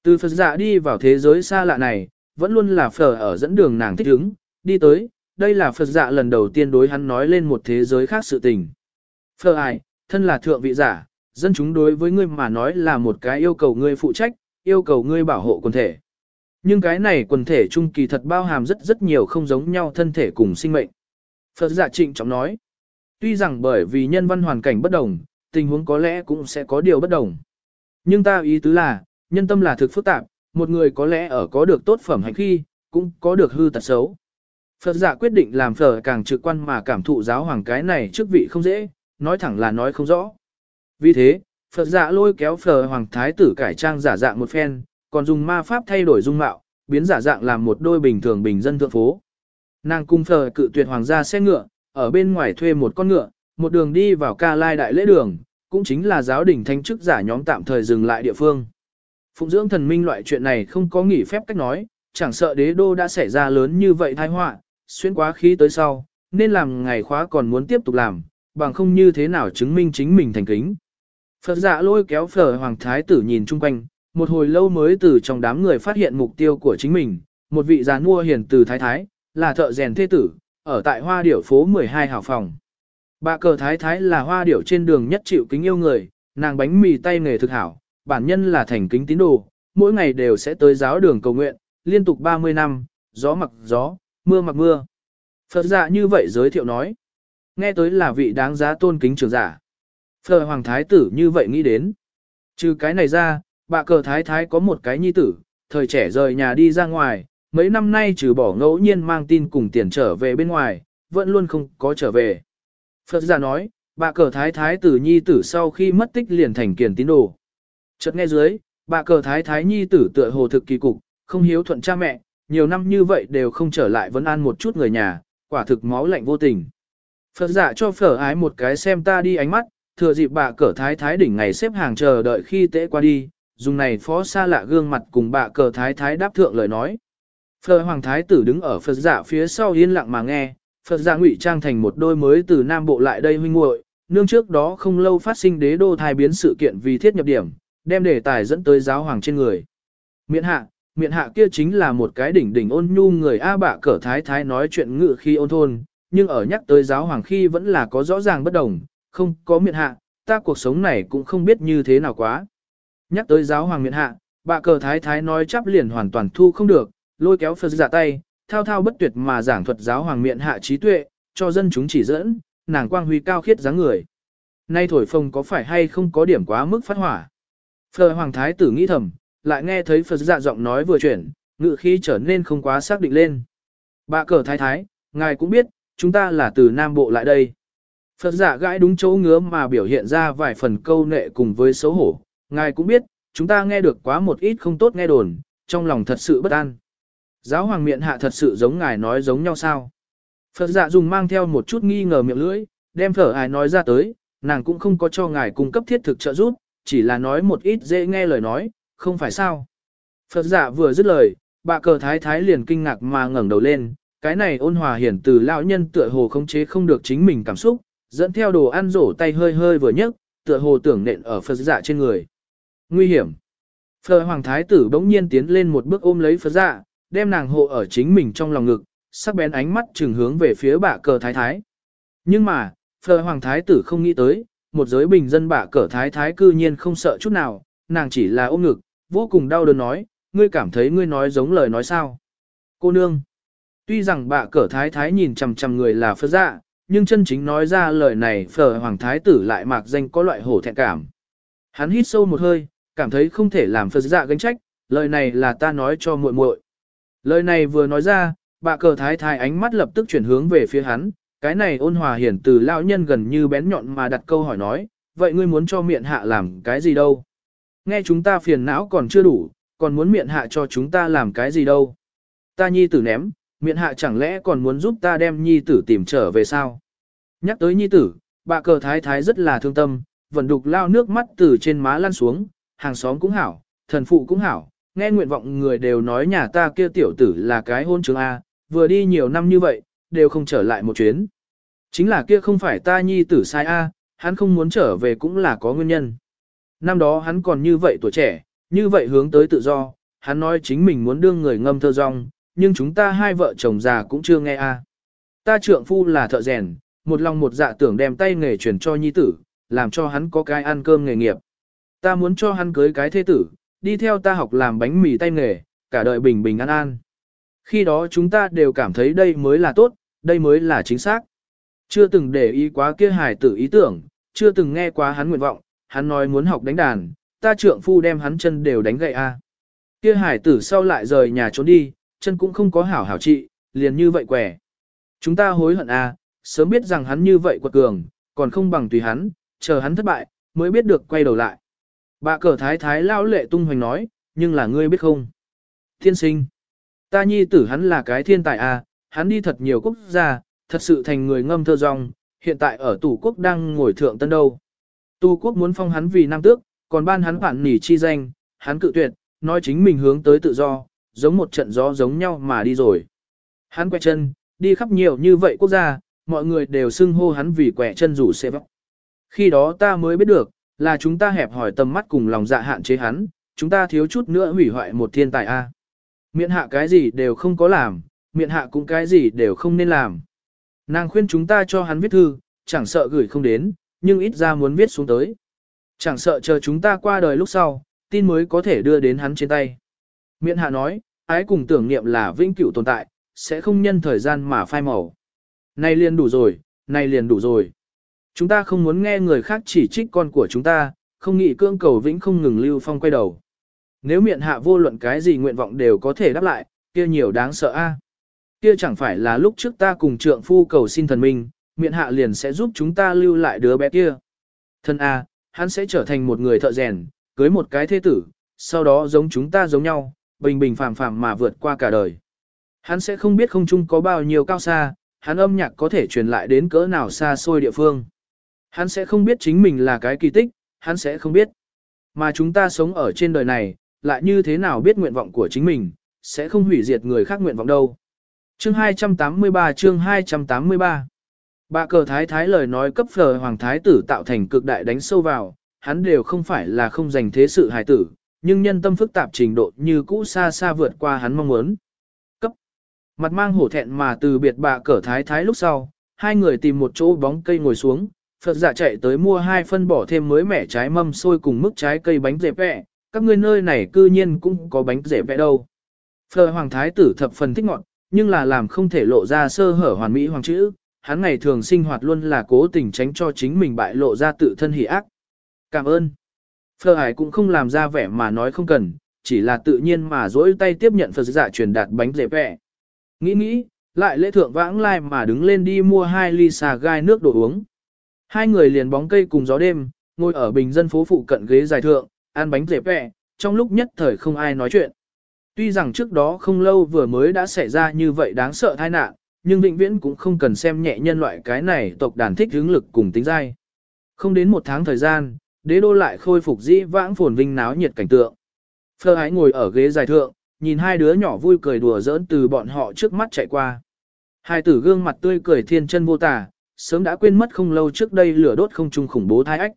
Từ Phật giả đi vào thế giới xa lạ này, vẫn luôn là phở ở dẫn đường nàng thích ứng, đi tới, đây là Phật dạ lần đầu tiên đối hắn nói lên một thế giới khác sự tình. Phở ai, thân là thượng vị giả, dân chúng đối với ngươi mà nói là một cái yêu cầu ngươi phụ trách, yêu cầu ngươi bảo hộ quần thể. Nhưng cái này quần thể trung kỳ thật bao hàm rất rất nhiều không giống nhau thân thể cùng sinh mệnh. Phật giả trịnh trọng nói, tuy rằng bởi vì nhân văn hoàn cảnh bất đồng, tình huống có lẽ cũng sẽ có điều bất đồng. Nhưng ta ý tứ là, nhân tâm là thực phức tạp, một người có lẽ ở có được tốt phẩm hành khi, cũng có được hư tật xấu. Phật giả quyết định làm phở càng trực quan mà cảm thụ giáo hoàng cái này chức vị không dễ, nói thẳng là nói không rõ. Vì thế, Phật giả lôi kéo phở hoàng thái tử cải trang giả dạng một phen, còn dùng ma pháp thay đổi dung mạo, biến giả dạng làm một đôi bình thường bình dân thượng phố. Nàng cung phở cự tuyệt hoàng gia xe ngựa, ở bên ngoài thuê một con ngựa, một đường đi vào ca lai đại lễ đường, cũng chính là giáo đình thanh chức giả nhóm tạm thời dừng lại địa phương. Phụng dưỡng thần minh loại chuyện này không có nghỉ phép cách nói, chẳng sợ đế đô đã xảy ra lớn như vậy tai họa, xuyên quá khí tới sau, nên làm ngày khóa còn muốn tiếp tục làm, bằng không như thế nào chứng minh chính mình thành kính. Phật dạ lôi kéo phở hoàng thái tử nhìn chung quanh, một hồi lâu mới từ trong đám người phát hiện mục tiêu của chính mình, một vị già mua hiền từ thái thái, là thợ rèn thế tử, ở tại hoa điểu phố 12 hào phòng. Bà cờ thái thái là hoa điểu trên đường nhất chịu kính yêu người, nàng bánh mì tay nghề thực hảo, bản nhân là thành kính tín đồ, mỗi ngày đều sẽ tới giáo đường cầu nguyện, liên tục 30 năm, gió mặc gió, mưa mặc mưa. Phật giả như vậy giới thiệu nói. Nghe tới là vị đáng giá tôn kính trưởng giả. Phật hoàng thái tử như vậy nghĩ đến. Trừ cái này ra, bà cờ thái thái có một cái nhi tử, thời trẻ rời nhà đi ra ngoài, mấy năm nay trừ bỏ ngẫu nhiên mang tin cùng tiền trở về bên ngoài, vẫn luôn không có trở về. Phật giả nói, bà cờ thái thái tử nhi tử sau khi mất tích liền thành kiền tín đồ. Chợt nghe dưới, bà cờ thái thái nhi tử tựa hồ thực kỳ cục, không hiếu thuận cha mẹ, nhiều năm như vậy đều không trở lại vẫn an một chút người nhà, quả thực máu lạnh vô tình. Phật giả cho phở ái một cái xem ta đi ánh mắt, thừa dịp bà cờ thái thái đỉnh ngày xếp hàng chờ đợi khi tễ qua đi, dùng này phó xa lạ gương mặt cùng bà cờ thái thái đáp thượng lời nói. Phở hoàng thái tử đứng ở Phật giả phía sau yên lặng mà nghe, Phật giả ngụy trang thành một đôi mới từ Nam Bộ lại đây huynh muội nương trước đó không lâu phát sinh đế đô thai biến sự kiện vì thiết nhập điểm, đem đề tài dẫn tới giáo hoàng trên người. Miện hạ, miện hạ kia chính là một cái đỉnh đỉnh ôn nhu người A bạ cỡ thái thái nói chuyện ngự khi ôn thôn, nhưng ở nhắc tới giáo hoàng khi vẫn là có rõ ràng bất đồng, không có miện hạ, ta cuộc sống này cũng không biết như thế nào quá. Nhắc tới giáo hoàng miện hạ, bạ cờ thái thái nói chắp liền hoàn toàn thu không được, lôi kéo Phật giả tay, thao thao bất tuyệt mà giảng thuật giáo hoàng miện hạ trí tuệ, cho dân chúng chỉ dẫn, nàng quang huy cao khiết dáng người. Nay thổi phồng có phải hay không có điểm quá mức phát hỏa. Phờ hoàng thái tử nghĩ thầm, lại nghe thấy Phật dạ giọng nói vừa chuyển, ngự khí trở nên không quá xác định lên. Bà cờ thái thái, ngài cũng biết, chúng ta là từ Nam Bộ lại đây. Phật giả gãi đúng chỗ ngứa mà biểu hiện ra vài phần câu nệ cùng với xấu hổ. Ngài cũng biết, chúng ta nghe được quá một ít không tốt nghe đồn, trong lòng thật sự bất an. Giáo hoàng miệng hạ thật sự giống ngài nói giống nhau sao. Phật giả dùng mang theo một chút nghi ngờ miệng lưỡi, đem phở ai nói ra tới, nàng cũng không có cho ngài cung cấp thiết thực trợ giúp, chỉ là nói một ít dễ nghe lời nói, không phải sao. Phật giả vừa dứt lời, bà cờ thái thái liền kinh ngạc mà ngẩng đầu lên, cái này ôn hòa hiển từ lão nhân tựa hồ không chế không được chính mình cảm xúc, dẫn theo đồ ăn rổ tay hơi hơi vừa nhấc, tựa hồ tưởng nện ở Phật giả trên người. Nguy hiểm. Phật hoàng thái tử bỗng nhiên tiến lên một bước ôm lấy Phật giả, đem nàng hộ ở chính mình trong lòng ngực, sắc bén ánh mắt trừng hướng về phía bà cờ thái thái. Nhưng mà, Phật hoàng thái tử không nghĩ tới, một giới bình dân bạ cỡ thái thái cư nhiên không sợ chút nào, nàng chỉ là ôm ngực, vô cùng đau đớn nói, ngươi cảm thấy ngươi nói giống lời nói sao. Cô nương, tuy rằng bạ cỡ thái thái nhìn chằm chằm người là phật dạ, nhưng chân chính nói ra lời này phở hoàng thái tử lại mạc danh có loại hổ thẹn cảm. Hắn hít sâu một hơi, cảm thấy không thể làm Phật dạ gánh trách, lời này là ta nói cho muội muội. Lời này vừa nói ra, bà cờ thái thái ánh mắt lập tức chuyển hướng về phía hắn, cái này ôn hòa hiển từ lão nhân gần như bén nhọn mà đặt câu hỏi nói, vậy ngươi muốn cho miệng hạ làm cái gì đâu? Nghe chúng ta phiền não còn chưa đủ, còn muốn miệng hạ cho chúng ta làm cái gì đâu? Ta nhi tử ném, miệng hạ chẳng lẽ còn muốn giúp ta đem nhi tử tìm trở về sao? Nhắc tới nhi tử, bà cờ thái thái rất là thương tâm, vẫn đục lao nước mắt từ trên má lăn xuống, hàng xóm cũng hảo, thần phụ cũng hảo, nghe nguyện vọng người đều nói nhà ta kia tiểu tử là cái hôn trường A, vừa đi nhiều năm như vậy, đều không trở lại một chuyến. Chính là kia không phải ta nhi tử sai A, hắn không muốn trở về cũng là có nguyên nhân. Năm đó hắn còn như vậy tuổi trẻ, như vậy hướng tới tự do, hắn nói chính mình muốn đương người ngâm thơ rong, nhưng chúng ta hai vợ chồng già cũng chưa nghe A. Ta trượng phu là thợ rèn, một lòng một dạ tưởng đem tay nghề truyền cho nhi tử, làm cho hắn có cái ăn cơm nghề nghiệp. Ta muốn cho hắn cưới cái thế tử, đi theo ta học làm bánh mì tay nghề, cả đời bình bình an an. Khi đó chúng ta đều cảm thấy đây mới là tốt, đây mới là chính xác. Chưa từng để ý quá kia hài tử ý tưởng, chưa từng nghe quá hắn nguyện vọng, hắn nói muốn học đánh đàn, ta trượng phu đem hắn chân đều đánh gậy a. Kia hải tử sau lại rời nhà trốn đi, chân cũng không có hảo hảo trị, liền như vậy quẻ. Chúng ta hối hận a, sớm biết rằng hắn như vậy quật cường, còn không bằng tùy hắn, chờ hắn thất bại, mới biết được quay đầu lại. Bà cờ thái thái lao lệ tung hoành nói, nhưng là ngươi biết không? Thiên sinh. Ta nhi tử hắn là cái thiên tài à, hắn đi thật nhiều quốc gia, thật sự thành người ngâm thơ rong, hiện tại ở tù quốc đang ngồi thượng tân đâu. Tu quốc muốn phong hắn vì nam tước, còn ban hắn phản nỉ chi danh, hắn cự tuyệt, nói chính mình hướng tới tự do, giống một trận gió giống nhau mà đi rồi. Hắn quẹt chân, đi khắp nhiều như vậy quốc gia, mọi người đều xưng hô hắn vì quẹ chân rủ xe vóc. Khi đó ta mới biết được, là chúng ta hẹp hỏi tầm mắt cùng lòng dạ hạn chế hắn, chúng ta thiếu chút nữa hủy hoại một thiên tài A. Miện hạ cái gì đều không có làm, miệng hạ cũng cái gì đều không nên làm. Nàng khuyên chúng ta cho hắn viết thư, chẳng sợ gửi không đến, nhưng ít ra muốn viết xuống tới. Chẳng sợ chờ chúng ta qua đời lúc sau, tin mới có thể đưa đến hắn trên tay. Miện hạ nói, ái cùng tưởng niệm là vĩnh cửu tồn tại, sẽ không nhân thời gian mà phai màu. Này liền đủ rồi, này liền đủ rồi. Chúng ta không muốn nghe người khác chỉ trích con của chúng ta, không nghĩ cương cầu vĩnh không ngừng lưu phong quay đầu. Nếu miệng hạ vô luận cái gì nguyện vọng đều có thể đáp lại, kia nhiều đáng sợ a. Kia chẳng phải là lúc trước ta cùng trượng phu cầu xin thần minh, miệng hạ liền sẽ giúp chúng ta lưu lại đứa bé kia. Thân a, hắn sẽ trở thành một người thợ rèn, cưới một cái thế tử, sau đó giống chúng ta giống nhau, bình bình phàm phàm mà vượt qua cả đời. Hắn sẽ không biết không chung có bao nhiêu cao xa, hắn âm nhạc có thể truyền lại đến cỡ nào xa xôi địa phương. Hắn sẽ không biết chính mình là cái kỳ tích, hắn sẽ không biết. Mà chúng ta sống ở trên đời này, lại như thế nào biết nguyện vọng của chính mình, sẽ không hủy diệt người khác nguyện vọng đâu. Chương 283 chương 283 Bà cờ thái thái lời nói cấp phờ hoàng thái tử tạo thành cực đại đánh sâu vào, hắn đều không phải là không dành thế sự hài tử, nhưng nhân tâm phức tạp trình độ như cũ xa xa vượt qua hắn mong muốn. Cấp. Mặt mang hổ thẹn mà từ biệt bà cờ thái thái lúc sau, hai người tìm một chỗ bóng cây ngồi xuống, Phật giả chạy tới mua hai phân bỏ thêm mới mẻ trái mâm xôi cùng mức trái cây bánh rẻ vẹ, các ngươi nơi này cư nhiên cũng có bánh rẻ vẹ đâu. Phờ hoàng thái tử thập phần thích ngọn, nhưng là làm không thể lộ ra sơ hở hoàn mỹ hoàng chữ, hắn ngày thường sinh hoạt luôn là cố tình tránh cho chính mình bại lộ ra tự thân hỉ ác. Cảm ơn. Phờ hải cũng không làm ra vẻ mà nói không cần, chỉ là tự nhiên mà dỗi tay tiếp nhận Phật giả truyền đạt bánh dễ vẹ. Nghĩ nghĩ, lại lễ thượng vãng lai mà đứng lên đi mua hai ly xà gai nước đồ uống. Hai người liền bóng cây cùng gió đêm, ngồi ở bình dân phố phụ cận ghế dài thượng, ăn bánh dễ vẹ, trong lúc nhất thời không ai nói chuyện. Tuy rằng trước đó không lâu vừa mới đã xảy ra như vậy đáng sợ tai nạn, nhưng vĩnh viễn cũng không cần xem nhẹ nhân loại cái này tộc đàn thích hướng lực cùng tính dai. Không đến một tháng thời gian, đế đô lại khôi phục dĩ vãng phồn vinh náo nhiệt cảnh tượng. Phơ hái ngồi ở ghế dài thượng, nhìn hai đứa nhỏ vui cười đùa giỡn từ bọn họ trước mắt chạy qua. Hai tử gương mặt tươi cười thiên chân vô tả, sớm đã quên mất không lâu trước đây lửa đốt không trung khủng bố thai ách.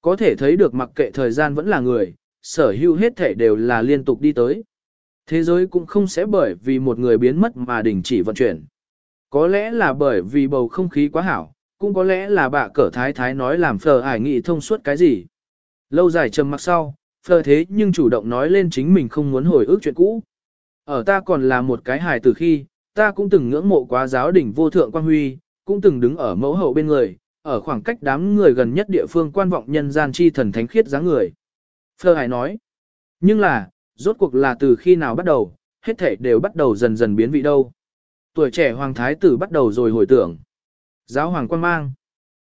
Có thể thấy được mặc kệ thời gian vẫn là người, sở hữu hết thể đều là liên tục đi tới. Thế giới cũng không sẽ bởi vì một người biến mất mà đình chỉ vận chuyển. Có lẽ là bởi vì bầu không khí quá hảo, cũng có lẽ là bà cỡ thái thái nói làm phờ ải nghị thông suốt cái gì. Lâu dài trầm mặc sau, phờ thế nhưng chủ động nói lên chính mình không muốn hồi ức chuyện cũ. Ở ta còn là một cái hài từ khi, ta cũng từng ngưỡng mộ quá giáo đỉnh vô thượng quan huy, cũng từng đứng ở mẫu hậu bên người, ở khoảng cách đám người gần nhất địa phương quan vọng nhân gian chi thần thánh khiết dáng người. Phơ Hải nói. Nhưng là, rốt cuộc là từ khi nào bắt đầu, hết thể đều bắt đầu dần dần biến vị đâu. Tuổi trẻ hoàng thái tử bắt đầu rồi hồi tưởng. Giáo hoàng quan mang.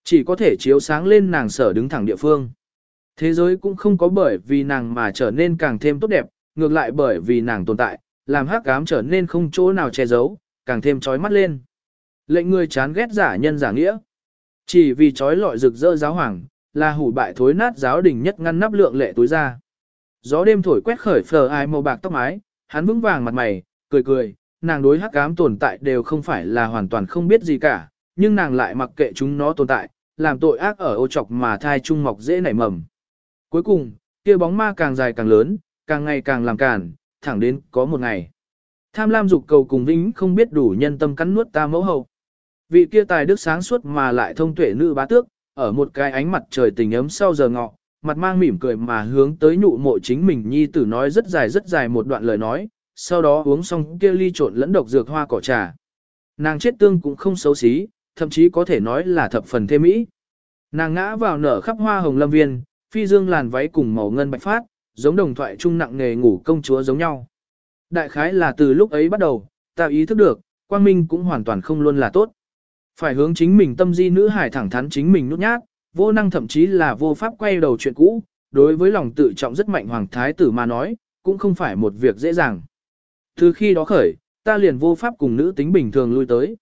Chỉ có thể chiếu sáng lên nàng sở đứng thẳng địa phương. Thế giới cũng không có bởi vì nàng mà trở nên càng thêm tốt đẹp, ngược lại bởi vì nàng tồn tại, làm hắc ám trở nên không chỗ nào che giấu, càng thêm trói mắt lên. Lệnh người chán ghét giả nhân giả nghĩa. Chỉ vì trói lọi rực rỡ giáo hoàng, là hủ bại thối nát giáo đình nhất ngăn nắp lượng lệ tối ra. Gió đêm thổi quét khởi phờ ai màu bạc tóc mái, hắn vững vàng mặt mày, cười cười, nàng đối hắc ám tồn tại đều không phải là hoàn toàn không biết gì cả, nhưng nàng lại mặc kệ chúng nó tồn tại, làm tội ác ở ô trọc mà thai trung mọc dễ nảy mầm. Cuối cùng, kia bóng ma càng dài càng lớn, càng ngày càng làm cản, thẳng đến có một ngày. Tham lam dục cầu cùng vĩnh không biết đủ nhân tâm cắn nuốt ta mẫu hậu. Vị kia tài đức sáng suốt mà lại thông tuệ nữ bá tước, ở một cái ánh mặt trời tình ấm sau giờ ngọ, mặt mang mỉm cười mà hướng tới nhụ mộ chính mình nhi tử nói rất dài rất dài một đoạn lời nói, sau đó uống xong kia ly trộn lẫn độc dược hoa cỏ trà. Nàng chết tương cũng không xấu xí, thậm chí có thể nói là thập phần thêm mỹ. Nàng ngã vào nở khắp hoa hồng lâm viên, phi dương làn váy cùng màu ngân bạch phát, giống đồng thoại trung nặng nghề ngủ công chúa giống nhau. Đại khái là từ lúc ấy bắt đầu, ta ý thức được, quang minh cũng hoàn toàn không luôn là tốt. Phải hướng chính mình tâm di nữ hải thẳng thắn chính mình nút nhát, vô năng thậm chí là vô pháp quay đầu chuyện cũ, đối với lòng tự trọng rất mạnh hoàng thái tử mà nói, cũng không phải một việc dễ dàng. Từ khi đó khởi, ta liền vô pháp cùng nữ tính bình thường lui tới.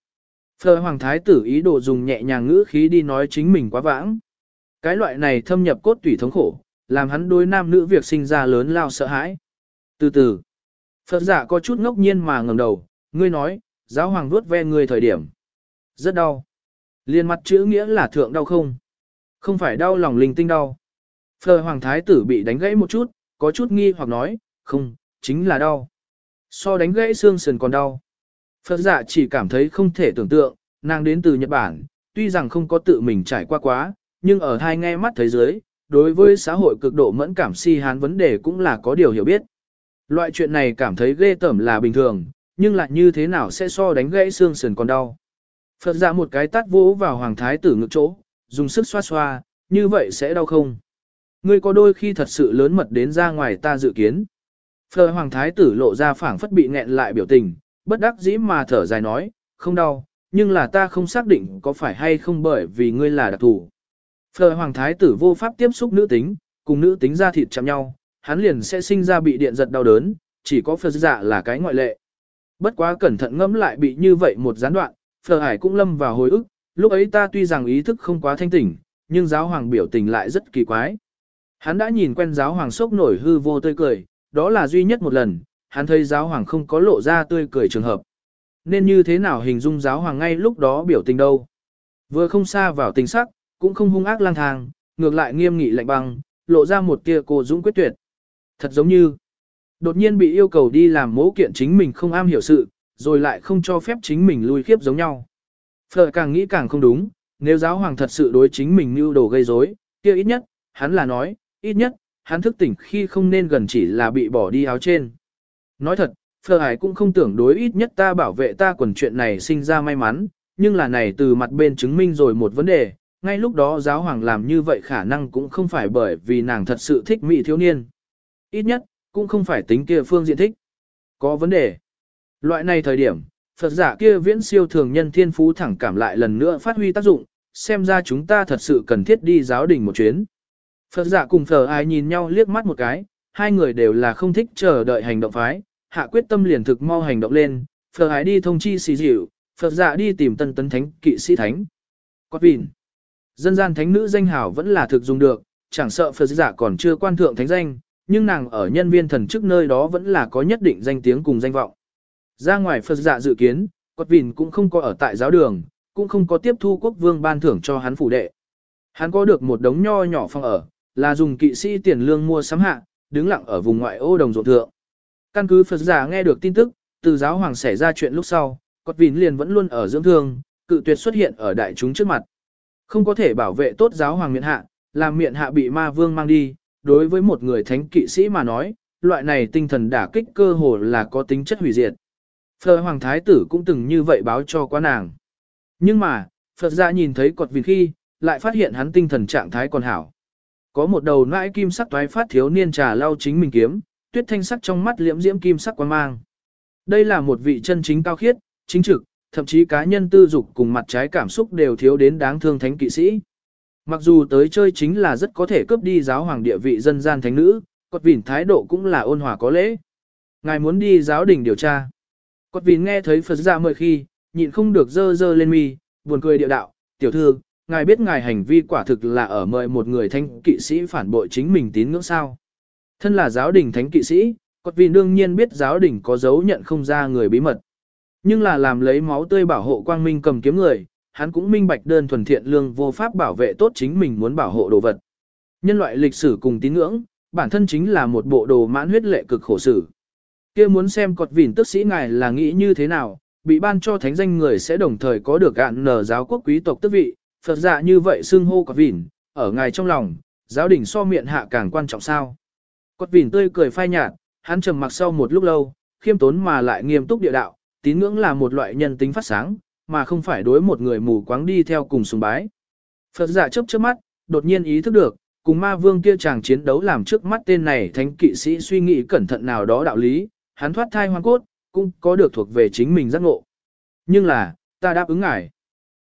Phờ hoàng thái tử ý đồ dùng nhẹ nhàng ngữ khí đi nói chính mình quá vãng. Cái loại này thâm nhập cốt tủy thống khổ, làm hắn đối nam nữ việc sinh ra lớn lao sợ hãi. Từ từ, Phật giả có chút ngốc nhiên mà ngẩng đầu, ngươi nói, giáo hoàng vuốt ve ngươi thời điểm. Rất đau. Liên mặt chữ nghĩa là thượng đau không? Không phải đau lòng linh tinh đau. Phờ hoàng thái tử bị đánh gãy một chút, có chút nghi hoặc nói, không, chính là đau. So đánh gãy xương sườn còn đau. Phật giả chỉ cảm thấy không thể tưởng tượng, nàng đến từ Nhật Bản, tuy rằng không có tự mình trải qua quá, nhưng ở hai nghe mắt thế giới, đối với xã hội cực độ mẫn cảm si hán vấn đề cũng là có điều hiểu biết. Loại chuyện này cảm thấy ghê tởm là bình thường, nhưng lại như thế nào sẽ so đánh gãy xương sườn còn đau. Phật ra một cái tát vỗ vào hoàng thái tử ngực chỗ, dùng sức xoa xoa, như vậy sẽ đau không? Ngươi có đôi khi thật sự lớn mật đến ra ngoài ta dự kiến. Phờ hoàng thái tử lộ ra phảng phất bị nghẹn lại biểu tình, bất đắc dĩ mà thở dài nói, không đau, nhưng là ta không xác định có phải hay không bởi vì ngươi là đặc thù. Phờ hoàng thái tử vô pháp tiếp xúc nữ tính, cùng nữ tính ra thịt chạm nhau, hắn liền sẽ sinh ra bị điện giật đau đớn, chỉ có phờ dạ là cái ngoại lệ. Bất quá cẩn thận ngẫm lại bị như vậy một gián đoạn, phờ hải cũng lâm vào hồi ức, lúc ấy ta tuy rằng ý thức không quá thanh tỉnh, nhưng giáo hoàng biểu tình lại rất kỳ quái. Hắn đã nhìn quen giáo hoàng sốc nổi hư vô tươi cười, đó là duy nhất một lần, hắn thấy giáo hoàng không có lộ ra tươi cười trường hợp. Nên như thế nào hình dung giáo hoàng ngay lúc đó biểu tình đâu? Vừa không xa vào tình sắc, cũng không hung ác lang thang, ngược lại nghiêm nghị lạnh băng, lộ ra một tia cô dũng quyết tuyệt. Thật giống như, đột nhiên bị yêu cầu đi làm mẫu kiện chính mình không am hiểu sự, rồi lại không cho phép chính mình lui khiếp giống nhau. Phở càng nghĩ càng không đúng, nếu giáo hoàng thật sự đối chính mình mưu đồ gây rối, kia ít nhất, hắn là nói, ít nhất, hắn thức tỉnh khi không nên gần chỉ là bị bỏ đi áo trên. Nói thật, Phở Hải cũng không tưởng đối ít nhất ta bảo vệ ta quần chuyện này sinh ra may mắn, nhưng là này từ mặt bên chứng minh rồi một vấn đề, ngay lúc đó giáo hoàng làm như vậy khả năng cũng không phải bởi vì nàng thật sự thích mỹ thiếu niên. Ít nhất, cũng không phải tính kia phương diện thích. Có vấn đề. Loại này thời điểm, Phật giả kia viễn siêu thường nhân thiên phú thẳng cảm lại lần nữa phát huy tác dụng, xem ra chúng ta thật sự cần thiết đi giáo đình một chuyến. Phật giả cùng Phở ai nhìn nhau liếc mắt một cái, hai người đều là không thích chờ đợi hành động phái, hạ quyết tâm liền thực mau hành động lên, Phở ai đi thông chi xì dịu, Phật giả đi tìm tân tấn thánh kỵ sĩ thánh. Quát vịn, Dân gian thánh nữ danh hảo vẫn là thực dùng được, chẳng sợ Phật giả còn chưa quan thượng thánh danh, nhưng nàng ở nhân viên thần chức nơi đó vẫn là có nhất định danh tiếng cùng danh vọng. Ra ngoài Phật giả dự kiến, Quật Vìn cũng không có ở tại giáo đường, cũng không có tiếp thu quốc vương ban thưởng cho hắn phủ đệ. Hắn có được một đống nho nhỏ phòng ở, là dùng kỵ sĩ tiền lương mua sắm hạ, đứng lặng ở vùng ngoại ô đồng ruộng thượng. Căn cứ Phật giả nghe được tin tức, từ giáo hoàng xảy ra chuyện lúc sau, Quật Vìn liền vẫn luôn ở dưỡng thương, cự tuyệt xuất hiện ở đại chúng trước mặt. Không có thể bảo vệ tốt giáo hoàng miện hạ, làm miện hạ bị ma vương mang đi, đối với một người thánh kỵ sĩ mà nói, loại này tinh thần đả kích cơ hồ là có tính chất hủy diệt. Phật hoàng thái tử cũng từng như vậy báo cho quá nàng. Nhưng mà, Phật gia nhìn thấy cột vịt khi, lại phát hiện hắn tinh thần trạng thái còn hảo. Có một đầu nãi kim sắc toái phát thiếu niên trà lau chính mình kiếm, tuyết thanh sắc trong mắt liễm diễm kim sắc quan mang. Đây là một vị chân chính cao khiết, chính trực, thậm chí cá nhân tư dục cùng mặt trái cảm xúc đều thiếu đến đáng thương thánh kỵ sĩ. Mặc dù tới chơi chính là rất có thể cướp đi giáo hoàng địa vị dân gian thánh nữ, cột vỉn thái độ cũng là ôn hòa có lễ. Ngài muốn đi giáo đình điều tra. Cốt vì nghe thấy Phật ra mời khi, nhịn không được dơ dơ lên mi, buồn cười điệu đạo, tiểu thư, ngài biết ngài hành vi quả thực là ở mời một người thánh kỵ sĩ phản bội chính mình tín ngưỡng sao. Thân là giáo đình thánh kỵ sĩ, Cốt vì đương nhiên biết giáo đình có dấu nhận không ra người bí mật. Nhưng là làm lấy máu tươi bảo hộ quang minh cầm kiếm người, hắn cũng minh bạch đơn thuần thiện lương vô pháp bảo vệ tốt chính mình muốn bảo hộ đồ vật. Nhân loại lịch sử cùng tín ngưỡng, bản thân chính là một bộ đồ mãn huyết lệ cực khổ sử kia muốn xem cọt vỉn tức sĩ ngài là nghĩ như thế nào, bị ban cho thánh danh người sẽ đồng thời có được gạn nở giáo quốc quý tộc tước vị, Phật dạ như vậy xưng hô cọt vỉn, ở ngài trong lòng, giáo đình so miệng hạ càng quan trọng sao. Cọt vỉn tươi cười phai nhạt, hắn trầm mặc sau một lúc lâu, khiêm tốn mà lại nghiêm túc địa đạo, tín ngưỡng là một loại nhân tính phát sáng, mà không phải đối một người mù quáng đi theo cùng sùng bái. Phật giả chớp chớp mắt, đột nhiên ý thức được, cùng ma vương kia chàng chiến đấu làm trước mắt tên này thánh kỵ sĩ suy nghĩ cẩn thận nào đó đạo lý, hắn thoát thai hoang cốt, cũng có được thuộc về chính mình giác ngộ. Nhưng là, ta đáp ứng ngài.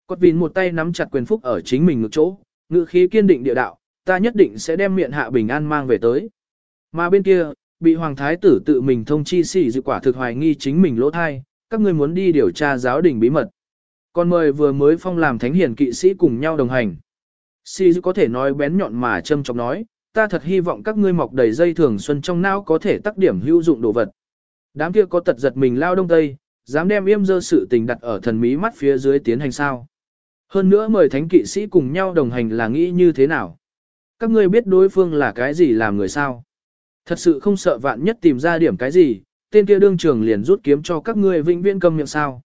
Cốt vìn một tay nắm chặt quyền phúc ở chính mình ngực chỗ, ngự khí kiên định địa đạo, ta nhất định sẽ đem miệng hạ bình an mang về tới. Mà bên kia, bị hoàng thái tử tự mình thông chi xỉ dự quả thực hoài nghi chính mình lỗ thai, các ngươi muốn đi điều tra giáo đình bí mật. Còn mời vừa mới phong làm thánh hiền kỵ sĩ cùng nhau đồng hành. Si có thể nói bén nhọn mà châm chọc nói, ta thật hy vọng các ngươi mọc đầy dây thường xuân trong não có thể tác điểm hữu dụng đồ vật. Đám kia có tật giật mình lao đông tây, dám đem yêm dơ sự tình đặt ở thần mí mắt phía dưới tiến hành sao. Hơn nữa mời thánh kỵ sĩ cùng nhau đồng hành là nghĩ như thế nào. Các ngươi biết đối phương là cái gì làm người sao. Thật sự không sợ vạn nhất tìm ra điểm cái gì, tên kia đương trường liền rút kiếm cho các ngươi vĩnh viễn cầm miệng sao.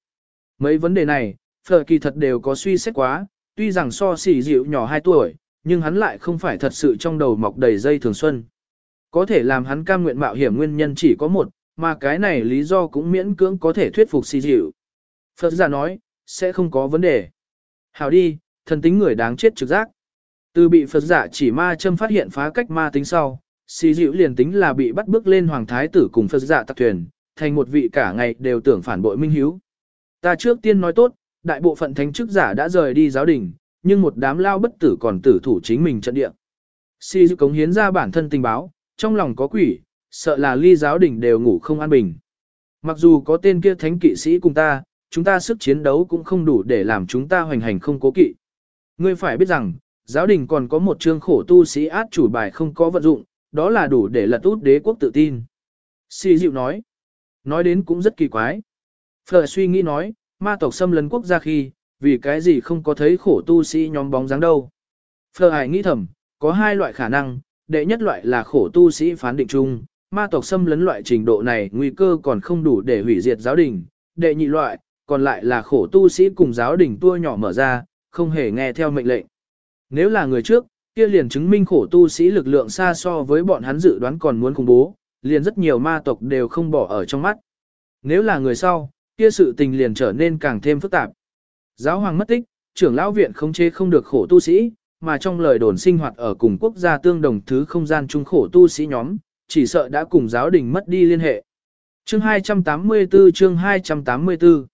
Mấy vấn đề này, phở kỳ thật đều có suy xét quá, tuy rằng so xỉ dịu nhỏ 2 tuổi, nhưng hắn lại không phải thật sự trong đầu mọc đầy dây thường xuân. Có thể làm hắn cam nguyện mạo hiểm nguyên nhân chỉ có một, mà cái này lý do cũng miễn cưỡng có thể thuyết phục Si dịu. Phật giả nói, sẽ không có vấn đề. Hảo đi, thần tính người đáng chết trực giác. Từ bị Phật giả chỉ ma châm phát hiện phá cách ma tính sau, xì dịu liền tính là bị bắt bước lên hoàng thái tử cùng Phật giả tạc thuyền, thành một vị cả ngày đều tưởng phản bội minh hiếu. Ta trước tiên nói tốt, đại bộ phận thánh chức giả đã rời đi giáo đình, nhưng một đám lao bất tử còn tử thủ chính mình trận địa. Si dịu cống hiến ra bản thân tình báo, trong lòng có quỷ, sợ là ly giáo đình đều ngủ không an bình. Mặc dù có tên kia thánh kỵ sĩ cùng ta, chúng ta sức chiến đấu cũng không đủ để làm chúng ta hoành hành không cố kỵ. Ngươi phải biết rằng, giáo đình còn có một chương khổ tu sĩ át chủ bài không có vận dụng, đó là đủ để lật út đế quốc tự tin. Si dịu nói, nói đến cũng rất kỳ quái. Phở suy nghĩ nói, ma tộc xâm lấn quốc gia khi, vì cái gì không có thấy khổ tu sĩ nhóm bóng dáng đâu. Phở hải nghĩ thầm, có hai loại khả năng, đệ nhất loại là khổ tu sĩ phán định chung, ma tộc xâm lấn loại trình độ này nguy cơ còn không đủ để hủy diệt giáo đình. Đệ nhị loại, còn lại là khổ tu sĩ cùng giáo đình tua nhỏ mở ra, không hề nghe theo mệnh lệnh. Nếu là người trước, kia liền chứng minh khổ tu sĩ lực lượng xa so với bọn hắn dự đoán còn muốn khủng bố, liền rất nhiều ma tộc đều không bỏ ở trong mắt. Nếu là người sau, kia sự tình liền trở nên càng thêm phức tạp. Giáo hoàng mất tích, trưởng lão viện không chế không được khổ tu sĩ, mà trong lời đồn sinh hoạt ở cùng quốc gia tương đồng thứ không gian chung khổ tu sĩ nhóm, chỉ sợ đã cùng giáo đình mất đi liên hệ. Chương 284 chương 284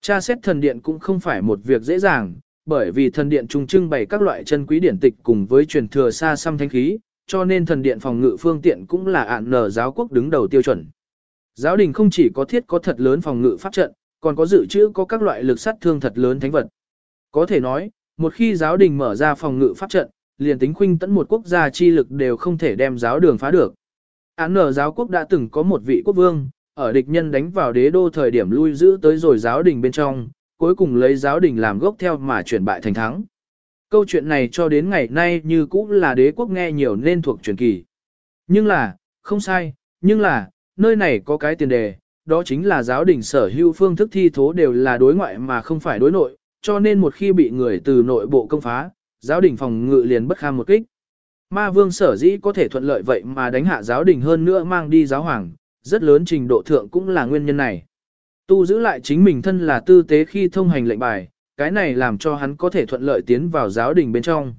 Cha xét thần điện cũng không phải một việc dễ dàng, bởi vì thần điện trung trưng bày các loại chân quý điển tịch cùng với truyền thừa xa xăm thanh khí, cho nên thần điện phòng ngự phương tiện cũng là ạn nở giáo quốc đứng đầu tiêu chuẩn. Giáo đình không chỉ có thiết có thật lớn phòng ngự pháp trận, còn có dự trữ có các loại lực sát thương thật lớn thánh vật. Có thể nói, một khi giáo đình mở ra phòng ngự pháp trận, liền tính khuynh tẫn một quốc gia chi lực đều không thể đem giáo đường phá được. Án nở giáo quốc đã từng có một vị quốc vương, ở địch nhân đánh vào đế đô thời điểm lui giữ tới rồi giáo đình bên trong, cuối cùng lấy giáo đình làm gốc theo mà chuyển bại thành thắng. Câu chuyện này cho đến ngày nay như cũng là đế quốc nghe nhiều nên thuộc truyền kỳ. Nhưng là, không sai, nhưng là, nơi này có cái tiền đề, đó chính là giáo đình sở hữu phương thức thi thố đều là đối ngoại mà không phải đối nội, cho nên một khi bị người từ nội bộ công phá, giáo đình phòng ngự liền bất kham một kích. Ma vương sở dĩ có thể thuận lợi vậy mà đánh hạ giáo đình hơn nữa mang đi giáo hoàng, rất lớn trình độ thượng cũng là nguyên nhân này. Tu giữ lại chính mình thân là tư tế khi thông hành lệnh bài, cái này làm cho hắn có thể thuận lợi tiến vào giáo đình bên trong.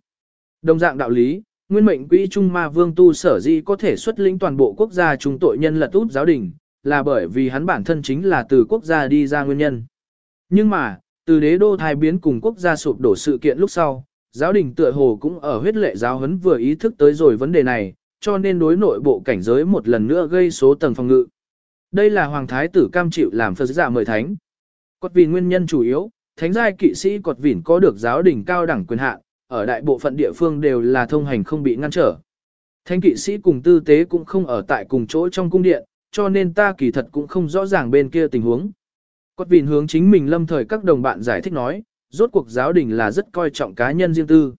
Đồng dạng đạo lý, nguyên mệnh quỹ Trung Ma Vương Tu sở Dĩ có thể xuất lĩnh toàn bộ quốc gia trung tội nhân lật út giáo đình, là bởi vì hắn bản thân chính là từ quốc gia đi ra nguyên nhân. Nhưng mà, từ đế đô thai biến cùng quốc gia sụp đổ sự kiện lúc sau, giáo đình tựa hồ cũng ở huyết lệ giáo huấn vừa ý thức tới rồi vấn đề này, cho nên đối nội bộ cảnh giới một lần nữa gây số tầng phòng ngự. Đây là hoàng thái tử cam chịu làm phật giả mời thánh. Cột vì nguyên nhân chủ yếu, thánh giai kỵ sĩ cột vỉn có được giáo đình cao đẳng quyền hạn, ở đại bộ phận địa phương đều là thông hành không bị ngăn trở. Thánh kỵ sĩ cùng tư tế cũng không ở tại cùng chỗ trong cung điện, cho nên ta kỳ thật cũng không rõ ràng bên kia tình huống. Cột vỉn hướng chính mình lâm thời các đồng bạn giải thích nói, rốt cuộc giáo đình là rất coi trọng cá nhân riêng tư.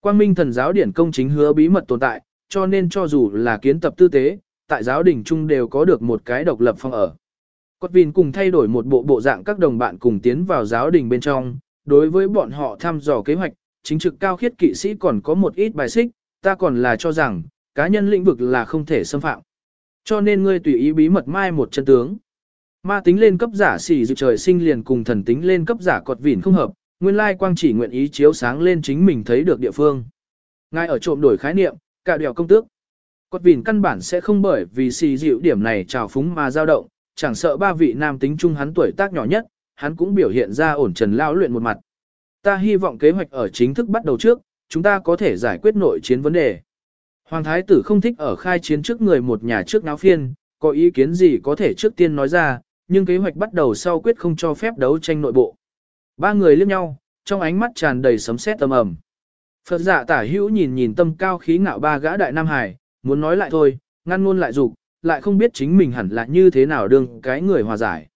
Quang Minh thần giáo điển công chính hứa bí mật tồn tại, cho nên cho dù là kiến tập tư tế, tại giáo đình chung đều có được một cái độc lập phòng ở. Cốt Vin cùng thay đổi một bộ bộ dạng các đồng bạn cùng tiến vào giáo đình bên trong, đối với bọn họ thăm dò kế hoạch, chính trực cao khiết kỵ sĩ còn có một ít bài xích, ta còn là cho rằng, cá nhân lĩnh vực là không thể xâm phạm. Cho nên ngươi tùy ý bí mật mai một chân tướng. Ma tính lên cấp giả xỉ dự trời sinh liền cùng thần tính lên cấp giả cọt vỉn không hợp, nguyên lai quang chỉ nguyện ý chiếu sáng lên chính mình thấy được địa phương. Ngay ở trộm đổi khái niệm, cả đèo công tước. Cọt vỉn căn bản sẽ không bởi vì xì dịu điểm này trào phúng mà dao động, chẳng sợ ba vị nam tính chung hắn tuổi tác nhỏ nhất, hắn cũng biểu hiện ra ổn trần lao luyện một mặt. Ta hy vọng kế hoạch ở chính thức bắt đầu trước, chúng ta có thể giải quyết nội chiến vấn đề. Hoàng thái tử không thích ở khai chiến trước người một nhà trước náo phiên, có ý kiến gì có thể trước tiên nói ra, nhưng kế hoạch bắt đầu sau quyết không cho phép đấu tranh nội bộ. Ba người liếc nhau, trong ánh mắt tràn đầy sấm sét tầm ầm. Phật giả tả hữu nhìn nhìn tâm cao khí ngạo ba gã đại nam hải, muốn nói lại thôi, ngăn luôn lại dục, lại không biết chính mình hẳn là như thế nào đương cái người hòa giải.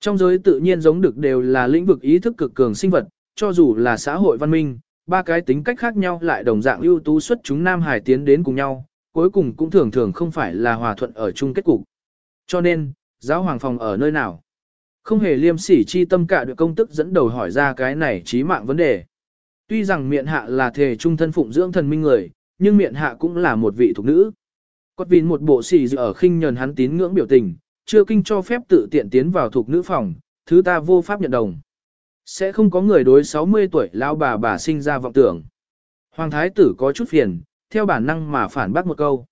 Trong giới tự nhiên giống được đều là lĩnh vực ý thức cực cường sinh vật, cho dù là xã hội văn minh, ba cái tính cách khác nhau lại đồng dạng ưu tú xuất chúng nam hải tiến đến cùng nhau, cuối cùng cũng thường thường không phải là hòa thuận ở chung kết cục. Cho nên, giáo hoàng phòng ở nơi nào? Không hề liêm sỉ chi tâm cả được công tức dẫn đầu hỏi ra cái này trí mạng vấn đề. Tuy rằng miệng hạ là thề trung thân phụng dưỡng thần minh người, nhưng miệng hạ cũng là một vị thuộc nữ. Cốt vìn một bộ sỉ dự ở khinh nhờn hắn tín ngưỡng biểu tình, chưa kinh cho phép tự tiện tiến vào thuộc nữ phòng, thứ ta vô pháp nhận đồng. Sẽ không có người đối 60 tuổi lão bà bà sinh ra vọng tưởng. Hoàng thái tử có chút phiền, theo bản năng mà phản bác một câu.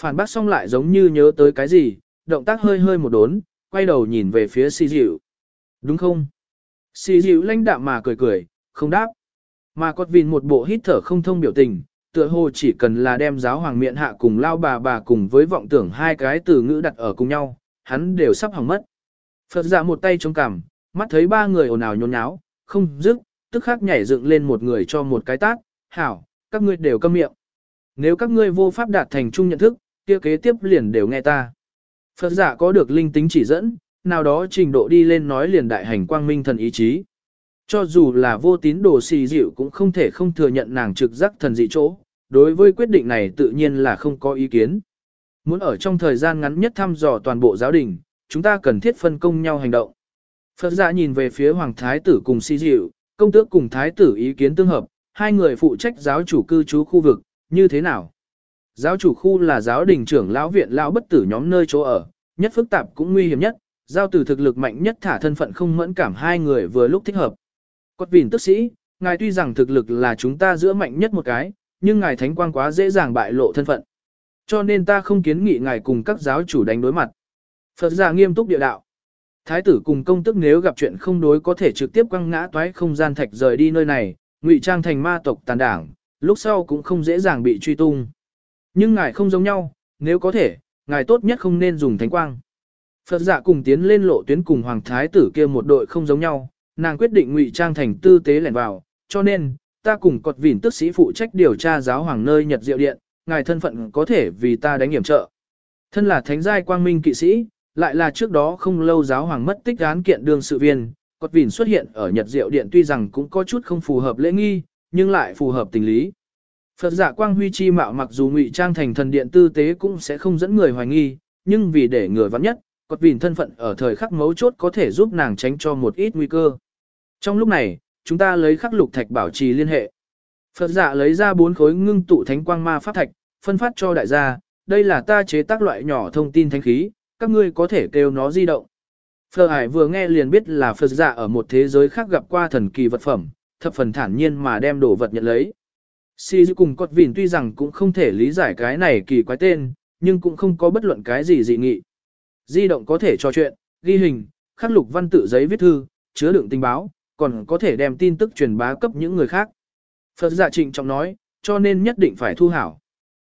Phản bác xong lại giống như nhớ tới cái gì, động tác hơi hơi một đốn, quay đầu nhìn về phía xì dịu. Đúng không? Xì dịu lãnh đạm mà cười cười, không đáp. Mà cốt vìn một bộ hít thở không thông biểu tình, tựa hồ chỉ cần là đem giáo hoàng miệng hạ cùng lao bà bà cùng với vọng tưởng hai cái từ ngữ đặt ở cùng nhau, hắn đều sắp hỏng mất. Phật giả một tay chống cằm, mắt thấy ba người ồn ào nhốn nháo, không dứt, tức khắc nhảy dựng lên một người cho một cái tát, hảo, các ngươi đều câm miệng. Nếu các ngươi vô pháp đạt thành chung nhận thức, kia kế tiếp liền đều nghe ta. Phật giả có được linh tính chỉ dẫn, nào đó trình độ đi lên nói liền đại hành quang minh thần ý chí. Cho dù là vô tín đồ xì dịu cũng không thể không thừa nhận nàng trực giác thần dị chỗ, đối với quyết định này tự nhiên là không có ý kiến. Muốn ở trong thời gian ngắn nhất thăm dò toàn bộ giáo đình, chúng ta cần thiết phân công nhau hành động. Phật giả nhìn về phía Hoàng Thái tử cùng xì dịu, công tước cùng Thái tử ý kiến tương hợp, hai người phụ trách giáo chủ cư trú khu vực, như thế nào? Giáo chủ khu là giáo đình trưởng lão viện lão bất tử nhóm nơi chỗ ở, nhất phức tạp cũng nguy hiểm nhất, giao từ thực lực mạnh nhất thả thân phận không mẫn cảm hai người vừa lúc thích hợp. Quất vìn tức sĩ, ngài tuy rằng thực lực là chúng ta giữa mạnh nhất một cái, nhưng ngài thánh quang quá dễ dàng bại lộ thân phận. Cho nên ta không kiến nghị ngài cùng các giáo chủ đánh đối mặt. Phật giả nghiêm túc địa đạo. Thái tử cùng công tức nếu gặp chuyện không đối có thể trực tiếp quăng ngã toái không gian thạch rời đi nơi này, ngụy trang thành ma tộc tàn đảng, lúc sau cũng không dễ dàng bị truy tung. Nhưng ngài không giống nhau, nếu có thể, ngài tốt nhất không nên dùng thánh quang. Phật giả cùng tiến lên lộ tuyến cùng hoàng thái tử kia một đội không giống nhau, nàng quyết định ngụy trang thành tư tế lẻn vào, cho nên, ta cùng cọt vỉn tức sĩ phụ trách điều tra giáo hoàng nơi Nhật Diệu Điện, ngài thân phận có thể vì ta đánh hiểm trợ. Thân là thánh giai quang minh kỵ sĩ, lại là trước đó không lâu giáo hoàng mất tích án kiện đương sự viên, cọt vỉn xuất hiện ở Nhật Diệu Điện tuy rằng cũng có chút không phù hợp lễ nghi, nhưng lại phù hợp tình lý. Phật giả quang huy chi mạo mặc dù ngụy trang thành thần điện tư tế cũng sẽ không dẫn người hoài nghi, nhưng vì để người vắng nhất, cọt vìn thân phận ở thời khắc mấu chốt có thể giúp nàng tránh cho một ít nguy cơ. Trong lúc này, chúng ta lấy khắc lục thạch bảo trì liên hệ. Phật giả lấy ra bốn khối ngưng tụ thánh quang ma pháp thạch, phân phát cho đại gia, đây là ta chế tác loại nhỏ thông tin thánh khí, các ngươi có thể kêu nó di động. Phờ Hải vừa nghe liền biết là Phật giả ở một thế giới khác gặp qua thần kỳ vật phẩm, thập phần thản nhiên mà đem đồ vật nhận lấy. Si dư cùng cọt vỉn tuy rằng cũng không thể lý giải cái này kỳ quái tên, nhưng cũng không có bất luận cái gì dị nghị. Di động có thể trò chuyện, ghi hình, khắc lục văn tự giấy viết thư, chứa đựng tình báo, còn có thể đem tin tức truyền bá cấp những người khác. Phật giả trịnh trọng nói, cho nên nhất định phải thu hảo.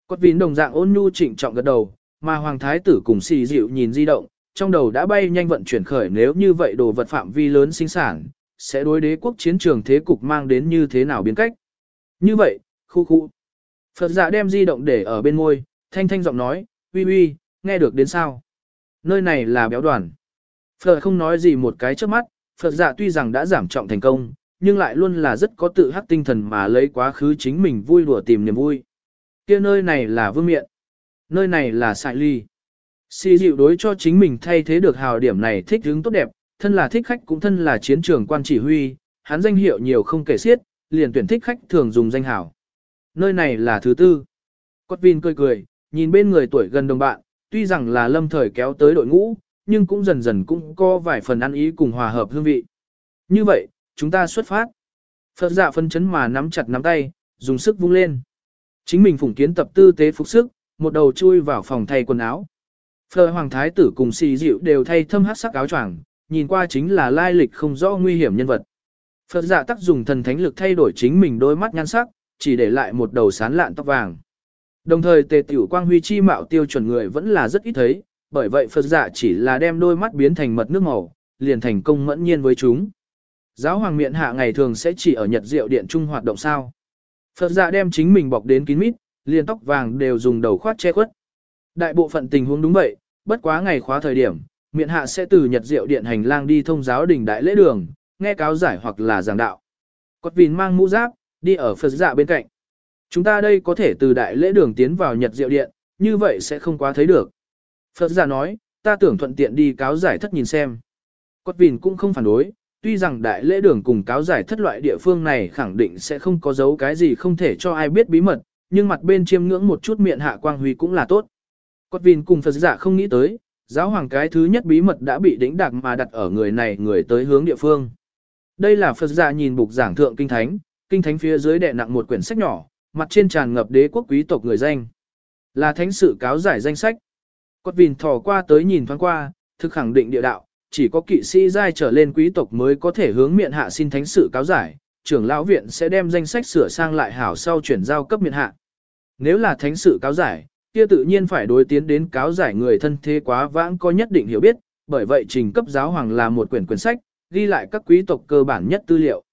Cọt vỉn đồng dạng ôn nhu trịnh trọng gật đầu, mà hoàng thái tử cùng Si dịu nhìn di động, trong đầu đã bay nhanh vận chuyển khởi nếu như vậy đồ vật phạm vi lớn sinh sản, sẽ đối đế quốc chiến trường thế cục mang đến như thế nào biến cách. Như vậy, khu khu. Phật giả đem di động để ở bên môi, thanh thanh giọng nói, uy uy, nghe được đến sao? Nơi này là béo đoàn. Phật không nói gì một cái trước mắt, Phật giả tuy rằng đã giảm trọng thành công, nhưng lại luôn là rất có tự hắc tinh thần mà lấy quá khứ chính mình vui đùa tìm niềm vui. kia nơi này là vương miện. Nơi này là sại ly. Si dịu đối cho chính mình thay thế được hào điểm này thích hướng tốt đẹp, thân là thích khách cũng thân là chiến trường quan chỉ huy, hắn danh hiệu nhiều không kể xiết, liền tuyển thích khách thường dùng danh hào. Nơi này là thứ tư. Cốt Vin cười cười, nhìn bên người tuổi gần đồng bạn, tuy rằng là lâm thời kéo tới đội ngũ, nhưng cũng dần dần cũng có vài phần ăn ý cùng hòa hợp hương vị. Như vậy, chúng ta xuất phát. Phật giả phân chấn mà nắm chặt nắm tay, dùng sức vung lên. Chính mình phủng kiến tập tư tế phục sức, một đầu chui vào phòng thay quần áo. Phờ Hoàng Thái tử cùng xì dịu đều thay thâm hát sắc áo choàng, nhìn qua chính là lai lịch không rõ nguy hiểm nhân vật. Phật giả tác dùng thần thánh lực thay đổi chính mình đôi mắt nhan sắc, chỉ để lại một đầu sán lạn tóc vàng. Đồng thời tề tiểu quang huy chi mạo tiêu chuẩn người vẫn là rất ít thấy, bởi vậy Phật giả chỉ là đem đôi mắt biến thành mật nước màu, liền thành công mẫn nhiên với chúng. Giáo hoàng miện hạ ngày thường sẽ chỉ ở Nhật Diệu Điện Trung hoạt động sao. Phật giả đem chính mình bọc đến kín mít, liền tóc vàng đều dùng đầu khoát che khuất. Đại bộ phận tình huống đúng vậy, bất quá ngày khóa thời điểm, miện hạ sẽ từ Nhật Diệu Điện hành lang đi thông giáo đình đại lễ đường, nghe cáo giải hoặc là giảng đạo. Cốt vìn mang mũ giáp, đi ở Phật dạ bên cạnh. Chúng ta đây có thể từ đại lễ đường tiến vào Nhật Diệu Điện, như vậy sẽ không quá thấy được. Phật giả nói, ta tưởng thuận tiện đi cáo giải thất nhìn xem. Quất vìn cũng không phản đối, tuy rằng đại lễ đường cùng cáo giải thất loại địa phương này khẳng định sẽ không có dấu cái gì không thể cho ai biết bí mật, nhưng mặt bên chiêm ngưỡng một chút miệng hạ quang huy cũng là tốt. Quất vìn cùng Phật giả không nghĩ tới, giáo hoàng cái thứ nhất bí mật đã bị đỉnh đạc mà đặt ở người này người tới hướng địa phương. Đây là Phật giả nhìn bục giảng thượng kinh thánh, kinh thánh phía dưới đè nặng một quyển sách nhỏ, mặt trên tràn ngập đế quốc quý tộc người danh. Là thánh sự cáo giải danh sách. Quất vìn thò qua tới nhìn thoáng qua, thực khẳng định địa đạo, chỉ có kỵ sĩ giai trở lên quý tộc mới có thể hướng miệng hạ xin thánh sự cáo giải, trưởng lão viện sẽ đem danh sách sửa sang lại hảo sau chuyển giao cấp miệng hạ. Nếu là thánh sự cáo giải, kia tự nhiên phải đối tiến đến cáo giải người thân thế quá vãng có nhất định hiểu biết, bởi vậy trình cấp giáo hoàng là một quyển quyển sách, ghi lại các quý tộc cơ bản nhất tư liệu.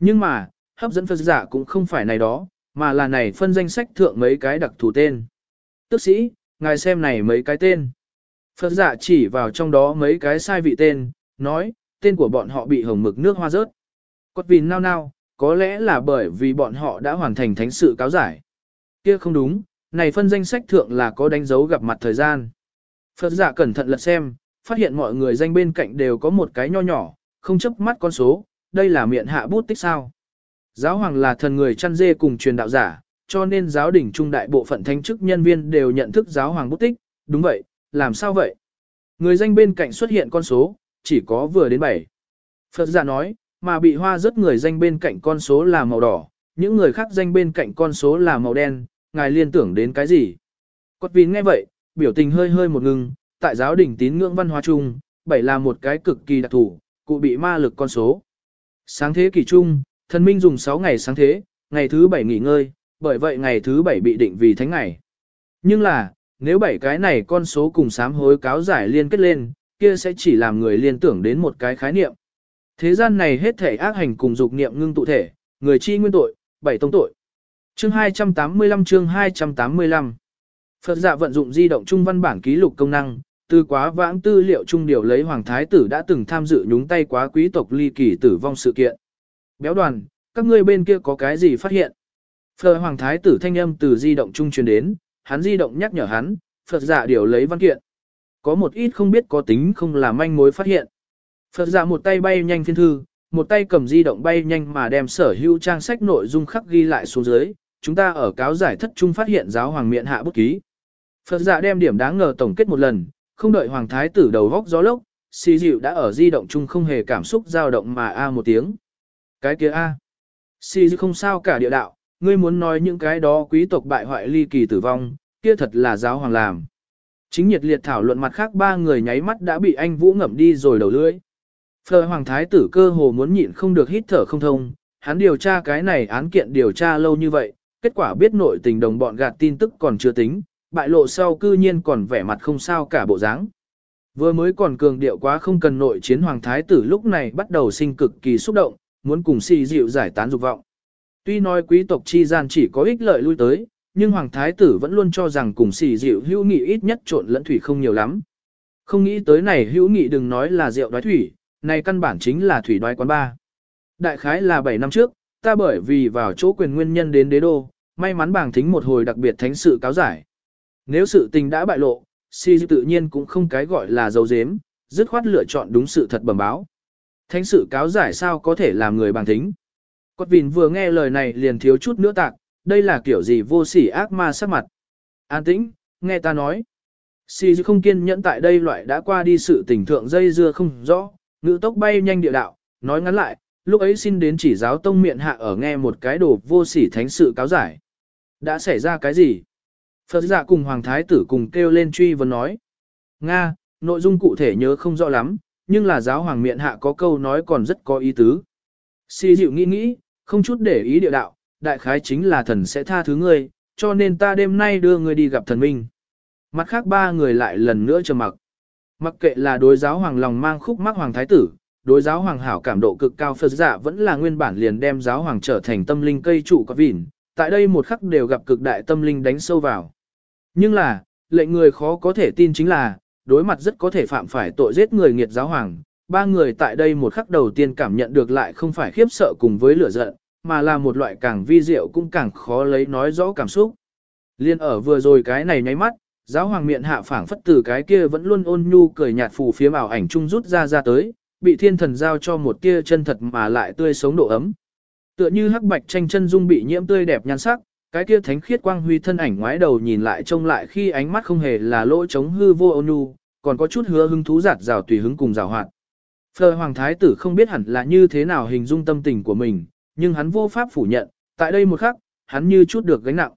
Nhưng mà, hấp dẫn Phật giả cũng không phải này đó, mà là này phân danh sách thượng mấy cái đặc thù tên. Tức sĩ, ngài xem này mấy cái tên. Phật giả chỉ vào trong đó mấy cái sai vị tên, nói, tên của bọn họ bị hồng mực nước hoa rớt. Cốt vìn nao nao, có lẽ là bởi vì bọn họ đã hoàn thành thánh sự cáo giải. Kia không đúng, này phân danh sách thượng là có đánh dấu gặp mặt thời gian. Phật giả cẩn thận lật xem, phát hiện mọi người danh bên cạnh đều có một cái nho nhỏ, không chấp mắt con số, đây là miệng hạ bút tích sao. Giáo hoàng là thần người chăn dê cùng truyền đạo giả, cho nên giáo đỉnh trung đại bộ phận thánh chức nhân viên đều nhận thức giáo hoàng bút tích, đúng vậy, làm sao vậy? Người danh bên cạnh xuất hiện con số, chỉ có vừa đến 7. Phật giả nói, mà bị hoa rất người danh bên cạnh con số là màu đỏ, những người khác danh bên cạnh con số là màu đen, ngài liên tưởng đến cái gì? Cốt vín nghe vậy, biểu tình hơi hơi một ngừng, tại giáo đỉnh tín ngưỡng văn hóa chung, bảy là một cái cực kỳ đặc thủ, cụ bị ma lực con số. Sáng thế kỷ trung, thần minh dùng 6 ngày sáng thế, ngày thứ 7 nghỉ ngơi, bởi vậy ngày thứ 7 bị định vì thánh ngày. Nhưng là, nếu bảy cái này con số cùng sám hối cáo giải liên kết lên, kia sẽ chỉ làm người liên tưởng đến một cái khái niệm. Thế gian này hết thể ác hành cùng dục niệm ngưng tụ thể, người chi nguyên tội, bảy tông tội. Chương 285 chương 285 Phật giả vận dụng di động trung văn bản ký lục công năng, từ quá vãng tư liệu trung điều lấy Hoàng Thái tử đã từng tham dự nhúng tay quá quý tộc ly kỳ tử vong sự kiện. Béo đoàn, các ngươi bên kia có cái gì phát hiện? Phật Hoàng Thái tử thanh âm từ di động trung truyền đến, hắn di động nhắc nhở hắn, Phật giả điều lấy văn kiện. Có một ít không biết có tính không là manh mối phát hiện. Phật giả một tay bay nhanh phiên thư, một tay cầm di động bay nhanh mà đem sở hữu trang sách nội dung khắc ghi lại xuống dưới, chúng ta ở cáo giải thất trung phát hiện giáo hoàng miệng hạ bút ký. Phật giả đem điểm đáng ngờ tổng kết một lần, không đợi hoàng thái tử đầu vóc gió lốc, xì dịu đã ở di động chung không hề cảm xúc dao động mà a một tiếng. Cái kia a. Si không sao cả địa đạo, ngươi muốn nói những cái đó quý tộc bại hoại ly kỳ tử vong, kia thật là giáo hoàng làm. Chính nhiệt liệt thảo luận mặt khác ba người nháy mắt đã bị anh Vũ ngậm đi rồi đầu lưỡi. Phờ hoàng thái tử cơ hồ muốn nhịn không được hít thở không thông, hắn điều tra cái này án kiện điều tra lâu như vậy, kết quả biết nội tình đồng bọn gạt tin tức còn chưa tính, bại lộ sau cư nhiên còn vẻ mặt không sao cả bộ dáng. Vừa mới còn cường điệu quá không cần nội chiến hoàng thái tử lúc này bắt đầu sinh cực kỳ xúc động, muốn cùng si dịu giải tán dục vọng. Tuy nói quý tộc chi gian chỉ có ích lợi lui tới, nhưng hoàng thái tử vẫn luôn cho rằng cùng si dịu hữu nghị ít nhất trộn lẫn thủy không nhiều lắm. Không nghĩ tới này hữu nghị đừng nói là rượu đoái thủy, này căn bản chính là thủy đoái quán ba. Đại khái là 7 năm trước, ta bởi vì vào chỗ quyền nguyên nhân đến đế đô, may mắn bảng thính một hồi đặc biệt thánh sự cáo giải. Nếu sự tình đã bại lộ, si tự nhiên cũng không cái gọi là dấu dếm, dứt khoát lựa chọn đúng sự thật bẩm báo. Thánh sự cáo giải sao có thể làm người bằng thính. Cốt vìn vừa nghe lời này liền thiếu chút nữa tạc, đây là kiểu gì vô sỉ ác ma sắc mặt. An tĩnh, nghe ta nói. Si không kiên nhẫn tại đây loại đã qua đi sự tình thượng dây dưa không rõ, ngữ tốc bay nhanh địa đạo, nói ngắn lại, lúc ấy xin đến chỉ giáo tông miệng hạ ở nghe một cái đồ vô sỉ thánh sự cáo giải. Đã xảy ra cái gì? Phật giả cùng Hoàng Thái tử cùng kêu lên truy vấn nói. Nga, nội dung cụ thể nhớ không rõ lắm, nhưng là giáo hoàng miệng hạ có câu nói còn rất có ý tứ. Si dịu nghĩ nghĩ, không chút để ý địa đạo, đại khái chính là thần sẽ tha thứ ngươi, cho nên ta đêm nay đưa ngươi đi gặp thần minh. Mặt khác ba người lại lần nữa trầm mặc. Mặc kệ là đối giáo hoàng lòng mang khúc mắc hoàng thái tử, đối giáo hoàng hảo cảm độ cực cao Phật giả vẫn là nguyên bản liền đem giáo hoàng trở thành tâm linh cây trụ có vỉn, tại đây một khắc đều gặp cực đại tâm linh đánh sâu vào. Nhưng là, lệnh người khó có thể tin chính là, đối mặt rất có thể phạm phải tội giết người nghiệt giáo hoàng, ba người tại đây một khắc đầu tiên cảm nhận được lại không phải khiếp sợ cùng với lửa giận, mà là một loại càng vi diệu cũng càng khó lấy nói rõ cảm xúc. Liên ở vừa rồi cái này nháy mắt, giáo hoàng miệng hạ phảng phất từ cái kia vẫn luôn ôn nhu cười nhạt phù phía ảo ảnh trung rút ra ra tới, bị thiên thần giao cho một tia chân thật mà lại tươi sống độ ấm. Tựa như hắc bạch tranh chân dung bị nhiễm tươi đẹp nhan sắc, cái kia thánh khiết quang huy thân ảnh ngoái đầu nhìn lại trông lại khi ánh mắt không hề là lỗ chống hư vô ôn nhu, còn có chút hứa hứng thú giạt rào tùy hứng cùng rào hoạt. Phờ hoàng thái tử không biết hẳn là như thế nào hình dung tâm tình của mình, nhưng hắn vô pháp phủ nhận, tại đây một khắc, hắn như chút được gánh nặng.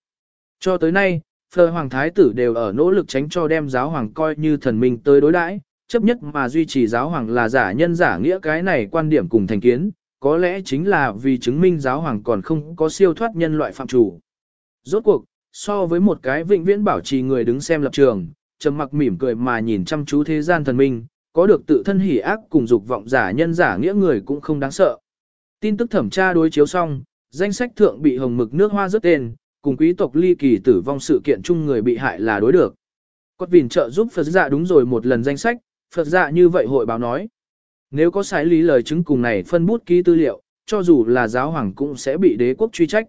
Cho tới nay, Phờ hoàng thái tử đều ở nỗ lực tránh cho đem giáo hoàng coi như thần minh tới đối đãi, chấp nhất mà duy trì giáo hoàng là giả nhân giả nghĩa cái này quan điểm cùng thành kiến, có lẽ chính là vì chứng minh giáo hoàng còn không có siêu thoát nhân loại phạm chủ. Rốt cuộc, so với một cái vĩnh viễn bảo trì người đứng xem lập trường, trầm mặc mỉm cười mà nhìn chăm chú thế gian thần minh, có được tự thân hỉ ác cùng dục vọng giả nhân giả nghĩa người cũng không đáng sợ. Tin tức thẩm tra đối chiếu xong, danh sách thượng bị hồng mực nước hoa rớt tên, cùng quý tộc ly kỳ tử vong sự kiện chung người bị hại là đối được. Cốt vìn trợ giúp Phật dạ đúng rồi một lần danh sách, Phật dạ như vậy hội báo nói. Nếu có sai lý lời chứng cùng này phân bút ký tư liệu, cho dù là giáo hoàng cũng sẽ bị đế quốc truy trách.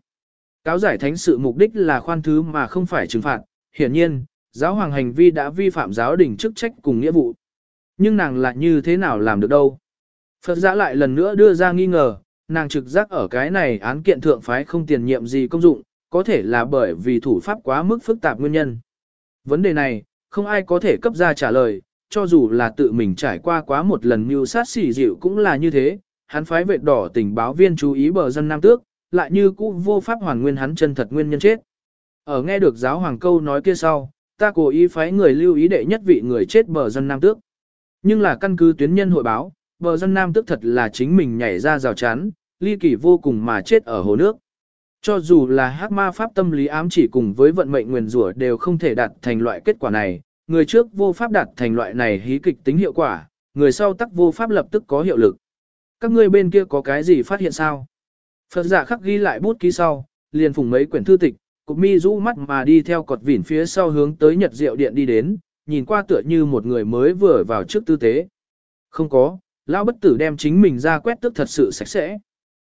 Cáo giải thánh sự mục đích là khoan thứ mà không phải trừng phạt, hiển nhiên, giáo hoàng hành vi đã vi phạm giáo đình chức trách cùng nghĩa vụ. Nhưng nàng lại như thế nào làm được đâu? Phật giả lại lần nữa đưa ra nghi ngờ, nàng trực giác ở cái này án kiện thượng phái không tiền nhiệm gì công dụng, có thể là bởi vì thủ pháp quá mức phức tạp nguyên nhân. Vấn đề này, không ai có thể cấp ra trả lời, cho dù là tự mình trải qua quá một lần mưu sát xỉ dịu cũng là như thế, hắn phái vệ đỏ tình báo viên chú ý bờ dân Nam Tước, lại như cũ vô pháp hoàn nguyên hắn chân thật nguyên nhân chết. Ở nghe được giáo hoàng câu nói kia sau, ta cố ý phái người lưu ý đệ nhất vị người chết bờ dân Nam Tước. Nhưng là căn cứ tuyến nhân hội báo, bờ dân Nam Tước thật là chính mình nhảy ra rào chắn, ly kỳ vô cùng mà chết ở hồ nước. Cho dù là hắc ma pháp tâm lý ám chỉ cùng với vận mệnh nguyền rủa đều không thể đạt thành loại kết quả này, người trước vô pháp đạt thành loại này hí kịch tính hiệu quả, người sau tắc vô pháp lập tức có hiệu lực. Các ngươi bên kia có cái gì phát hiện sao? Phật giả khắc ghi lại bút ký sau, liền phùng mấy quyển thư tịch, cục mi rũ mắt mà đi theo cột vỉn phía sau hướng tới nhật diệu điện đi đến, nhìn qua tựa như một người mới vừa vào trước tư tế. Không có, lão bất tử đem chính mình ra quét tức thật sự sạch sẽ.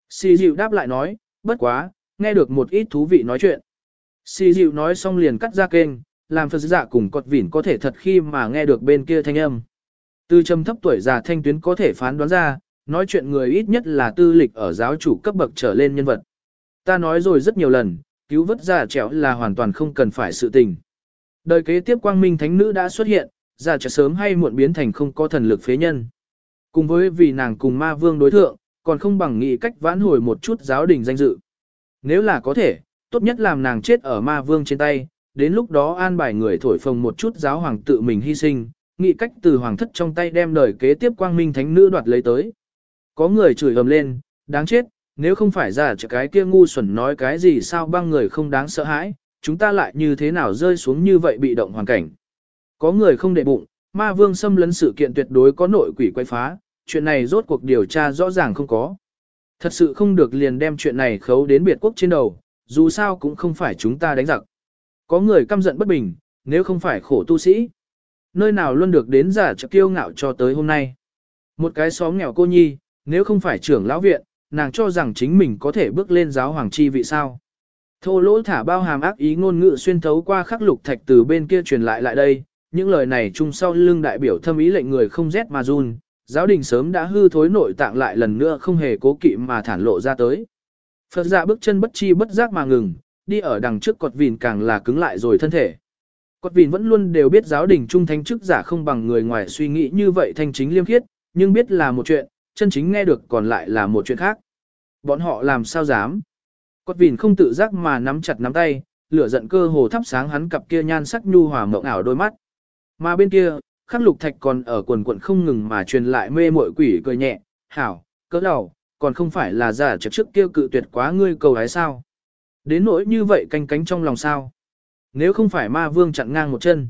Xì dịu đáp lại nói, bất quá, nghe được một ít thú vị nói chuyện. Xì dịu nói xong liền cắt ra kênh, làm Phật giả cùng cột vỉn có thể thật khi mà nghe được bên kia thanh âm. Từ trầm thấp tuổi già thanh tuyến có thể phán đoán ra, nói chuyện người ít nhất là tư lịch ở giáo chủ cấp bậc trở lên nhân vật. Ta nói rồi rất nhiều lần, cứu vớt giả trẻo là hoàn toàn không cần phải sự tình. Đời kế tiếp quang minh thánh nữ đã xuất hiện, giả trẻo sớm hay muộn biến thành không có thần lực phế nhân. Cùng với vì nàng cùng ma vương đối thượng, còn không bằng nghĩ cách vãn hồi một chút giáo đình danh dự. Nếu là có thể, Tốt nhất làm nàng chết ở ma vương trên tay, đến lúc đó an bài người thổi phồng một chút giáo hoàng tự mình hy sinh, nghĩ cách từ hoàng thất trong tay đem đời kế tiếp quang minh thánh nữ đoạt lấy tới. Có người chửi ầm lên, đáng chết, nếu không phải ra cho cái kia ngu xuẩn nói cái gì sao băng người không đáng sợ hãi, chúng ta lại như thế nào rơi xuống như vậy bị động hoàn cảnh. Có người không để bụng, ma vương xâm lấn sự kiện tuyệt đối có nội quỷ quay phá, chuyện này rốt cuộc điều tra rõ ràng không có. Thật sự không được liền đem chuyện này khấu đến biệt quốc trên đầu, dù sao cũng không phải chúng ta đánh giặc. Có người căm giận bất bình, nếu không phải khổ tu sĩ. Nơi nào luôn được đến giả cho kiêu ngạo cho tới hôm nay. Một cái xóm nghèo cô nhi, nếu không phải trưởng lão viện, nàng cho rằng chính mình có thể bước lên giáo hoàng chi vị sao. Thô lỗ thả bao hàm ác ý ngôn ngữ xuyên thấu qua khắc lục thạch từ bên kia truyền lại lại đây, những lời này chung sau lưng đại biểu thâm ý lệnh người không rét mà run, giáo đình sớm đã hư thối nội tạng lại lần nữa không hề cố kỵ mà thản lộ ra tới. Phật giả bước chân bất chi bất giác mà ngừng, đi ở đằng trước cột vìn càng là cứng lại rồi thân thể. Cột vìn vẫn luôn đều biết giáo đình trung thánh chức giả không bằng người ngoài suy nghĩ như vậy thanh chính liêm khiết, nhưng biết là một chuyện, chân chính nghe được còn lại là một chuyện khác. Bọn họ làm sao dám? Cốt vìn không tự giác mà nắm chặt nắm tay, lửa giận cơ hồ thắp sáng hắn cặp kia nhan sắc nhu hòa mộng ảo đôi mắt. Mà bên kia, khắc lục thạch còn ở quần quận không ngừng mà truyền lại mê muội quỷ cười nhẹ, hảo, cỡ đầu, còn không phải là giả trực trước kia cự tuyệt quá ngươi cầu hái sao. Đến nỗi như vậy canh cánh trong lòng sao. Nếu không phải ma vương chặn ngang một chân.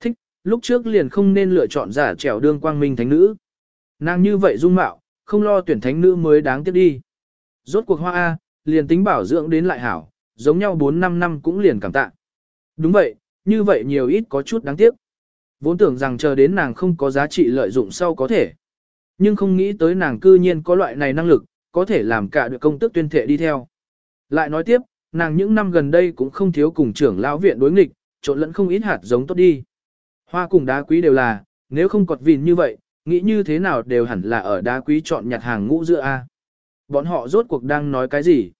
Thích, lúc trước liền không nên lựa chọn giả trèo đương quang minh thánh nữ. Nàng như vậy dung mạo, không lo tuyển thánh nữ mới đáng tiếc đi. Rốt cuộc hoa A, liền tính bảo dưỡng đến lại hảo, giống nhau 4-5 năm cũng liền cảm tạ. Đúng vậy, như vậy nhiều ít có chút đáng tiếc. Vốn tưởng rằng chờ đến nàng không có giá trị lợi dụng sau có thể. Nhưng không nghĩ tới nàng cư nhiên có loại này năng lực, có thể làm cả được công tức tuyên thệ đi theo. Lại nói tiếp, nàng những năm gần đây cũng không thiếu cùng trưởng lão viện đối nghịch, trộn lẫn không ít hạt giống tốt đi. Hoa cùng đá quý đều là, nếu không cọt vìn như vậy, nghĩ như thế nào đều hẳn là ở đá quý chọn nhặt hàng ngũ giữa A. Bọn họ rốt cuộc đang nói cái gì?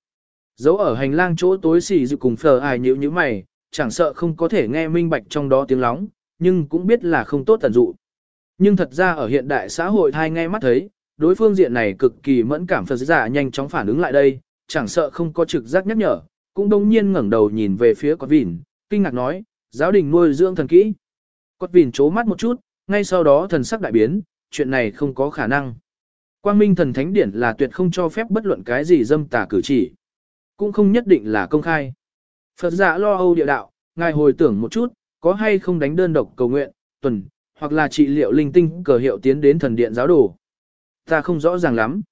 Giấu ở hành lang chỗ tối xì dự cùng phờ ai nhữ như mày, chẳng sợ không có thể nghe minh bạch trong đó tiếng lóng, nhưng cũng biết là không tốt tận dụ. Nhưng thật ra ở hiện đại xã hội thai ngay mắt thấy, đối phương diện này cực kỳ mẫn cảm Phật giả nhanh chóng phản ứng lại đây, chẳng sợ không có trực giác nhắc nhở, cũng đông nhiên ngẩng đầu nhìn về phía con vỉn, kinh ngạc nói, giáo đình nuôi dưỡng thần kỹ. Cọt vỉn chố mắt một chút, ngay sau đó thần sắc đại biến, chuyện này không có khả năng. Quang Minh thần thánh điển là tuyệt không cho phép bất luận cái gì dâm tà cử chỉ. Cũng không nhất định là công khai. Phật giả lo âu địa đạo, ngài hồi tưởng một chút, có hay không đánh đơn độc cầu nguyện, tuần, hoặc là trị liệu linh tinh cờ hiệu tiến đến thần điện giáo đồ. Ta không rõ ràng lắm.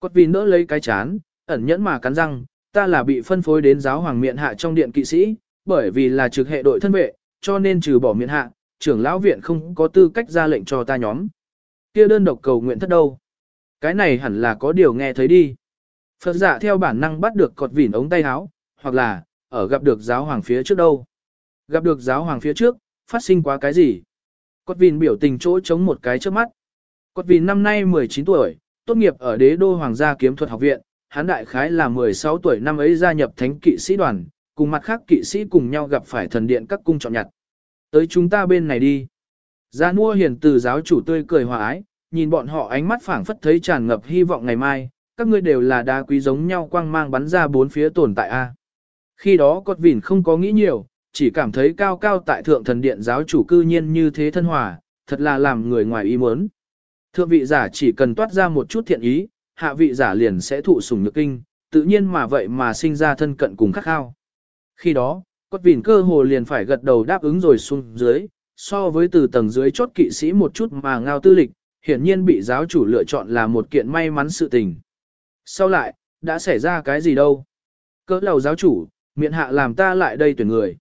Cốt vì nỡ lấy cái chán, ẩn nhẫn mà cắn răng, ta là bị phân phối đến giáo hoàng miện hạ trong điện kỵ sĩ, bởi vì là trực hệ đội thân vệ, cho nên trừ bỏ miện hạ, trưởng lão viện không có tư cách ra lệnh cho ta nhóm. Kia đơn độc cầu nguyện thất đâu? Cái này hẳn là có điều nghe thấy đi. Phật giả theo bản năng bắt được cọt vỉn ống tay áo, hoặc là, ở gặp được giáo hoàng phía trước đâu. Gặp được giáo hoàng phía trước, phát sinh quá cái gì? Cọt vỉn biểu tình chỗ chống một cái trước mắt. Cọt vỉn năm nay 19 tuổi, tốt nghiệp ở đế đô hoàng gia kiếm thuật học viện, hán đại khái là 16 tuổi năm ấy gia nhập thánh kỵ sĩ đoàn, cùng mặt khác kỵ sĩ cùng nhau gặp phải thần điện các cung chọn nhặt. Tới chúng ta bên này đi. Gia nua hiền từ giáo chủ tươi cười hòa ái, nhìn bọn họ ánh mắt phảng phất thấy tràn ngập hy vọng ngày mai, các ngươi đều là đá quý giống nhau quang mang bắn ra bốn phía tồn tại a. Khi đó Cốt vỉn không có nghĩ nhiều, chỉ cảm thấy cao cao tại thượng thần điện giáo chủ cư nhiên như thế thân hòa, thật là làm người ngoài ý muốn. Thượng vị giả chỉ cần toát ra một chút thiện ý, hạ vị giả liền sẽ thụ sủng nhược kinh, tự nhiên mà vậy mà sinh ra thân cận cùng khắc khao. Khi đó, cốt vỉn cơ hồ liền phải gật đầu đáp ứng rồi xuống dưới, so với từ tầng dưới chốt kỵ sĩ một chút mà ngao tư lịch, hiển nhiên bị giáo chủ lựa chọn là một kiện may mắn sự tình. Sau lại, đã xảy ra cái gì đâu? Cỡ lầu giáo chủ, miệng hạ làm ta lại đây tuyển người.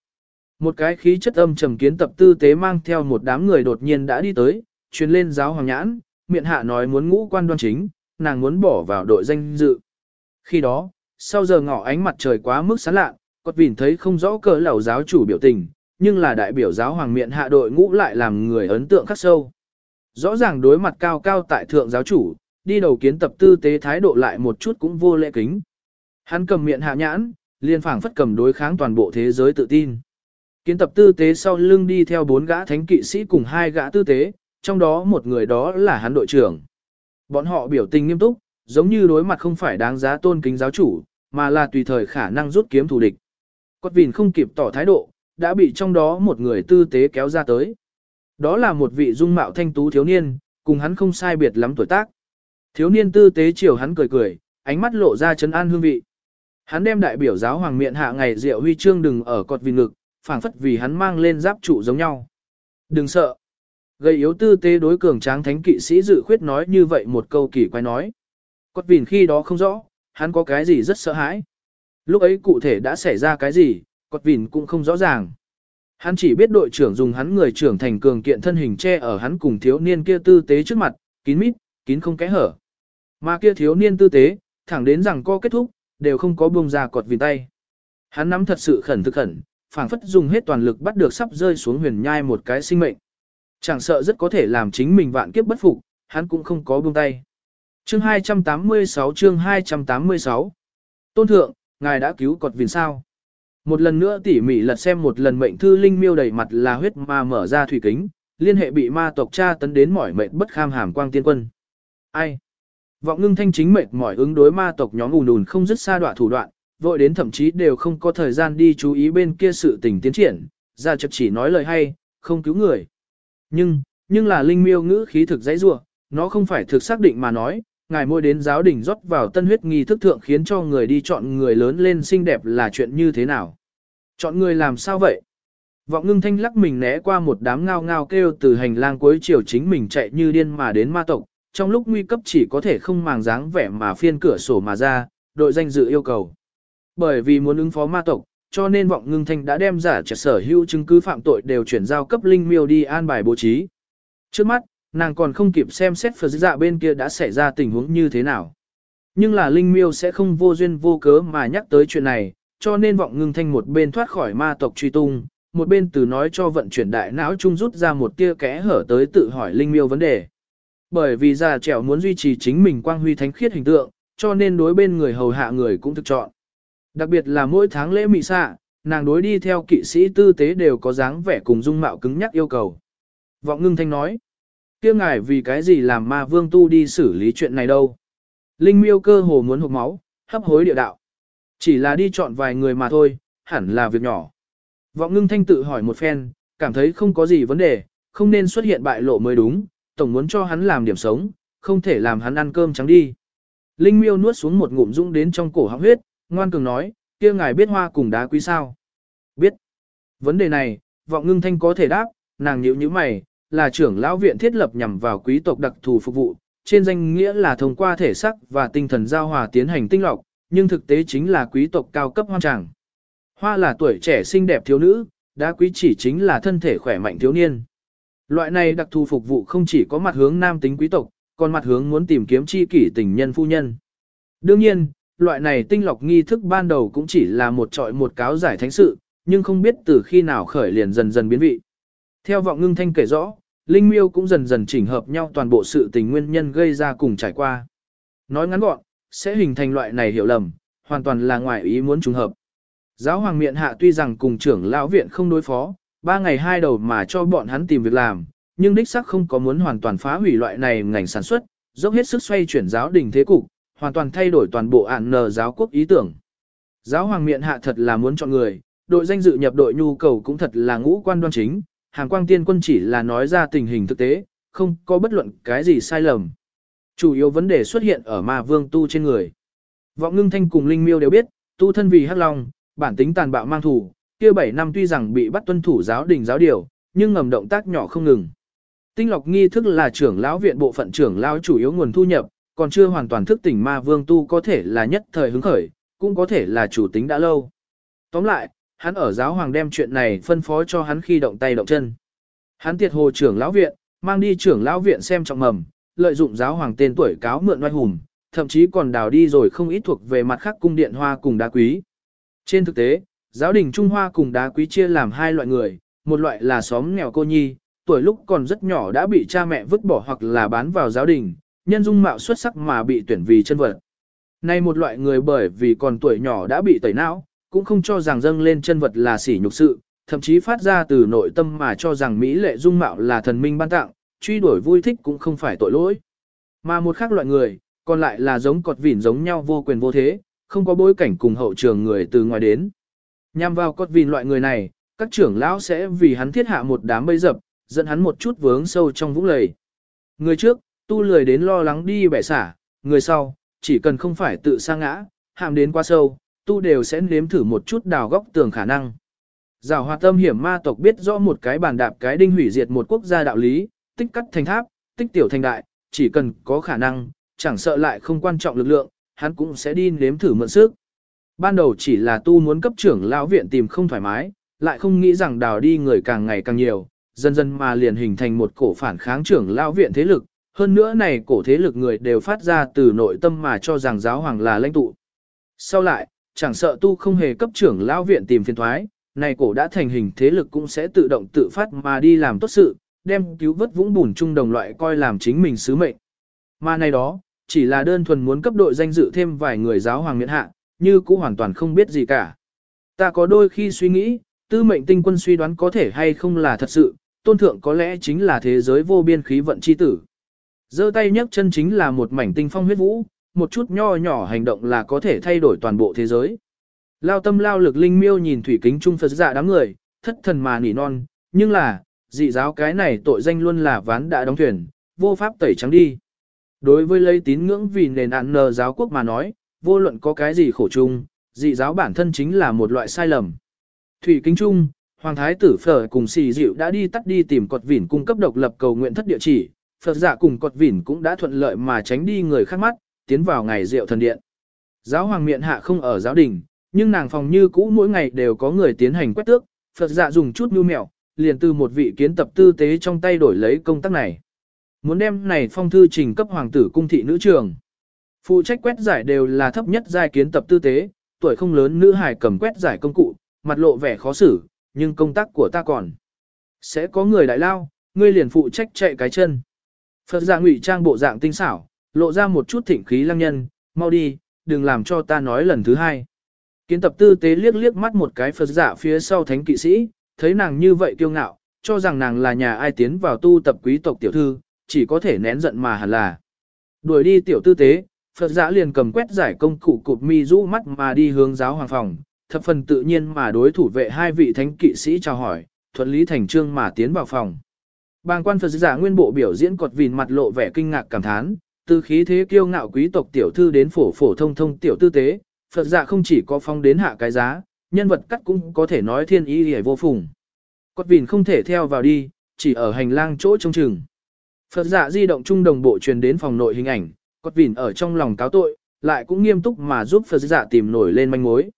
Một cái khí chất âm trầm kiến tập tư tế mang theo một đám người đột nhiên đã đi tới, truyền lên giáo hoàng nhãn, miệng hạ nói muốn ngũ quan đoan chính, nàng muốn bỏ vào đội danh dự. Khi đó, sau giờ ngọ ánh mặt trời quá mức sáng lạ, cột vỉn thấy không rõ cỡ lầu giáo chủ biểu tình, nhưng là đại biểu giáo hoàng miệng hạ đội ngũ lại làm người ấn tượng khắc sâu. Rõ ràng đối mặt cao cao tại thượng giáo chủ, đi đầu kiến tập tư tế thái độ lại một chút cũng vô lễ kính. Hắn cầm miệng hạ nhãn, liền phảng phất cầm đối kháng toàn bộ thế giới tự tin. Kiến tập tư tế sau lưng đi theo bốn gã thánh kỵ sĩ cùng hai gã tư tế, trong đó một người đó là hắn đội trưởng. Bọn họ biểu tình nghiêm túc, giống như đối mặt không phải đáng giá tôn kính giáo chủ, mà là tùy thời khả năng rút kiếm thù địch. quất vìn không kịp tỏ thái độ, đã bị trong đó một người tư tế kéo ra tới. Đó là một vị dung mạo thanh tú thiếu niên, cùng hắn không sai biệt lắm tuổi tác. Thiếu niên tư tế chiều hắn cười cười, ánh mắt lộ ra chấn an hương vị. Hắn đem đại biểu giáo hoàng miện hạ ngày rượu huy chương đừng ở cột vì ngực, phảng phất vì hắn mang lên giáp trụ giống nhau. Đừng sợ. Gây yếu tư tế đối cường tráng thánh kỵ sĩ dự khuyết nói như vậy một câu kỳ quái nói. Cột vìn khi đó không rõ, hắn có cái gì rất sợ hãi. Lúc ấy cụ thể đã xảy ra cái gì, cọt vìn cũng không rõ ràng. Hắn chỉ biết đội trưởng dùng hắn người trưởng thành cường kiện thân hình che ở hắn cùng thiếu niên kia tư tế trước mặt, kín mít, kín không kẽ hở. Mà kia thiếu niên tư tế, thẳng đến rằng co kết thúc, đều không có buông ra cọt vìn tay. Hắn nắm thật sự khẩn thực khẩn, phảng phất dùng hết toàn lực bắt được sắp rơi xuống huyền nhai một cái sinh mệnh. Chẳng sợ rất có thể làm chính mình vạn kiếp bất phục, hắn cũng không có buông tay. Chương 286 chương 286 Tôn thượng, ngài đã cứu cọt vìn sao? Một lần nữa tỉ mỉ lật xem một lần mệnh thư linh miêu đầy mặt là huyết mà mở ra thủy kính, liên hệ bị ma tộc tra tấn đến mỏi mệt bất kham hàm quang tiên quân. Ai? Vọng ngưng thanh chính mệt mỏi ứng đối ma tộc nhóm ùn ùn không dứt xa đoạn thủ đoạn, vội đến thậm chí đều không có thời gian đi chú ý bên kia sự tình tiến triển, ra chập chỉ nói lời hay, không cứu người. Nhưng, nhưng là linh miêu ngữ khí thực dãy rua, nó không phải thực xác định mà nói, ngài môi đến giáo đình rót vào tân huyết nghi thức thượng khiến cho người đi chọn người lớn lên xinh đẹp là chuyện như thế nào. Chọn người làm sao vậy? Vọng ngưng thanh lắc mình né qua một đám ngao ngao kêu từ hành lang cuối chiều chính mình chạy như điên mà đến ma tộc, trong lúc nguy cấp chỉ có thể không màng dáng vẻ mà phiên cửa sổ mà ra, đội danh dự yêu cầu. Bởi vì muốn ứng phó ma tộc, cho nên vọng ngưng thanh đã đem giả trả sở hữu chứng cứ phạm tội đều chuyển giao cấp linh miêu đi an bài bố trí. Trước mắt, nàng còn không kịp xem xét phật dạ bên kia đã xảy ra tình huống như thế nào. Nhưng là linh miêu sẽ không vô duyên vô cớ mà nhắc tới chuyện này, cho nên vọng ngưng thanh một bên thoát khỏi ma tộc truy tung, một bên từ nói cho vận chuyển đại não trung rút ra một tia kẽ hở tới tự hỏi linh miêu vấn đề. Bởi vì già trẻo muốn duy trì chính mình quang huy thánh khiết hình tượng, cho nên đối bên người hầu hạ người cũng thực chọn. Đặc biệt là mỗi tháng lễ mị xạ, nàng đối đi theo kỵ sĩ tư tế đều có dáng vẻ cùng dung mạo cứng nhắc yêu cầu. Vọng ngưng thanh nói, kia ngài vì cái gì làm ma vương tu đi xử lý chuyện này đâu. Linh miêu cơ hồ muốn hụt máu, hấp hối địa đạo. Chỉ là đi chọn vài người mà thôi, hẳn là việc nhỏ. Vọng ngưng thanh tự hỏi một phen, cảm thấy không có gì vấn đề, không nên xuất hiện bại lộ mới đúng, tổng muốn cho hắn làm điểm sống, không thể làm hắn ăn cơm trắng đi. Linh miêu nuốt xuống một ngụm dũng đến trong cổ họng huyết, ngoan cường nói, kia ngài biết hoa cùng đá quý sao? Biết. Vấn đề này, vọng ngưng thanh có thể đáp, nàng nhíu như mày, là trưởng lão viện thiết lập nhằm vào quý tộc đặc thù phục vụ, trên danh nghĩa là thông qua thể sắc và tinh thần giao hòa tiến hành tinh lọc, nhưng thực tế chính là quý tộc cao cấp hoang tràng. Hoa là tuổi trẻ xinh đẹp thiếu nữ, đá quý chỉ chính là thân thể khỏe mạnh thiếu niên. Loại này đặc thù phục vụ không chỉ có mặt hướng nam tính quý tộc, còn mặt hướng muốn tìm kiếm chi kỷ tình nhân phu nhân. Đương nhiên, loại này tinh lọc nghi thức ban đầu cũng chỉ là một trọi một cáo giải thánh sự, nhưng không biết từ khi nào khởi liền dần dần biến vị. Theo vọng ngưng thanh kể rõ, Linh Miêu cũng dần dần chỉnh hợp nhau toàn bộ sự tình nguyên nhân gây ra cùng trải qua. Nói ngắn gọn, sẽ hình thành loại này hiểu lầm, hoàn toàn là ngoài ý muốn trùng hợp. Giáo hoàng miện hạ tuy rằng cùng trưởng lão viện không đối phó, ba ngày hai đầu mà cho bọn hắn tìm việc làm, nhưng đích xác không có muốn hoàn toàn phá hủy loại này ngành sản xuất, dốc hết sức xoay chuyển giáo đình thế cục, hoàn toàn thay đổi toàn bộ ạn nờ giáo quốc ý tưởng. Giáo hoàng miện hạ thật là muốn chọn người, đội danh dự nhập đội nhu cầu cũng thật là ngũ quan đoan chính, hàng quang tiên quân chỉ là nói ra tình hình thực tế, không có bất luận cái gì sai lầm. Chủ yếu vấn đề xuất hiện ở ma vương tu trên người. Vọng ngưng thanh cùng linh miêu đều biết, tu thân vì hắc long, bản tính tàn bạo mang thủ, kia 7 năm tuy rằng bị bắt tuân thủ giáo đình giáo điều, nhưng ngầm động tác nhỏ không ngừng. Tinh lọc nghi thức là trưởng lão viện bộ phận trưởng lão chủ yếu nguồn thu nhập, còn chưa hoàn toàn thức tỉnh ma vương tu có thể là nhất thời hứng khởi, cũng có thể là chủ tính đã lâu. Tóm lại, hắn ở giáo hoàng đem chuyện này phân phó cho hắn khi động tay động chân. Hắn tiệt hồ trưởng lão viện, mang đi trưởng lão viện xem trọng mầm, lợi dụng giáo hoàng tên tuổi cáo mượn oai hùng, thậm chí còn đào đi rồi không ít thuộc về mặt khác cung điện hoa cùng đá quý. Trên thực tế, giáo đình Trung Hoa cùng đá quý chia làm hai loại người, một loại là xóm nghèo cô nhi, tuổi lúc còn rất nhỏ đã bị cha mẹ vứt bỏ hoặc là bán vào giáo đình, nhân dung mạo xuất sắc mà bị tuyển vì chân vật. Nay một loại người bởi vì còn tuổi nhỏ đã bị tẩy não, cũng không cho rằng dâng lên chân vật là sỉ nhục sự, thậm chí phát ra từ nội tâm mà cho rằng Mỹ lệ dung mạo là thần minh ban tặng, truy đuổi vui thích cũng không phải tội lỗi. Mà một khác loại người, còn lại là giống cọt vỉn giống nhau vô quyền vô thế, không có bối cảnh cùng hậu trường người từ ngoài đến. Nhằm vào cọt vỉn loại người này, các trưởng lão sẽ vì hắn thiết hạ một đám bẫy dập, dẫn hắn một chút vướng sâu trong vũng lầy. Người trước, tu lười đến lo lắng đi bẻ xả, người sau, chỉ cần không phải tự sa ngã, hàm đến quá sâu, tu đều sẽ nếm thử một chút đào góc tường khả năng. Giảo hoạt tâm hiểm ma tộc biết rõ một cái bàn đạp cái đinh hủy diệt một quốc gia đạo lý, tích cắt thành tháp, tích tiểu thành đại, chỉ cần có khả năng, chẳng sợ lại không quan trọng lực lượng, hắn cũng sẽ đi nếm thử mượn sức. Ban đầu chỉ là tu muốn cấp trưởng lão viện tìm không thoải mái, lại không nghĩ rằng đào đi người càng ngày càng nhiều, dần dần mà liền hình thành một cổ phản kháng trưởng lão viện thế lực, hơn nữa này cổ thế lực người đều phát ra từ nội tâm mà cho rằng giáo hoàng là lãnh tụ. Sau lại, chẳng sợ tu không hề cấp trưởng lão viện tìm phiền thoái, này cổ đã thành hình thế lực cũng sẽ tự động tự phát mà đi làm tốt sự, đem cứu vớt vũng bùn chung đồng loại coi làm chính mình sứ mệnh. Mà này đó, chỉ là đơn thuần muốn cấp đội danh dự thêm vài người giáo hoàng miễn hạ, như cũng hoàn toàn không biết gì cả. Ta có đôi khi suy nghĩ, tư mệnh tinh quân suy đoán có thể hay không là thật sự, tôn thượng có lẽ chính là thế giới vô biên khí vận chi tử. giơ tay nhấc chân chính là một mảnh tinh phong huyết vũ, một chút nho nhỏ hành động là có thể thay đổi toàn bộ thế giới. Lao tâm lao lực linh miêu nhìn thủy kính trung Phật dạ đám người, thất thần mà nỉ non, nhưng là, dị giáo cái này tội danh luôn là ván đã đóng thuyền, vô pháp tẩy trắng đi. Đối với lấy tín ngưỡng vì nền án nờ giáo quốc mà nói, vô luận có cái gì khổ chung, dị giáo bản thân chính là một loại sai lầm. Thủy kính trung, Hoàng Thái tử Phở cùng xì dịu đã đi tắt đi tìm cột vỉn cung cấp độc lập cầu nguyện thất địa chỉ, Phật giả cùng cột vỉn cũng đã thuận lợi mà tránh đi người khác mắt, tiến vào ngày rượu thần điện. Giáo hoàng miện hạ không ở giáo đình, nhưng nàng phòng như cũ mỗi ngày đều có người tiến hành quét tước, Phật dạ dùng chút mưu mẹo, liền từ một vị kiến tập tư tế trong tay đổi lấy công tác này. Muốn đem này phong thư trình cấp hoàng tử cung thị nữ trường. Phụ trách quét giải đều là thấp nhất giai kiến tập tư tế, tuổi không lớn nữ hài cầm quét giải công cụ, mặt lộ vẻ khó xử, nhưng công tác của ta còn. Sẽ có người đại lao, ngươi liền phụ trách chạy cái chân. Phật dạ ngụy trang bộ dạng tinh xảo, lộ ra một chút thịnh khí lăng nhân, mau đi, đừng làm cho ta nói lần thứ hai. Kiến tập tư tế liếc liếc mắt một cái Phật giả phía sau thánh kỵ sĩ, thấy nàng như vậy kiêu ngạo, cho rằng nàng là nhà ai tiến vào tu tập quý tộc tiểu thư, chỉ có thể nén giận mà hẳn là. Đuổi đi tiểu tư tế, Phật giả liền cầm quét giải công cụ cụp mi rũ mắt mà đi hướng giáo hoàng phòng, thập phần tự nhiên mà đối thủ vệ hai vị thánh kỵ sĩ chào hỏi, thuận lý thành trương mà tiến vào phòng. Bàng quan Phật giả nguyên bộ biểu diễn cột vìn mặt lộ vẻ kinh ngạc cảm thán, từ khí thế kiêu ngạo quý tộc tiểu thư đến phổ phổ thông thông tiểu tư tế, Phật giả không chỉ có phong đến hạ cái giá, nhân vật cắt cũng có thể nói thiên ý hề vô phùng. Cốt vìn không thể theo vào đi, chỉ ở hành lang chỗ trông chừng. Phật giả di động trung đồng bộ truyền đến phòng nội hình ảnh, cốt vìn ở trong lòng cáo tội, lại cũng nghiêm túc mà giúp Phật giả tìm nổi lên manh mối.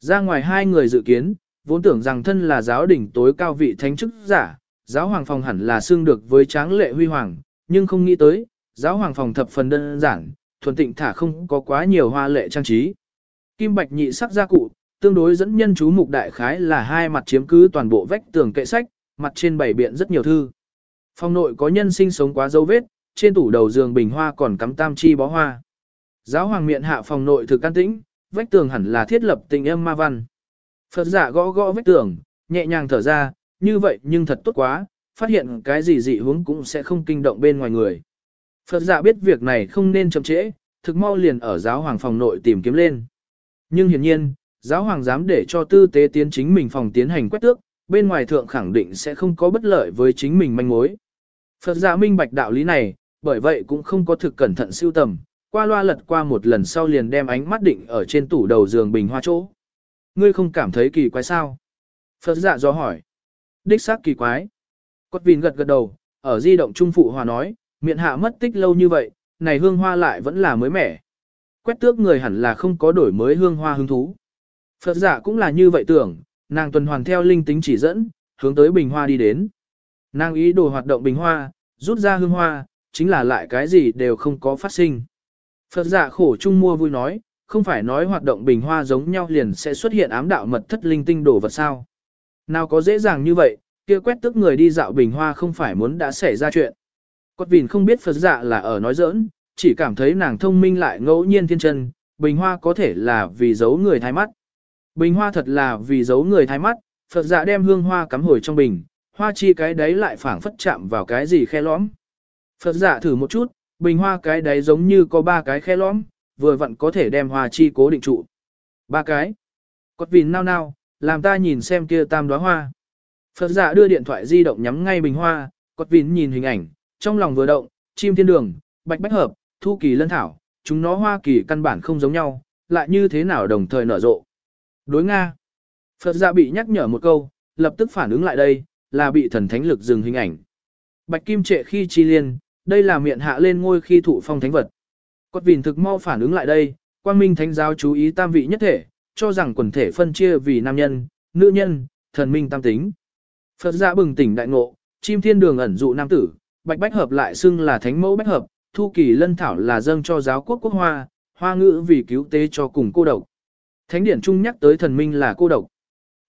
Ra ngoài hai người dự kiến, vốn tưởng rằng thân là giáo đỉnh tối cao vị thánh chức giả, giáo hoàng phòng hẳn là xương được với tráng lệ huy hoàng, nhưng không nghĩ tới, giáo hoàng phòng thập phần đơn giản, thuần tịnh thả không có quá nhiều hoa lệ trang trí. Kim bạch nhị sắc gia cụ, tương đối dẫn nhân chú mục đại khái là hai mặt chiếm cứ toàn bộ vách tường kệ sách, mặt trên bảy biện rất nhiều thư. Phòng nội có nhân sinh sống quá dấu vết, trên tủ đầu giường bình hoa còn cắm tam chi bó hoa. Giáo hoàng miệng hạ phòng nội thực can tĩnh, vách tường hẳn là thiết lập tình âm ma văn. Phật giả gõ gõ vách tường, nhẹ nhàng thở ra, như vậy nhưng thật tốt quá, phát hiện cái gì dị hướng cũng sẽ không kinh động bên ngoài người. Phật giả biết việc này không nên chậm trễ, thực mau liền ở giáo hoàng phòng nội tìm kiếm lên. Nhưng hiển nhiên, giáo hoàng dám để cho tư tế tiến chính mình phòng tiến hành quét tước, bên ngoài thượng khẳng định sẽ không có bất lợi với chính mình manh mối. Phật giả minh bạch đạo lý này, bởi vậy cũng không có thực cẩn thận siêu tầm, qua loa lật qua một lần sau liền đem ánh mắt định ở trên tủ đầu giường bình hoa chỗ. Ngươi không cảm thấy kỳ quái sao? Phật giả do hỏi. Đích xác kỳ quái. Cốt vìn gật gật đầu, ở di động trung phụ hòa nói, miệng hạ mất tích lâu như vậy, này hương hoa lại vẫn là mới mẻ. Quét tước người hẳn là không có đổi mới hương hoa hứng thú. Phật giả cũng là như vậy tưởng, nàng tuần hoàn theo linh tính chỉ dẫn, hướng tới bình hoa đi đến. Nàng ý đồ hoạt động bình hoa, rút ra hương hoa, chính là lại cái gì đều không có phát sinh. Phật giả khổ chung mua vui nói, không phải nói hoạt động bình hoa giống nhau liền sẽ xuất hiện ám đạo mật thất linh tinh đổ vật sao. Nào có dễ dàng như vậy, kia quét tức người đi dạo bình hoa không phải muốn đã xảy ra chuyện. Cốt vìn không biết Phật Dạ là ở nói giỡn, chỉ cảm thấy nàng thông minh lại ngẫu nhiên thiên chân, bình hoa có thể là vì giấu người thái mắt. Bình hoa thật là vì giấu người thái mắt, Phật Dạ đem hương hoa cắm hồi trong bình, hoa chi cái đấy lại phảng phất chạm vào cái gì khe lõm. Phật Dạ thử một chút, bình hoa cái đấy giống như có ba cái khe lõm, vừa vặn có thể đem hoa chi cố định trụ. Ba cái. Cốt vìn nao nao, làm ta nhìn xem kia tam đóa hoa. Phật Dạ đưa điện thoại di động nhắm ngay bình hoa, cốt vìn nhìn hình ảnh, trong lòng vừa động, chim thiên đường, bạch bách hợp, thu kỳ lân thảo, chúng nó hoa kỳ căn bản không giống nhau, lại như thế nào đồng thời nở rộ. Đối Nga. Phật giả bị nhắc nhở một câu, lập tức phản ứng lại đây, là bị thần thánh lực dừng hình ảnh. Bạch kim trệ khi chi liên, đây là miệng hạ lên ngôi khi thụ phong thánh vật. Cốt vìn thực mau phản ứng lại đây, quang minh thánh giáo chú ý tam vị nhất thể, cho rằng quần thể phân chia vì nam nhân, nữ nhân, thần minh tam tính. Phật giả bừng tỉnh đại ngộ, chim thiên đường ẩn dụ nam tử, bạch bách hợp lại xưng là thánh mẫu bách hợp, thu kỳ lân thảo là dâng cho giáo quốc quốc hoa, hoa ngữ vì cứu tế cho cùng cô độc. Thánh điển trung nhắc tới thần minh là cô độc.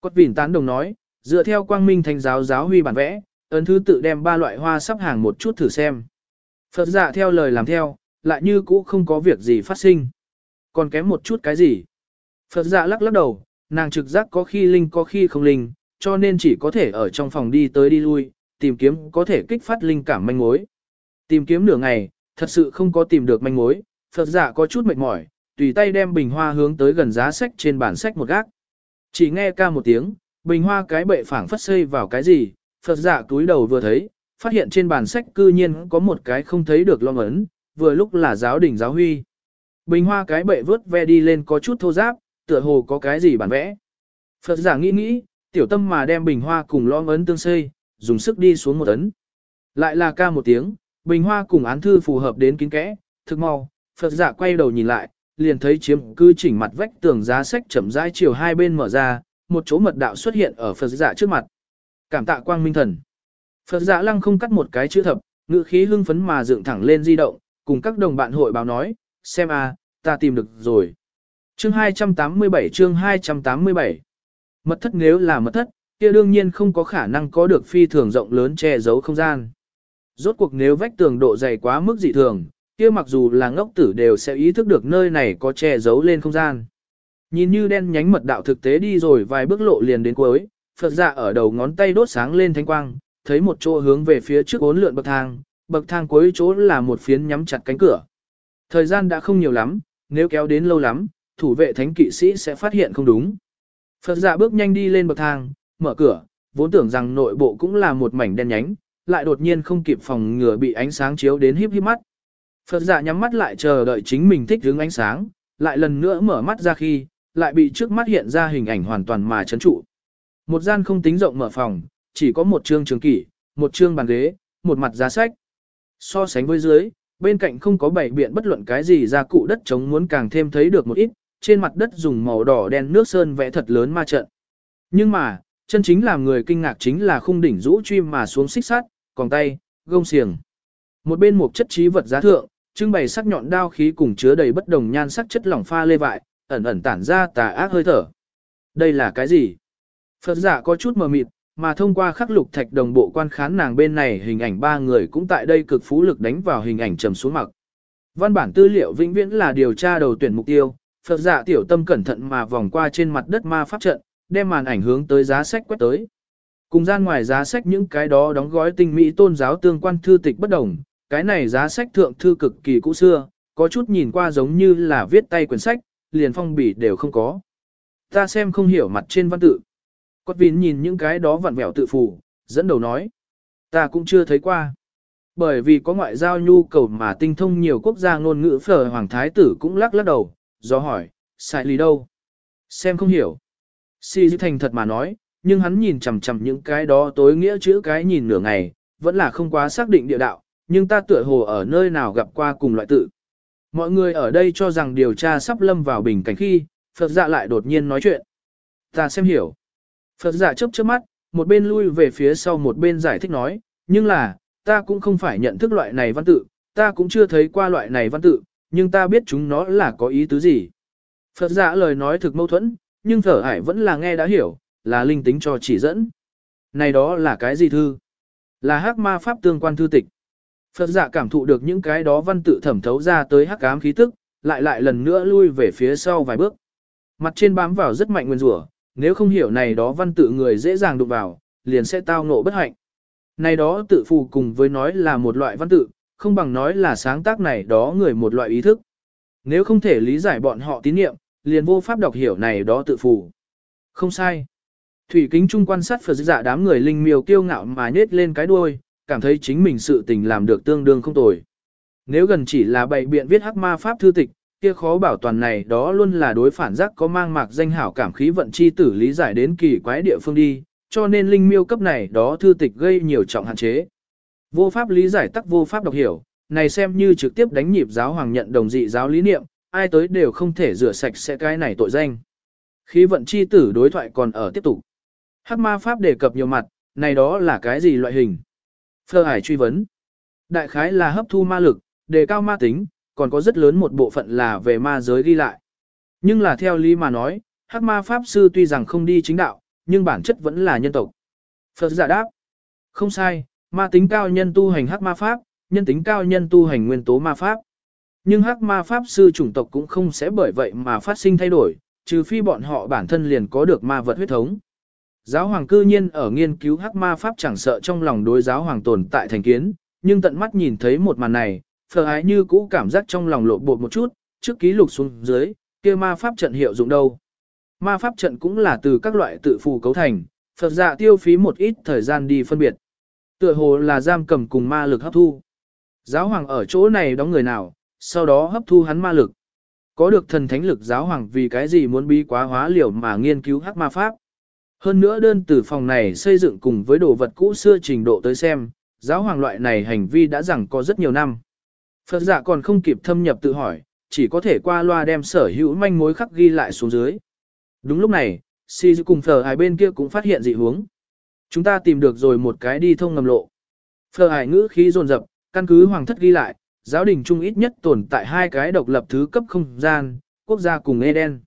Cốt vìn tán đồng nói, dựa theo quang minh thánh giáo giáo huy bản vẽ, ấn thứ tự đem ba loại hoa sắp hàng một chút thử xem. Phật giả theo lời làm theo, lại như cũ không có việc gì phát sinh. Còn kém một chút cái gì? Phật giả lắc lắc đầu, nàng trực giác có khi linh có khi không linh, cho nên chỉ có thể ở trong phòng đi tới đi lui, tìm kiếm có thể kích phát linh cảm manh mối. Tìm kiếm nửa ngày, thật sự không có tìm được manh mối, Phật giả có chút mệt mỏi, tùy tay đem bình hoa hướng tới gần giá sách trên bản sách một gác. Chỉ nghe ca một tiếng, bình hoa cái bệ phảng phất xây vào cái gì, Phật giả túi đầu vừa thấy, phát hiện trên bàn sách cư nhiên có một cái không thấy được long ấn, vừa lúc là giáo đỉnh giáo huy. Bình hoa cái bệ vớt ve đi lên có chút thô giáp, tựa hồ có cái gì bản vẽ. Phật giả nghĩ nghĩ, tiểu tâm mà đem bình hoa cùng long ấn tương xây, dùng sức đi xuống một ấn. Lại là ca một tiếng, bình hoa cùng án thư phù hợp đến kín kẽ, thực mau, Phật giả quay đầu nhìn lại, liền thấy chiếm cư chỉnh mặt vách tường giá sách chậm rãi chiều hai bên mở ra, một chỗ mật đạo xuất hiện ở Phật giả trước mặt. Cảm tạ quang minh thần. Phật giả lăng không cắt một cái chữ thập, ngữ khí hưng phấn mà dựng thẳng lên di động, cùng các đồng bạn hội báo nói, xem a, ta tìm được rồi. Chương 287 chương 287 Mật thất nếu là mật thất, kia đương nhiên không có khả năng có được phi thường rộng lớn che giấu không gian. Rốt cuộc nếu vách tường độ dày quá mức dị thường, kia mặc dù là ngốc tử đều sẽ ý thức được nơi này có che giấu lên không gian. Nhìn như đen nhánh mật đạo thực tế đi rồi vài bước lộ liền đến cuối, Phật dạ ở đầu ngón tay đốt sáng lên thanh quang, thấy một chỗ hướng về phía trước bốn lượn bậc thang, bậc thang cuối chỗ là một phiến nhắm chặt cánh cửa. Thời gian đã không nhiều lắm, nếu kéo đến lâu lắm, thủ vệ thánh kỵ sĩ sẽ phát hiện không đúng. Phật dạ bước nhanh đi lên bậc thang, mở cửa, vốn tưởng rằng nội bộ cũng là một mảnh đen nhánh, lại đột nhiên không kịp phòng ngừa bị ánh sáng chiếu đến híp híp mắt. Phật giả nhắm mắt lại chờ đợi chính mình thích hướng ánh sáng, lại lần nữa mở mắt ra khi, lại bị trước mắt hiện ra hình ảnh hoàn toàn mà chấn trụ. Một gian không tính rộng mở phòng, chỉ có một chương trường kỷ, một chương bàn ghế, một mặt giá sách. So sánh với dưới, bên cạnh không có bảy biện bất luận cái gì ra cụ đất chống muốn càng thêm thấy được một ít, trên mặt đất dùng màu đỏ đen nước sơn vẽ thật lớn ma trận. Nhưng mà, chân chính làm người kinh ngạc chính là khung đỉnh rũ truy mà xuống xích sắt, còn tay, gông xiềng. Một bên một chất trí vật giá thượng, trưng bày sắc nhọn đao khí cùng chứa đầy bất đồng nhan sắc chất lỏng pha lê vại, ẩn ẩn tản ra tà ác hơi thở. Đây là cái gì? Phật giả có chút mờ mịt, mà thông qua khắc lục thạch đồng bộ quan khán nàng bên này hình ảnh ba người cũng tại đây cực phú lực đánh vào hình ảnh trầm xuống mặc. Văn bản tư liệu vĩnh viễn là điều tra đầu tuyển mục tiêu, Phật giả tiểu tâm cẩn thận mà vòng qua trên mặt đất ma pháp trận, đem màn ảnh hướng tới giá sách quét tới. Cùng gian ngoài giá sách những cái đó đóng gói tinh mỹ tôn giáo tương quan thư tịch bất đồng, cái này giá sách thượng thư cực kỳ cũ xưa, có chút nhìn qua giống như là viết tay quyển sách, liền phong bì đều không có. Ta xem không hiểu mặt trên văn tự. Cốt vín nhìn những cái đó vặn vẹo tự phủ, dẫn đầu nói. Ta cũng chưa thấy qua. Bởi vì có ngoại giao nhu cầu mà tinh thông nhiều quốc gia ngôn ngữ phở hoàng thái tử cũng lắc lắc đầu, do hỏi, sai lý đâu? Xem không hiểu. Si dư thành thật mà nói, nhưng hắn nhìn chằm chằm những cái đó tối nghĩa chữ cái nhìn nửa ngày, vẫn là không quá xác định địa đạo, nhưng ta tựa hồ ở nơi nào gặp qua cùng loại tự. Mọi người ở đây cho rằng điều tra sắp lâm vào bình cảnh khi, Phật dạ lại đột nhiên nói chuyện. Ta xem hiểu. Phật giả chớp chớp mắt, một bên lui về phía sau một bên giải thích nói, nhưng là, ta cũng không phải nhận thức loại này văn tự, ta cũng chưa thấy qua loại này văn tự, nhưng ta biết chúng nó là có ý tứ gì. Phật giả lời nói thực mâu thuẫn, nhưng thở hải vẫn là nghe đã hiểu, là linh tính cho chỉ dẫn. Này đó là cái gì thư? Là hắc ma pháp tương quan thư tịch. Phật giả cảm thụ được những cái đó văn tự thẩm thấu ra tới hắc ám khí tức, lại lại lần nữa lui về phía sau vài bước. Mặt trên bám vào rất mạnh nguyên rủa, nếu không hiểu này đó văn tự người dễ dàng đụng vào, liền sẽ tao ngộ bất hạnh. Này đó tự phù cùng với nói là một loại văn tự, không bằng nói là sáng tác này đó người một loại ý thức. Nếu không thể lý giải bọn họ tín niệm, liền vô pháp đọc hiểu này đó tự phù. Không sai. Thủy kính trung quan sát Phật dạ đám người linh miêu kiêu ngạo mà nết lên cái đuôi, cảm thấy chính mình sự tình làm được tương đương không tồi. Nếu gần chỉ là bày biện viết hắc ma pháp thư tịch, kia khó bảo toàn này đó luôn là đối phản giác có mang mạc danh hảo cảm khí vận chi tử lý giải đến kỳ quái địa phương đi, cho nên linh miêu cấp này đó thư tịch gây nhiều trọng hạn chế. Vô pháp lý giải tắc vô pháp đọc hiểu, này xem như trực tiếp đánh nhịp giáo hoàng nhận đồng dị giáo lý niệm, ai tới đều không thể rửa sạch sẽ cái này tội danh. Khí vận chi tử đối thoại còn ở tiếp tục. Hắc ma pháp đề cập nhiều mặt, này đó là cái gì loại hình? Phơ hải truy vấn. Đại khái là hấp thu ma lực, đề cao ma tính, còn có rất lớn một bộ phận là về ma giới ghi lại. Nhưng là theo lý mà nói, hắc ma pháp sư tuy rằng không đi chính đạo, nhưng bản chất vẫn là nhân tộc. Phật giả đáp. Không sai, ma tính cao nhân tu hành hắc ma pháp, nhân tính cao nhân tu hành nguyên tố ma pháp. Nhưng hắc ma pháp sư chủng tộc cũng không sẽ bởi vậy mà phát sinh thay đổi, trừ phi bọn họ bản thân liền có được ma vật huyết thống. Giáo hoàng cư nhiên ở nghiên cứu hắc ma pháp chẳng sợ trong lòng đối giáo hoàng tồn tại thành kiến, nhưng tận mắt nhìn thấy một màn này, phờ ái như cũ cảm giác trong lòng lộ bột một chút, trước ký lục xuống dưới, kia ma pháp trận hiệu dụng đâu. Ma pháp trận cũng là từ các loại tự phù cấu thành, Phật dạ tiêu phí một ít thời gian đi phân biệt. Tựa hồ là giam cầm cùng ma lực hấp thu. Giáo hoàng ở chỗ này đóng người nào, sau đó hấp thu hắn ma lực. Có được thần thánh lực giáo hoàng vì cái gì muốn bí quá hóa liều mà nghiên cứu hắc ma pháp. Hơn nữa đơn từ phòng này xây dựng cùng với đồ vật cũ xưa trình độ tới xem, giáo hoàng loại này hành vi đã rằng có rất nhiều năm. Phật giả còn không kịp thâm nhập tự hỏi, chỉ có thể qua loa đem sở hữu manh mối khắc ghi lại xuống dưới. Đúng lúc này, Si cùng Phở Hải bên kia cũng phát hiện dị hướng. Chúng ta tìm được rồi một cái đi thông ngầm lộ. Phở Hải ngữ khí dồn dập, căn cứ hoàng thất ghi lại, giáo đình trung ít nhất tồn tại hai cái độc lập thứ cấp không gian, quốc gia cùng Eden.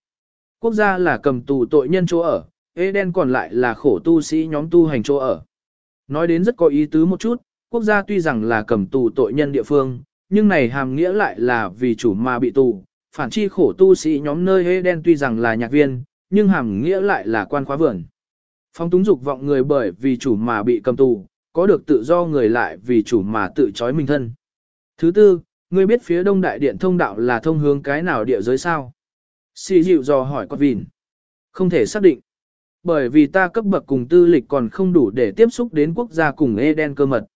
Quốc gia là cầm tù tội nhân chỗ ở, Eden còn lại là khổ tu sĩ nhóm tu hành chỗ ở. Nói đến rất có ý tứ một chút, quốc gia tuy rằng là cầm tù tội nhân địa phương, nhưng này hàm nghĩa lại là vì chủ mà bị tù, phản chi khổ tu sĩ nhóm nơi Eden tuy rằng là nhạc viên, nhưng hàm nghĩa lại là quan khóa vườn. Phong túng dục vọng người bởi vì chủ mà bị cầm tù, có được tự do người lại vì chủ mà tự trói mình thân. Thứ tư, ngươi biết phía đông đại điện thông đạo là thông hướng cái nào địa giới sao? Xì dịu dò hỏi con vìn. Không thể xác định. Bởi vì ta cấp bậc cùng tư lịch còn không đủ để tiếp xúc đến quốc gia cùng Eden cơ mật.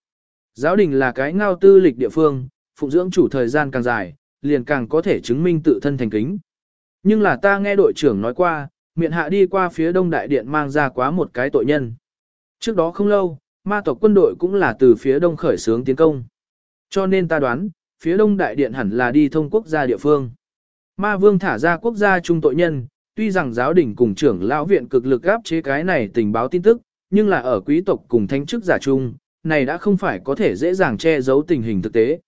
Giáo đình là cái ngao tư lịch địa phương, phụng dưỡng chủ thời gian càng dài, liền càng có thể chứng minh tự thân thành kính. Nhưng là ta nghe đội trưởng nói qua, miệng hạ đi qua phía đông đại điện mang ra quá một cái tội nhân. Trước đó không lâu, ma tộc quân đội cũng là từ phía đông khởi xướng tiến công. Cho nên ta đoán, phía đông đại điện hẳn là đi thông quốc gia địa phương. Ma vương thả ra quốc gia trung tội nhân, tuy rằng giáo đình cùng trưởng lão viện cực lực áp chế cái này tình báo tin tức, nhưng là ở quý tộc cùng thánh chức giả trung, này đã không phải có thể dễ dàng che giấu tình hình thực tế.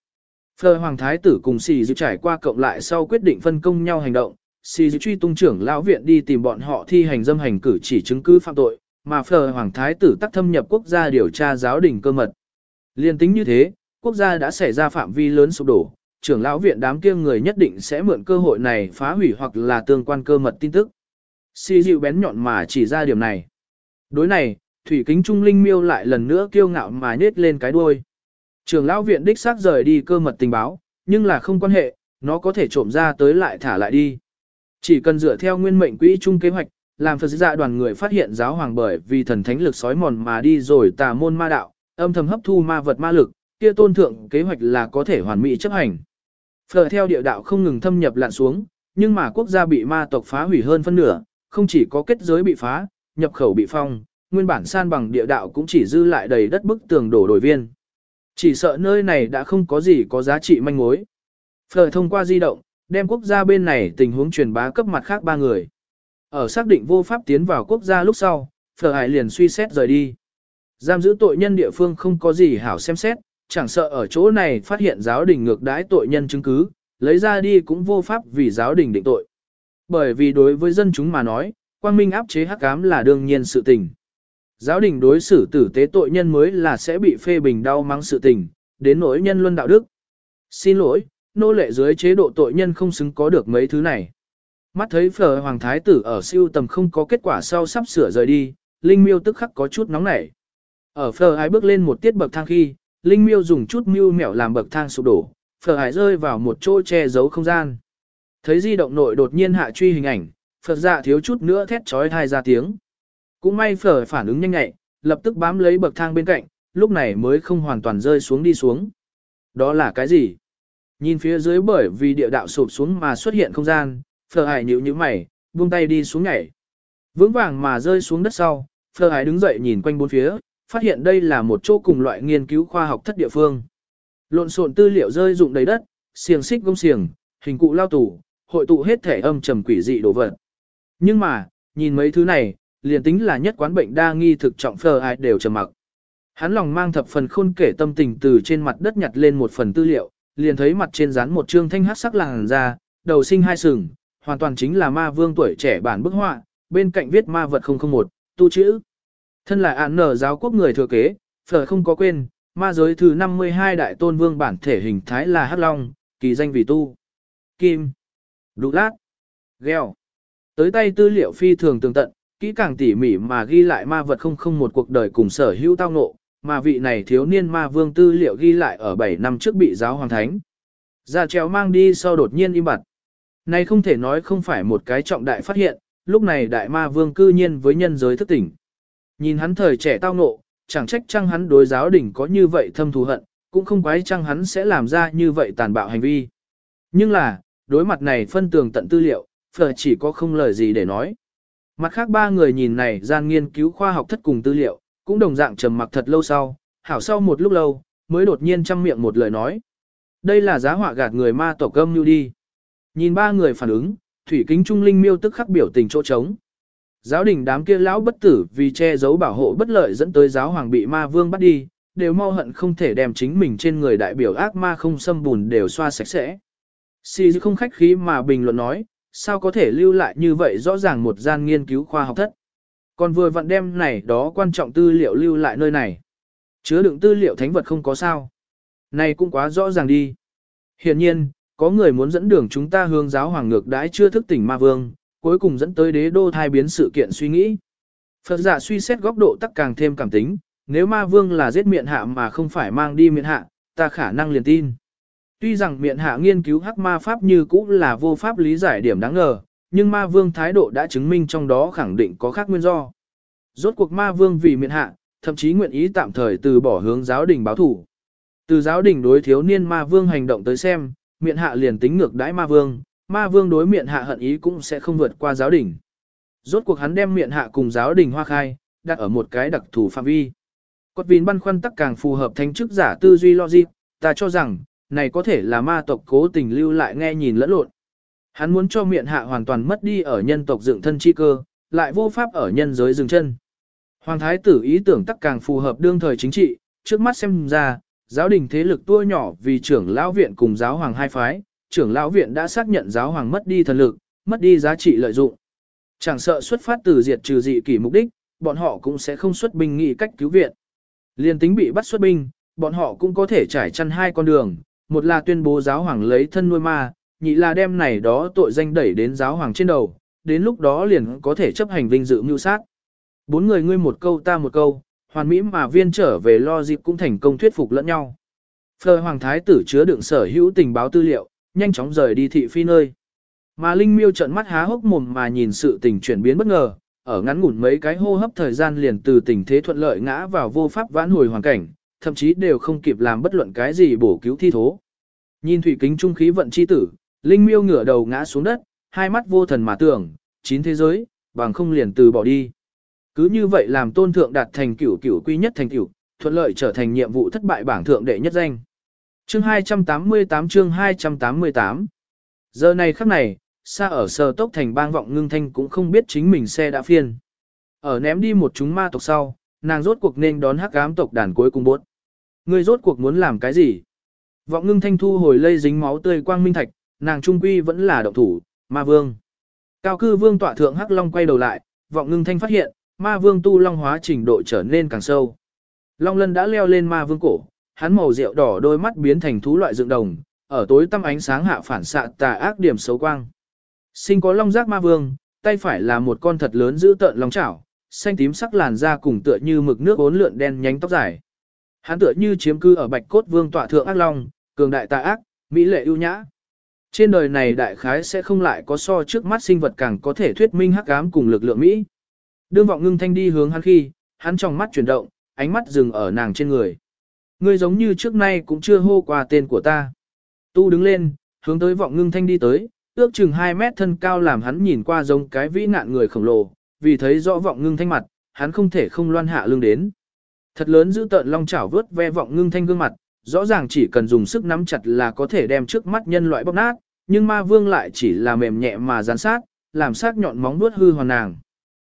Phờ Hoàng Thái tử cùng Sì Dư trải qua cộng lại sau quyết định phân công nhau hành động, Sì Dư truy tung trưởng lão viện đi tìm bọn họ thi hành dâm hành cử chỉ chứng cứ phạm tội, mà Phờ Hoàng Thái tử tắc thâm nhập quốc gia điều tra giáo đình cơ mật. Liên tính như thế, quốc gia đã xảy ra phạm vi lớn sụp đổ, trưởng lão viện đám kia người nhất định sẽ mượn cơ hội này phá hủy hoặc là tương quan cơ mật tin tức. Si dịu bén nhọn mà chỉ ra điểm này. Đối này, thủy kính trung linh miêu lại lần nữa kiêu ngạo mà nết lên cái đuôi. Trưởng lão viện đích xác rời đi cơ mật tình báo, nhưng là không quan hệ, nó có thể trộm ra tới lại thả lại đi. Chỉ cần dựa theo nguyên mệnh quỹ chung kế hoạch, làm Phật dạ đoàn người phát hiện giáo hoàng bởi vì thần thánh lực sói mòn mà đi rồi tà môn ma đạo, âm thầm hấp thu ma vật ma lực, kia tôn thượng kế hoạch là có thể hoàn mỹ chấp hành. Phở theo địa đạo không ngừng thâm nhập lặn xuống, nhưng mà quốc gia bị ma tộc phá hủy hơn phân nửa, không chỉ có kết giới bị phá, nhập khẩu bị phong, nguyên bản san bằng địa đạo cũng chỉ dư lại đầy đất bức tường đổ đổi viên. Chỉ sợ nơi này đã không có gì có giá trị manh mối. Phở thông qua di động, đem quốc gia bên này tình huống truyền bá cấp mặt khác ba người. Ở xác định vô pháp tiến vào quốc gia lúc sau, Phở Hải liền suy xét rời đi. Giam giữ tội nhân địa phương không có gì hảo xem xét, chẳng sợ ở chỗ này phát hiện giáo đình ngược đãi tội nhân chứng cứ, lấy ra đi cũng vô pháp vì giáo đình định tội. Bởi vì đối với dân chúng mà nói, quang minh áp chế hắc ám là đương nhiên sự tình. Giáo đình đối xử tử tế tội nhân mới là sẽ bị phê bình đau mắng sự tình, đến nỗi nhân luân đạo đức. Xin lỗi, nô lệ dưới chế độ tội nhân không xứng có được mấy thứ này. Mắt thấy phở hoàng thái tử ở siêu tầm không có kết quả sau sắp sửa rời đi, Linh miêu tức khắc có chút nóng nảy. Ở phở ai bước lên một tiết bậc thang khi, Linh miêu dùng chút mưu mẹo làm bậc thang sụp đổ, phở hải rơi vào một chỗ che giấu không gian. Thấy di động nội đột nhiên hạ truy hình ảnh, Phật dạ thiếu chút nữa thét trói thai ra tiếng. Cũng may phở phản ứng nhanh nhạy, lập tức bám lấy bậc thang bên cạnh, lúc này mới không hoàn toàn rơi xuống đi xuống. Đó là cái gì? Nhìn phía dưới bởi vì địa đạo sụp xuống mà xuất hiện không gian, phở hải nhíu nhíu mày, buông tay đi xuống nhảy. Vững vàng mà rơi xuống đất sau, phở hải đứng dậy nhìn quanh bốn phía, phát hiện đây là một chỗ cùng loại nghiên cứu khoa học thất địa phương. Lộn xộn tư liệu rơi rụng đầy đất, xiềng xích gông xiềng, hình cụ lao tủ, hội tụ hết thể âm trầm quỷ dị đồ vật. Nhưng mà, nhìn mấy thứ này, liền tính là nhất quán bệnh đa nghi thực trọng phờ ai đều trầm mặc. Hắn lòng mang thập phần khôn kể tâm tình từ trên mặt đất nhặt lên một phần tư liệu, liền thấy mặt trên dán một trương thanh hát sắc làng ra, đầu sinh hai sừng, hoàn toàn chính là ma vương tuổi trẻ bản bức họa, bên cạnh viết ma vật 001, tu chữ. Thân là án nở giáo quốc người thừa kế, phở không có quên, ma giới thứ 52 đại tôn vương bản thể hình thái là hắc long, kỳ danh vì tu. Kim. Đụ lát. Gheo. Tới tay tư liệu phi thường tường tận, kỹ càng tỉ mỉ mà ghi lại ma vật không không một cuộc đời cùng sở hữu tao ngộ, mà vị này thiếu niên ma vương tư liệu ghi lại ở 7 năm trước bị giáo hoàng thánh. Ra trèo mang đi sau đột nhiên im bặt. Này không thể nói không phải một cái trọng đại phát hiện, lúc này đại ma vương cư nhiên với nhân giới thức tỉnh. Nhìn hắn thời trẻ tao ngộ, chẳng trách chăng hắn đối giáo đình có như vậy thâm thù hận, cũng không quái chăng hắn sẽ làm ra như vậy tàn bạo hành vi. Nhưng là, đối mặt này phân tường tận tư liệu, phở chỉ có không lời gì để nói. Mặt khác ba người nhìn này gian nghiên cứu khoa học thất cùng tư liệu, cũng đồng dạng trầm mặc thật lâu sau, hảo sau một lúc lâu, mới đột nhiên chăm miệng một lời nói. Đây là giá họa gạt người ma tổ cơm như đi. Nhìn ba người phản ứng, thủy kính trung linh miêu tức khắc biểu tình chỗ trống. Giáo đình đám kia lão bất tử vì che giấu bảo hộ bất lợi dẫn tới giáo hoàng bị ma vương bắt đi, đều mau hận không thể đem chính mình trên người đại biểu ác ma không xâm bùn đều xoa sạch sẽ. Si không khách khí mà bình luận nói, sao có thể lưu lại như vậy rõ ràng một gian nghiên cứu khoa học thất. Còn vừa vặn đem này đó quan trọng tư liệu lưu lại nơi này. Chứa đựng tư liệu thánh vật không có sao. Này cũng quá rõ ràng đi. Hiện nhiên, có người muốn dẫn đường chúng ta hướng giáo hoàng ngược đãi chưa thức tỉnh ma vương, cuối cùng dẫn tới đế đô thai biến sự kiện suy nghĩ. Phật giả suy xét góc độ tắc càng thêm cảm tính, nếu ma vương là giết miệng hạ mà không phải mang đi miệng hạ, ta khả năng liền tin. Tuy rằng miệng hạ nghiên cứu hắc ma pháp như cũ là vô pháp lý giải điểm đáng ngờ, nhưng ma vương thái độ đã chứng minh trong đó khẳng định có khác nguyên do. Rốt cuộc ma vương vì miệng hạ, thậm chí nguyện ý tạm thời từ bỏ hướng giáo đình báo thủ. Từ giáo đình đối thiếu niên ma vương hành động tới xem, miệng hạ liền tính ngược đãi ma vương, ma vương đối miệng hạ hận ý cũng sẽ không vượt qua giáo đình. Rốt cuộc hắn đem miệng hạ cùng giáo đình hoa khai, đặt ở một cái đặc thù phạm vi. Cốt vin băn khoăn tắc càng phù hợp thánh chức giả tư duy logic, ta cho rằng, này có thể là ma tộc cố tình lưu lại nghe nhìn lẫn lộn. Hắn muốn cho miệng hạ hoàn toàn mất đi ở nhân tộc dựng thân chi cơ, lại vô pháp ở nhân giới dừng chân. Hoàng thái tử ý tưởng tắc càng phù hợp đương thời chính trị, trước mắt xem ra, giáo đình thế lực tua nhỏ vì trưởng lão viện cùng giáo hoàng hai phái, trưởng lão viện đã xác nhận giáo hoàng mất đi thần lực, mất đi giá trị lợi dụng. Chẳng sợ xuất phát từ diệt trừ dị kỷ mục đích, bọn họ cũng sẽ không xuất binh nghị cách cứu viện. Liên tính bị bắt xuất binh, bọn họ cũng có thể trải chăn hai con đường, một là tuyên bố giáo hoàng lấy thân nuôi ma, nhị là đem này đó tội danh đẩy đến giáo hoàng trên đầu, đến lúc đó liền có thể chấp hành vinh dự mưu sát. Bốn người ngươi một câu ta một câu, hoàn mỹ mà viên trở về lo dịp cũng thành công thuyết phục lẫn nhau. Phờ hoàng thái tử chứa đựng sở hữu tình báo tư liệu, nhanh chóng rời đi thị phi nơi. Mà Linh Miêu trợn mắt há hốc mồm mà nhìn sự tình chuyển biến bất ngờ, ở ngắn ngủn mấy cái hô hấp thời gian liền từ tình thế thuận lợi ngã vào vô pháp vãn hồi hoàn cảnh, thậm chí đều không kịp làm bất luận cái gì bổ cứu thi thố. Nhìn thủy kính trung khí vận chi tử, Linh Miêu ngửa đầu ngã xuống đất, hai mắt vô thần mà tưởng, chín thế giới, bằng không liền từ bỏ đi. Cứ như vậy làm tôn thượng đạt thành cửu cửu quy nhất thành cửu, thuận lợi trở thành nhiệm vụ thất bại bảng thượng đệ nhất danh. Chương 288 chương 288 Giờ này khắc này, xa ở sờ tốc thành bang vọng ngưng thanh cũng không biết chính mình xe đã phiên. Ở ném đi một chúng ma tộc sau, nàng rốt cuộc nên đón hắc ám tộc đàn cuối cùng bốt. Người rốt cuộc muốn làm cái gì? Vọng ngưng thanh thu hồi lây dính máu tươi quang minh thạch, nàng trung quy vẫn là động thủ, ma vương. Cao cư vương tọa thượng hắc long quay đầu lại, vọng ngưng thanh phát hiện, ma vương tu long hóa trình độ trở nên càng sâu. Long lân đã leo lên ma vương cổ, hắn màu rượu đỏ đôi mắt biến thành thú loại dựng đồng, ở tối tăm ánh sáng hạ phản xạ tà ác điểm xấu quang. Sinh có long giác ma vương, tay phải là một con thật lớn giữ tợn long chảo, xanh tím sắc làn da cùng tựa như mực nước bốn lượn đen nhánh tóc dài. Hắn tựa như chiếm cư ở bạch cốt vương tọa thượng ác long, cường đại tà ác, mỹ lệ ưu nhã. Trên đời này đại khái sẽ không lại có so trước mắt sinh vật càng có thể thuyết minh hắc ám cùng lực lượng Mỹ. Đương vọng ngưng thanh đi hướng hắn khi, hắn trong mắt chuyển động, ánh mắt dừng ở nàng trên người. Ngươi giống như trước nay cũng chưa hô qua tên của ta. Tu đứng lên, hướng tới vọng ngưng thanh đi tới, ước chừng 2 mét thân cao làm hắn nhìn qua giống cái vĩ nạn người khổng lồ, vì thấy rõ vọng ngưng thanh mặt, hắn không thể không loan hạ lưng đến. Thật lớn giữ tợn long chảo vớt ve vọng ngưng thanh gương mặt, rõ ràng chỉ cần dùng sức nắm chặt là có thể đem trước mắt nhân loại bóc nát, nhưng ma vương lại chỉ là mềm nhẹ mà gián sát, làm sát nhọn móng vuốt hư hoàn nàng.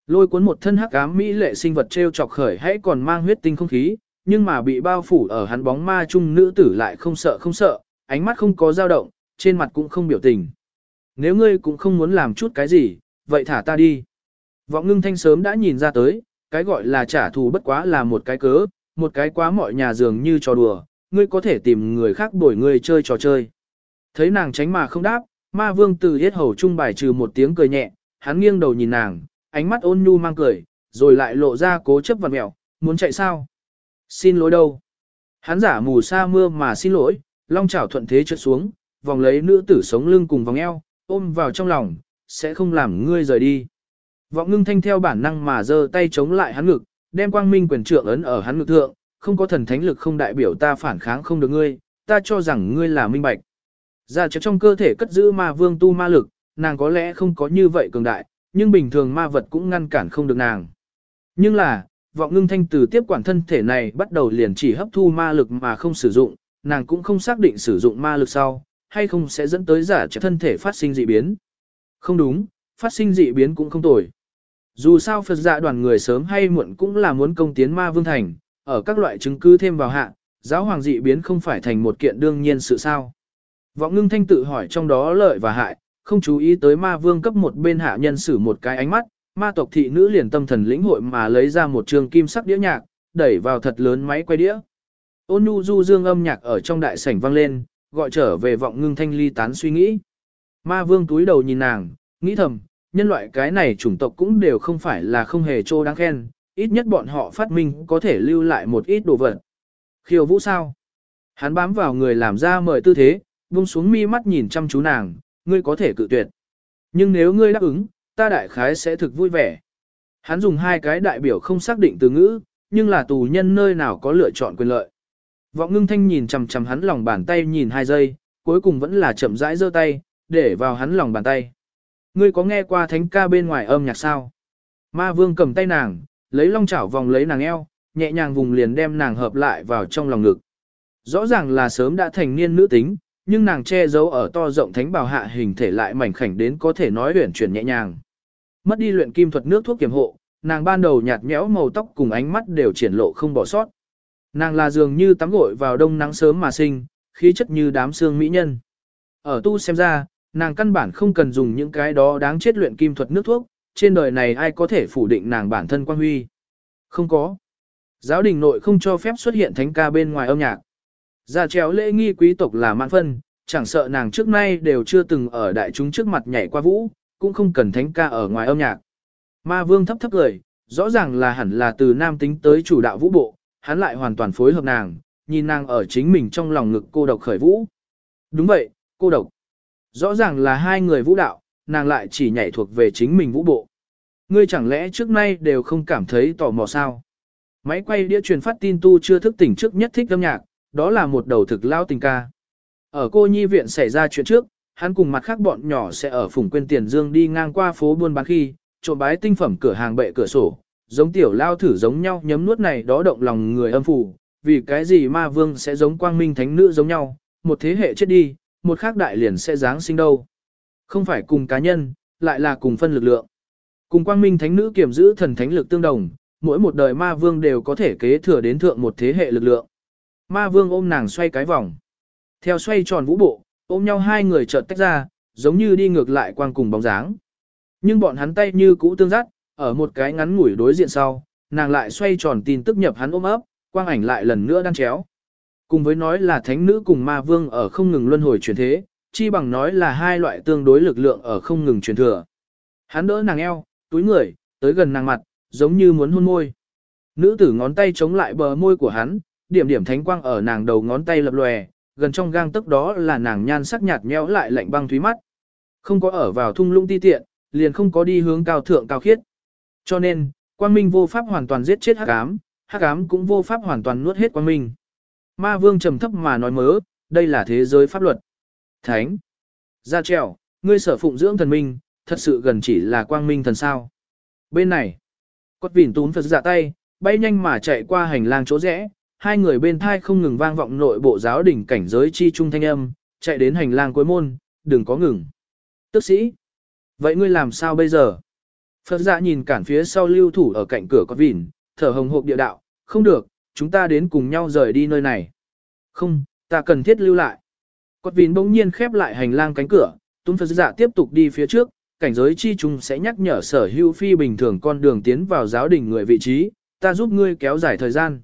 Lôi cuốn một thân hắc ám mỹ lệ sinh vật treo chọc khởi hãy còn mang huyết tinh không khí, nhưng mà bị bao phủ ở hắn bóng ma chung nữ tử lại không sợ không sợ, ánh mắt không có dao động, trên mặt cũng không biểu tình. Nếu ngươi cũng không muốn làm chút cái gì, vậy thả ta đi. Vọng ngưng thanh sớm đã nhìn ra tới, cái gọi là trả thù bất quá là một cái cớ, một cái quá mọi nhà dường như trò đùa, ngươi có thể tìm người khác bồi ngươi chơi trò chơi. Thấy nàng tránh mà không đáp, ma vương từ hết hầu trung bài trừ một tiếng cười nhẹ, hắn nghiêng đầu nhìn nàng, ánh mắt ôn nhu mang cười, rồi lại lộ ra cố chấp vật mẹo, muốn chạy sao? Xin lỗi đâu? Hắn giả mù sa mưa mà xin lỗi, long chảo thuận thế trượt xuống, vòng lấy nữ tử sống lưng cùng vòng eo, ôm vào trong lòng, sẽ không làm ngươi rời đi. Vọng ngưng thanh theo bản năng mà giơ tay chống lại hắn ngực, đem quang minh quyền trượng ấn ở hắn ngực thượng, không có thần thánh lực không đại biểu ta phản kháng không được ngươi, ta cho rằng ngươi là minh bạch. Ra chấp trong cơ thể cất giữ ma vương tu ma lực, nàng có lẽ không có như vậy cường đại, nhưng bình thường ma vật cũng ngăn cản không được nàng. Nhưng là, vọng ngưng thanh từ tiếp quản thân thể này bắt đầu liền chỉ hấp thu ma lực mà không sử dụng, nàng cũng không xác định sử dụng ma lực sau, hay không sẽ dẫn tới giả trẻ thân thể phát sinh dị biến. Không đúng, phát sinh dị biến cũng không tồi. Dù sao Phật dạ đoàn người sớm hay muộn cũng là muốn công tiến ma vương thành, ở các loại chứng cứ thêm vào hạ, giáo hoàng dị biến không phải thành một kiện đương nhiên sự sao. Vọng ngưng thanh tự hỏi trong đó lợi và hại, không chú ý tới ma vương cấp một bên hạ nhân sử một cái ánh mắt, ma tộc thị nữ liền tâm thần lĩnh hội mà lấy ra một trường kim sắc đĩa nhạc, đẩy vào thật lớn máy quay đĩa. Ôn nhu du dương âm nhạc ở trong đại sảnh vang lên, gọi trở về vọng ngưng thanh ly tán suy nghĩ. Ma vương túi đầu nhìn nàng, nghĩ thầm, nhân loại cái này chủng tộc cũng đều không phải là không hề trô đáng khen, ít nhất bọn họ phát minh có thể lưu lại một ít đồ vật. Khiêu vũ sao? Hắn bám vào người làm ra mời tư thế, buông xuống mi mắt nhìn chăm chú nàng, ngươi có thể cự tuyệt. Nhưng nếu ngươi đáp ứng, ta đại khái sẽ thực vui vẻ. Hắn dùng hai cái đại biểu không xác định từ ngữ, nhưng là tù nhân nơi nào có lựa chọn quyền lợi. Vọng ngưng thanh nhìn chằm chằm hắn lòng bàn tay nhìn hai giây, cuối cùng vẫn là chậm rãi giơ tay, để vào hắn lòng bàn tay. Ngươi có nghe qua thánh ca bên ngoài âm nhạc sao? Ma vương cầm tay nàng, lấy long chảo vòng lấy nàng eo, nhẹ nhàng vùng liền đem nàng hợp lại vào trong lòng ngực. Rõ ràng là sớm đã thành niên nữ tính, nhưng nàng che giấu ở to rộng thánh bào hạ hình thể lại mảnh khảnh đến có thể nói luyện chuyển nhẹ nhàng. Mất đi luyện kim thuật nước thuốc kiểm hộ, nàng ban đầu nhạt nhẽo màu tóc cùng ánh mắt đều triển lộ không bỏ sót. Nàng là dường như tắm gội vào đông nắng sớm mà sinh, khí chất như đám xương mỹ nhân. Ở tu xem ra, nàng căn bản không cần dùng những cái đó đáng chết luyện kim thuật nước thuốc, trên đời này ai có thể phủ định nàng bản thân quan huy. Không có. Giáo đình nội không cho phép xuất hiện thánh ca bên ngoài âm nhạc. Ra chéo lễ nghi quý tộc là mãn phân, chẳng sợ nàng trước nay đều chưa từng ở đại chúng trước mặt nhảy qua vũ, cũng không cần thánh ca ở ngoài âm nhạc. Ma vương thấp thấp cười, rõ ràng là hẳn là từ nam tính tới chủ đạo vũ bộ, hắn lại hoàn toàn phối hợp nàng, nhìn nàng ở chính mình trong lòng ngực cô độc khởi vũ. Đúng vậy, cô độc. Rõ ràng là hai người vũ đạo, nàng lại chỉ nhảy thuộc về chính mình vũ bộ. Ngươi chẳng lẽ trước nay đều không cảm thấy tò mò sao? Máy quay đĩa truyền phát tin tu chưa thức tỉnh trước nhất thích âm nhạc, đó là một đầu thực lao tình ca. Ở cô nhi viện xảy ra chuyện trước, hắn cùng mặt khác bọn nhỏ sẽ ở phùng quên tiền dương đi ngang qua phố buôn bán khi, trộm bái tinh phẩm cửa hàng bệ cửa sổ, giống tiểu lao thử giống nhau nhấm nuốt này đó động lòng người âm phủ, vì cái gì ma vương sẽ giống quang minh thánh nữ giống nhau, một thế hệ chết đi, một khác đại liền sẽ giáng sinh đâu. Không phải cùng cá nhân, lại là cùng phân lực lượng. Cùng quang minh thánh nữ kiểm giữ thần thánh lực tương đồng, mỗi một đời ma vương đều có thể kế thừa đến thượng một thế hệ lực lượng. Ma vương ôm nàng xoay cái vòng. Theo xoay tròn vũ bộ, ôm nhau hai người chợt tách ra, giống như đi ngược lại quang cùng bóng dáng. Nhưng bọn hắn tay như cũ tương dắt, ở một cái ngắn ngủi đối diện sau, nàng lại xoay tròn tin tức nhập hắn ôm ấp, quang ảnh lại lần nữa đan chéo. Cùng với nói là thánh nữ cùng ma vương ở không ngừng luân hồi chuyển thế, chi bằng nói là hai loại tương đối lực lượng ở không ngừng truyền thừa. Hắn đỡ nàng eo, túi người, tới gần nàng mặt, giống như muốn hôn môi. Nữ tử ngón tay chống lại bờ môi của hắn, điểm điểm thánh quang ở nàng đầu ngón tay lập lòe, gần trong gang tức đó là nàng nhan sắc nhạt nhẽo lại lạnh băng thúy mắt. Không có ở vào thung lũng ti tiện, liền không có đi hướng cao thượng cao khiết. Cho nên, Quang minh vô pháp hoàn toàn giết chết hắc ám, hắc ám cũng vô pháp hoàn toàn nuốt hết quang minh. Ma vương trầm thấp mà nói mớ, đây là thế giới pháp luật. Thánh. Ra trèo, ngươi sở phụng dưỡng thần minh, thật sự gần chỉ là quang minh thần sao. Bên này, cốt vỉn tún Phật giả tay, bay nhanh mà chạy qua hành lang chỗ rẽ, hai người bên thai không ngừng vang vọng nội bộ giáo đỉnh cảnh giới chi trung thanh âm, chạy đến hành lang cuối môn, đừng có ngừng. Tức sĩ, vậy ngươi làm sao bây giờ? Phật dạ nhìn cản phía sau lưu thủ ở cạnh cửa có vỉn, thở hồng hộc địa đạo, không được, chúng ta đến cùng nhau rời đi nơi này. Không, ta cần thiết lưu lại. Cột vỉn bỗng nhiên khép lại hành lang cánh cửa, Tung Phật dạ tiếp tục đi phía trước, cảnh giới chi trung sẽ nhắc nhở sở hữu phi bình thường con đường tiến vào giáo đình người vị trí, ta giúp ngươi kéo dài thời gian.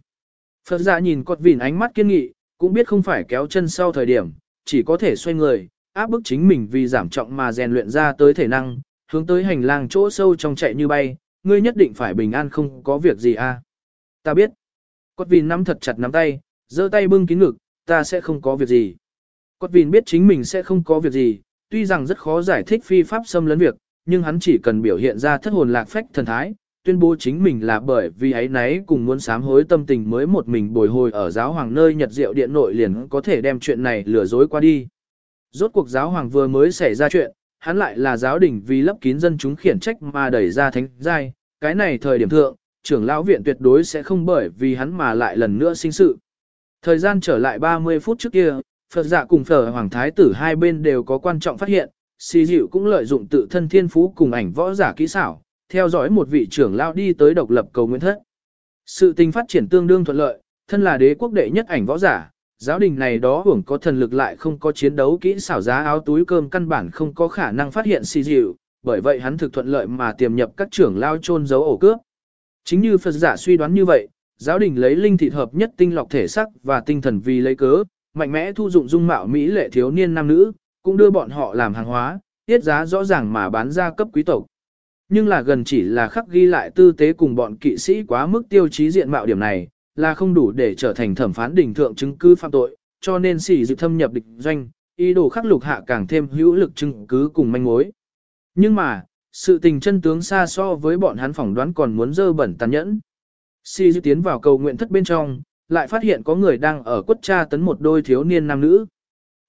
Phật giả nhìn cột vỉn ánh mắt kiên nghị, cũng biết không phải kéo chân sau thời điểm, chỉ có thể xoay người, áp bức chính mình vì giảm trọng mà rèn luyện ra tới thể năng, hướng tới hành lang chỗ sâu trong chạy như bay, ngươi nhất định phải bình an không có việc gì a. À? Ta biết. Cốt vìn nắm thật chặt nắm tay, giơ tay bưng kín ngực, ta sẽ không có việc gì. Cốt vìn biết chính mình sẽ không có việc gì, tuy rằng rất khó giải thích phi pháp xâm lấn việc, nhưng hắn chỉ cần biểu hiện ra thất hồn lạc phách thần thái, tuyên bố chính mình là bởi vì ấy nấy cùng muốn sám hối tâm tình mới một mình bồi hồi ở giáo hoàng nơi nhật diệu điện nội liền có thể đem chuyện này lừa dối qua đi. Rốt cuộc giáo hoàng vừa mới xảy ra chuyện, hắn lại là giáo đình vì lấp kín dân chúng khiển trách mà đẩy ra thánh giai, cái này thời điểm thượng, trưởng lão viện tuyệt đối sẽ không bởi vì hắn mà lại lần nữa sinh sự. Thời gian trở lại 30 phút trước kia, Phật giả cùng Phở Hoàng Thái tử hai bên đều có quan trọng phát hiện, xì dịu cũng lợi dụng tự thân thiên phú cùng ảnh võ giả kỹ xảo, theo dõi một vị trưởng lão đi tới độc lập cầu nguyện thất. Sự tình phát triển tương đương thuận lợi, thân là đế quốc đệ nhất ảnh võ giả, giáo đình này đó hưởng có thần lực lại không có chiến đấu kỹ xảo giá áo túi cơm căn bản không có khả năng phát hiện si dịu, bởi vậy hắn thực thuận lợi mà tiềm nhập các trưởng lao chôn giấu ổ cướp. Chính như Phật giả suy đoán như vậy, giáo đình lấy linh thịt hợp nhất tinh lọc thể sắc và tinh thần vì lấy cớ, mạnh mẽ thu dụng dung mạo mỹ lệ thiếu niên nam nữ, cũng đưa bọn họ làm hàng hóa, tiết giá rõ ràng mà bán ra cấp quý tộc. Nhưng là gần chỉ là khắc ghi lại tư tế cùng bọn kỵ sĩ quá mức tiêu chí diện mạo điểm này, là không đủ để trở thành thẩm phán đỉnh thượng chứng cứ phạm tội, cho nên xỉ dự thâm nhập địch doanh, ý đồ khắc lục hạ càng thêm hữu lực chứng cứ cùng manh mối. Nhưng mà, sự tình chân tướng xa so với bọn hắn phỏng đoán còn muốn dơ bẩn tàn nhẫn. Si dự tiến vào cầu nguyện thất bên trong, lại phát hiện có người đang ở quất tra tấn một đôi thiếu niên nam nữ.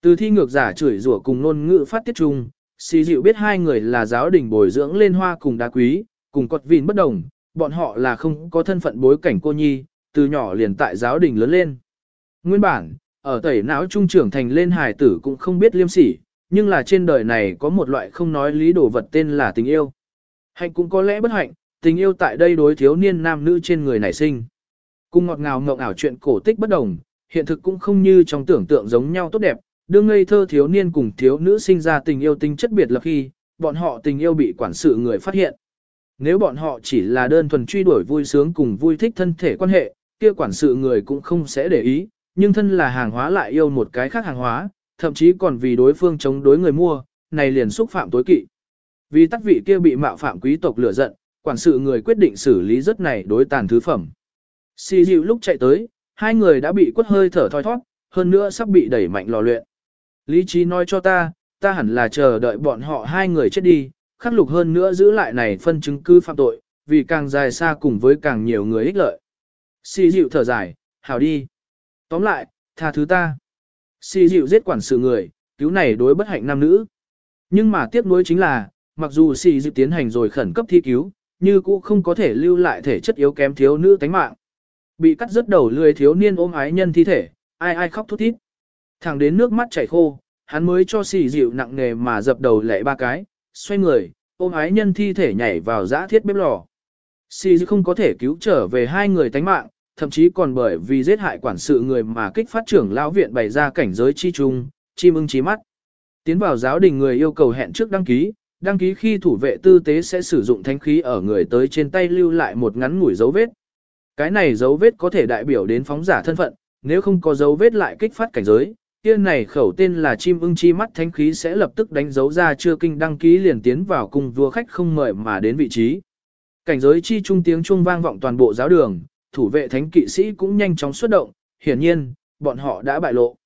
Từ thi ngược giả chửi rủa cùng ngôn ngữ phát tiết chung, Xì dịu biết hai người là giáo đình bồi dưỡng lên hoa cùng đá quý, cùng cột vìn bất đồng, bọn họ là không có thân phận bối cảnh cô nhi, từ nhỏ liền tại giáo đình lớn lên. Nguyên bản, ở tẩy não trung trưởng thành lên hài tử cũng không biết liêm sỉ, nhưng là trên đời này có một loại không nói lý đồ vật tên là tình yêu. Hạnh cũng có lẽ bất hạnh, tình yêu tại đây đối thiếu niên nam nữ trên người nảy sinh. Cùng ngọt ngào ngộng ảo chuyện cổ tích bất đồng, hiện thực cũng không như trong tưởng tượng giống nhau tốt đẹp, đương ngây thơ thiếu niên cùng thiếu nữ sinh ra tình yêu tinh chất biệt lập khi, bọn họ tình yêu bị quản sự người phát hiện. Nếu bọn họ chỉ là đơn thuần truy đuổi vui sướng cùng vui thích thân thể quan hệ, kia quản sự người cũng không sẽ để ý, nhưng thân là hàng hóa lại yêu một cái khác hàng hóa, thậm chí còn vì đối phương chống đối người mua, này liền xúc phạm tối kỵ. Vì tắc vị kia bị mạo phạm quý tộc lửa giận, quản sự người quyết định xử lý rất này đối tàn thứ phẩm. Xì dịu lúc chạy tới, hai người đã bị quất hơi thở thoi thoát, hơn nữa sắp bị đẩy mạnh lò luyện. Lý trí nói cho ta, ta hẳn là chờ đợi bọn họ hai người chết đi, khắc lục hơn nữa giữ lại này phân chứng cứ phạm tội, vì càng dài xa cùng với càng nhiều người ích lợi. Xì dịu thở dài, hảo đi. Tóm lại, tha thứ ta. Xì dịu giết quản sự người, cứu này đối bất hạnh nam nữ. Nhưng mà tiếc nuối chính là, mặc dù xì dịu tiến hành rồi khẩn cấp thi cứu, như cũ không có thể lưu lại thể chất yếu kém thiếu nữ tánh mạng. Bị cắt rớt đầu lười thiếu niên ôm ái nhân thi thể, ai ai khóc thút thít. Thẳng đến nước mắt chảy khô, hắn mới cho xì dịu nặng nề mà dập đầu lệ ba cái, xoay người, ôm ái nhân thi thể nhảy vào giã thiết bếp lò. Xì dịu không có thể cứu trở về hai người tánh mạng, thậm chí còn bởi vì giết hại quản sự người mà kích phát trưởng lão viện bày ra cảnh giới chi trung, chim ưng chí mắt. Tiến vào giáo đình người yêu cầu hẹn trước đăng ký, đăng ký khi thủ vệ tư tế sẽ sử dụng thánh khí ở người tới trên tay lưu lại một ngắn ngủi dấu vết. Cái này dấu vết có thể đại biểu đến phóng giả thân phận, nếu không có dấu vết lại kích phát cảnh giới, kia này khẩu tên là chim ưng chi mắt thánh khí sẽ lập tức đánh dấu ra chưa kinh đăng ký liền tiến vào cùng vua khách không mời mà đến vị trí. Cảnh giới chi trung tiếng chuông vang vọng toàn bộ giáo đường, thủ vệ thánh kỵ sĩ cũng nhanh chóng xuất động, hiển nhiên, bọn họ đã bại lộ.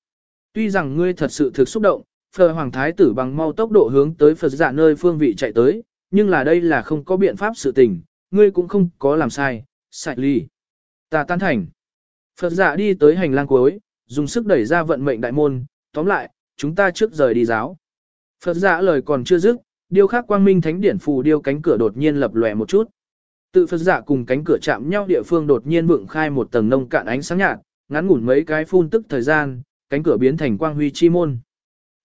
Tuy rằng ngươi thật sự thực xúc động, Phờ Hoàng Thái tử bằng mau tốc độ hướng tới Phật giả nơi phương vị chạy tới, nhưng là đây là không có biện pháp sự tình, ngươi cũng không có làm sai, sạch ly. Ta tan thành. Phật giả đi tới hành lang cuối, dùng sức đẩy ra vận mệnh đại môn, tóm lại, chúng ta trước rời đi giáo. Phật giả lời còn chưa dứt, điêu khắc quang minh thánh điển phù điêu cánh cửa đột nhiên lập lòe một chút. Tự Phật giả cùng cánh cửa chạm nhau địa phương đột nhiên vượng khai một tầng nông cạn ánh sáng nhạt, ngắn ngủn mấy cái phun tức thời gian, cánh cửa biến thành quang huy chi môn.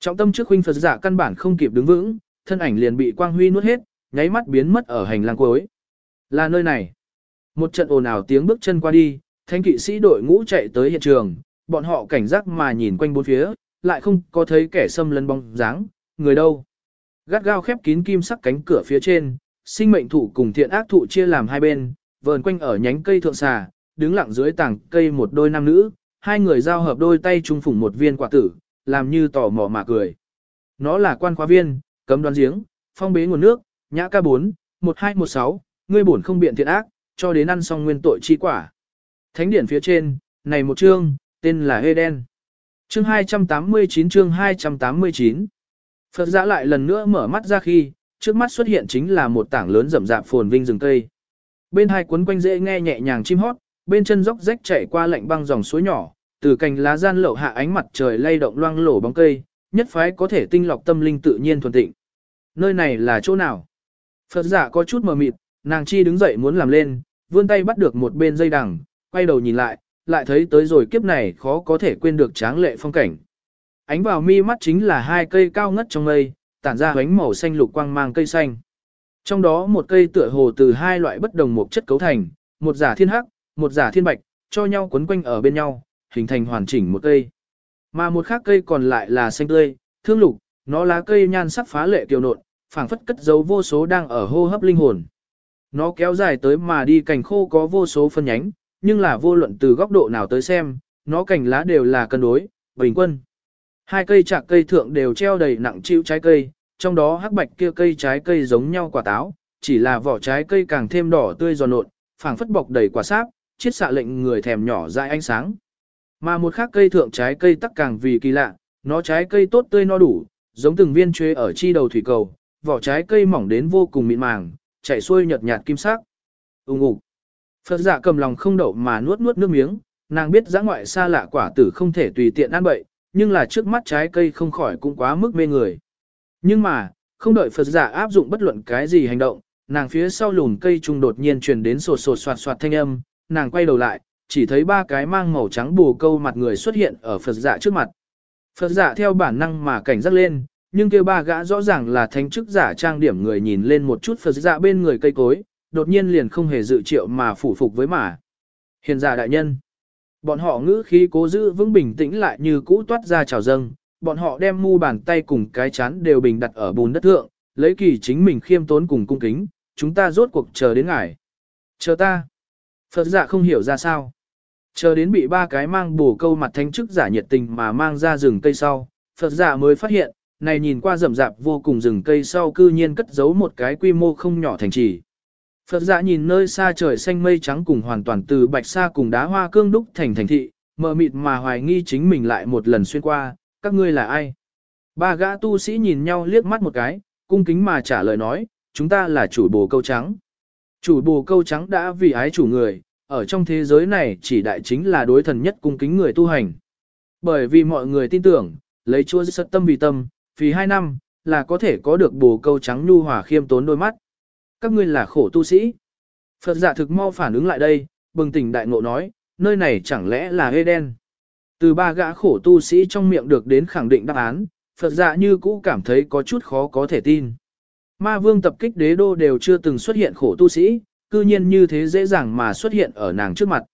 Trọng tâm trước huynh Phật giả căn bản không kịp đứng vững, thân ảnh liền bị quang huy nuốt hết, nháy mắt biến mất ở hành lang cuối. Là nơi này. Một trận ồn ào tiếng bước chân qua đi, thanh kỵ sĩ đội ngũ chạy tới hiện trường, bọn họ cảnh giác mà nhìn quanh bốn phía, lại không có thấy kẻ xâm lấn bóng dáng, người đâu. Gắt gao khép kín kim sắc cánh cửa phía trên, sinh mệnh thụ cùng thiện ác thụ chia làm hai bên, vờn quanh ở nhánh cây thượng xà, đứng lặng dưới tảng cây một đôi nam nữ, hai người giao hợp đôi tay trung phủng một viên quả tử, làm như tò mò mà cười. Nó là quan khóa viên, cấm đoán giếng, phong bế nguồn nước, nhã ca 4, 1216, ngươi bổn không biện thiện ác, cho đến ăn xong nguyên tội chi quả. Thánh điển phía trên, này một chương, tên là Eden. Chương 289 chương 289 Phật giã lại lần nữa mở mắt ra khi, trước mắt xuất hiện chính là một tảng lớn rậm rạp phồn vinh rừng cây. Bên hai cuốn quanh dễ nghe nhẹ nhàng chim hót, bên chân dốc rách chảy qua lạnh băng dòng suối nhỏ, từ cành lá gian lậu hạ ánh mặt trời lay động loang lổ bóng cây, nhất phái có thể tinh lọc tâm linh tự nhiên thuần tịnh. Nơi này là chỗ nào? Phật giả có chút mờ mịt, nàng chi đứng dậy muốn làm lên, vươn tay bắt được một bên dây đằng, quay đầu nhìn lại, lại thấy tới rồi kiếp này khó có thể quên được tráng lệ phong cảnh. Ánh vào mi mắt chính là hai cây cao ngất trong mây, tản ra ánh màu xanh lục quang mang cây xanh. Trong đó một cây tựa hồ từ hai loại bất đồng một chất cấu thành, một giả thiên hắc, một giả thiên bạch, cho nhau quấn quanh ở bên nhau, hình thành hoàn chỉnh một cây. Mà một khác cây còn lại là xanh tươi, thương lục, nó lá cây nhan sắc phá lệ kiều nộn, phảng phất cất giấu vô số đang ở hô hấp linh hồn. Nó kéo dài tới mà đi cành khô có vô số phân nhánh, nhưng là vô luận từ góc độ nào tới xem, nó cành lá đều là cân đối, bình quân. Hai cây chạc cây thượng đều treo đầy nặng chịu trái cây, trong đó hắc bạch kia cây trái cây giống nhau quả táo, chỉ là vỏ trái cây càng thêm đỏ tươi giòn nộn, phảng phất bọc đầy quả sáp, chiết xạ lệnh người thèm nhỏ dại ánh sáng. Mà một khác cây thượng trái cây tắc càng vì kỳ lạ, nó trái cây tốt tươi no đủ, giống từng viên chuế ở chi đầu thủy cầu, vỏ trái cây mỏng đến vô cùng mịn màng, chảy xuôi nhợt nhạt kim sắc. Ùng ục. Phật giả cầm lòng không đậu mà nuốt nuốt nước miếng, nàng biết giã ngoại xa lạ quả tử không thể tùy tiện ăn bậy, nhưng là trước mắt trái cây không khỏi cũng quá mức mê người. Nhưng mà, không đợi Phật giả áp dụng bất luận cái gì hành động, nàng phía sau lùn cây trung đột nhiên truyền đến sột sột soạt soạt thanh âm, nàng quay đầu lại, chỉ thấy ba cái mang màu trắng bù câu mặt người xuất hiện ở Phật giả trước mặt. Phật giả theo bản năng mà cảnh giác lên, nhưng kia ba gã rõ ràng là thánh chức giả trang điểm người nhìn lên một chút Phật giả bên người cây cối, đột nhiên liền không hề dự triệu mà phủ phục với mà. Hiền giả đại nhân. Bọn họ ngữ khí cố giữ vững bình tĩnh lại như cũ toát ra trào dâng, bọn họ đem mu bàn tay cùng cái chán đều bình đặt ở bùn đất thượng, lấy kỳ chính mình khiêm tốn cùng cung kính, chúng ta rốt cuộc chờ đến ngài. Chờ ta. Phật giả không hiểu ra sao. Chờ đến bị ba cái mang bổ câu mặt thánh chức giả nhiệt tình mà mang ra rừng cây sau, Phật giả mới phát hiện, này nhìn qua rậm rạp vô cùng rừng cây sau cư nhiên cất giấu một cái quy mô không nhỏ thành trì. Phật giả nhìn nơi xa trời xanh mây trắng cùng hoàn toàn từ bạch sa cùng đá hoa cương đúc thành thành thị, mờ mịt mà hoài nghi chính mình lại một lần xuyên qua, các ngươi là ai? Ba gã tu sĩ nhìn nhau liếc mắt một cái, cung kính mà trả lời nói, chúng ta là chủ bồ câu trắng. Chủ bồ câu trắng đã vì ái chủ người, ở trong thế giới này chỉ đại chính là đối thần nhất cung kính người tu hành. Bởi vì mọi người tin tưởng, lấy chúa sất tâm vì tâm, vì hai năm, là có thể có được bồ câu trắng nhu hòa khiêm tốn đôi mắt. Các ngươi là khổ tu sĩ. Phật giả thực mau phản ứng lại đây, bừng tỉnh đại ngộ nói, nơi này chẳng lẽ là Eden. Từ ba gã khổ tu sĩ trong miệng được đến khẳng định đáp án, Phật giả như cũ cảm thấy có chút khó có thể tin. Ma vương tập kích đế đô đều chưa từng xuất hiện khổ tu sĩ, cư nhiên như thế dễ dàng mà xuất hiện ở nàng trước mặt.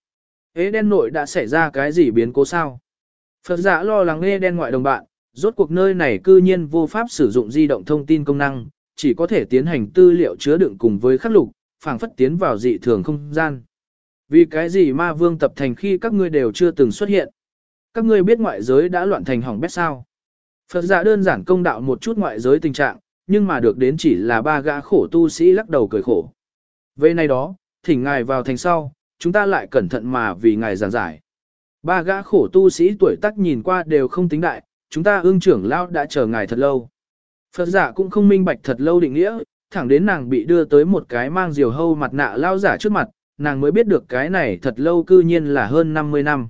Ế đen nội đã xảy ra cái gì biến cố sao? Phật giả lo lắng ế đen ngoại đồng bạn, rốt cuộc nơi này cư nhiên vô pháp sử dụng di động thông tin công năng, chỉ có thể tiến hành tư liệu chứa đựng cùng với khắc lục, phảng phất tiến vào dị thường không gian. Vì cái gì ma vương tập thành khi các ngươi đều chưa từng xuất hiện? Các ngươi biết ngoại giới đã loạn thành hỏng bét sao? Phật giả đơn giản công đạo một chút ngoại giới tình trạng, nhưng mà được đến chỉ là ba gã khổ tu sĩ lắc đầu cười khổ. Về này đó, thỉnh ngài vào thành sau, chúng ta lại cẩn thận mà vì ngài giảng giải. Ba gã khổ tu sĩ tuổi tác nhìn qua đều không tính đại, chúng ta ương trưởng lao đã chờ ngài thật lâu. Phật giả cũng không minh bạch thật lâu định nghĩa, thẳng đến nàng bị đưa tới một cái mang diều hâu mặt nạ lao giả trước mặt, nàng mới biết được cái này thật lâu cư nhiên là hơn 50 năm.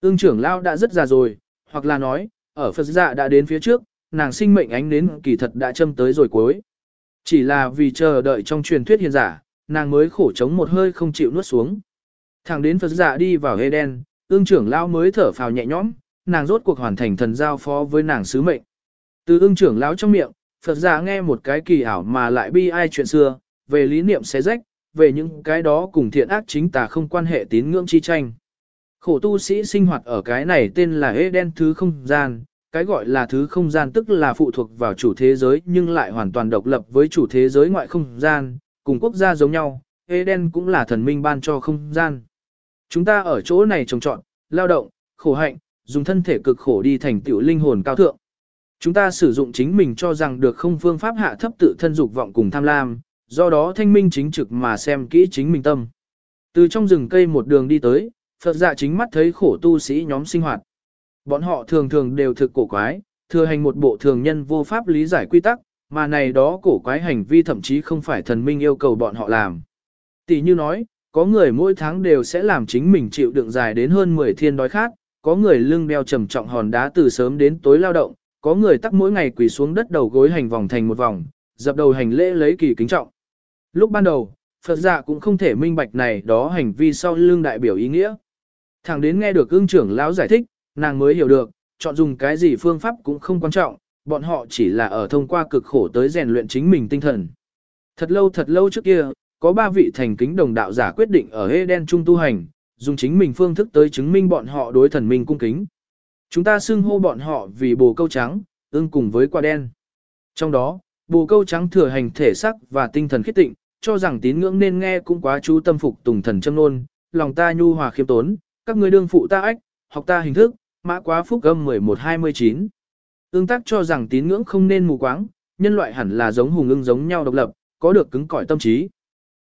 Ưng trưởng lao đã rất già rồi, hoặc là nói, ở Phật giả đã đến phía trước, nàng sinh mệnh ánh đến kỳ thật đã châm tới rồi cuối. Chỉ là vì chờ đợi trong truyền thuyết hiền giả, nàng mới khổ chống một hơi không chịu nuốt xuống. Thẳng đến Phật giả đi vào Eden, ương trưởng lao mới thở phào nhẹ nhõm, nàng rốt cuộc hoàn thành thần giao phó với nàng sứ mệnh. Từ ương trưởng lão trong miệng, Phật giả nghe một cái kỳ ảo mà lại bi ai chuyện xưa, về lý niệm xé rách, về những cái đó cùng thiện ác chính tà không quan hệ tín ngưỡng chi tranh. Khổ tu sĩ sinh hoạt ở cái này tên là Eden thứ không gian, cái gọi là thứ không gian tức là phụ thuộc vào chủ thế giới nhưng lại hoàn toàn độc lập với chủ thế giới ngoại không gian, cùng quốc gia giống nhau, Eden cũng là thần minh ban cho không gian. Chúng ta ở chỗ này trồng trọn, lao động, khổ hạnh, dùng thân thể cực khổ đi thành tựu linh hồn cao thượng. Chúng ta sử dụng chính mình cho rằng được không phương pháp hạ thấp tự thân dục vọng cùng tham lam, do đó thanh minh chính trực mà xem kỹ chính mình tâm. Từ trong rừng cây một đường đi tới, Phật dạ chính mắt thấy khổ tu sĩ nhóm sinh hoạt. Bọn họ thường thường đều thực cổ quái, thừa hành một bộ thường nhân vô pháp lý giải quy tắc, mà này đó cổ quái hành vi thậm chí không phải thần minh yêu cầu bọn họ làm. Tỷ như nói, có người mỗi tháng đều sẽ làm chính mình chịu đựng dài đến hơn 10 thiên đói khát, có người lưng đeo trầm trọng hòn đá từ sớm đến tối lao động, có người tắc mỗi ngày quỳ xuống đất đầu gối hành vòng thành một vòng, dập đầu hành lễ lấy kỳ kính trọng. Lúc ban đầu, Phật giả cũng không thể minh bạch này đó hành vi sau lưng đại biểu ý nghĩa. Thẳng đến nghe được ương trưởng lão giải thích, nàng mới hiểu được, chọn dùng cái gì phương pháp cũng không quan trọng, bọn họ chỉ là ở thông qua cực khổ tới rèn luyện chính mình tinh thần. Thật lâu thật lâu trước kia, có ba vị thành kính đồng đạo giả quyết định ở Eden trung tu hành, dùng chính mình phương thức tới chứng minh bọn họ đối thần minh cung kính. Chúng ta xưng hô bọn họ vì bồ câu trắng, ưng cùng với quả đen. Trong đó, bồ câu trắng thừa hành thể sắc và tinh thần khiết tịnh, cho rằng tín ngưỡng nên nghe cũng quá chú tâm phục tùng thần châm nôn, lòng ta nhu hòa khiêm tốn, các người đương phụ ta ách, học ta hình thức, mã quá phúc âm 1129. Ưng tác cho rằng tín ngưỡng không nên mù quáng, nhân loại hẳn là giống hùng ưng giống nhau độc lập, có được cứng cỏi tâm trí.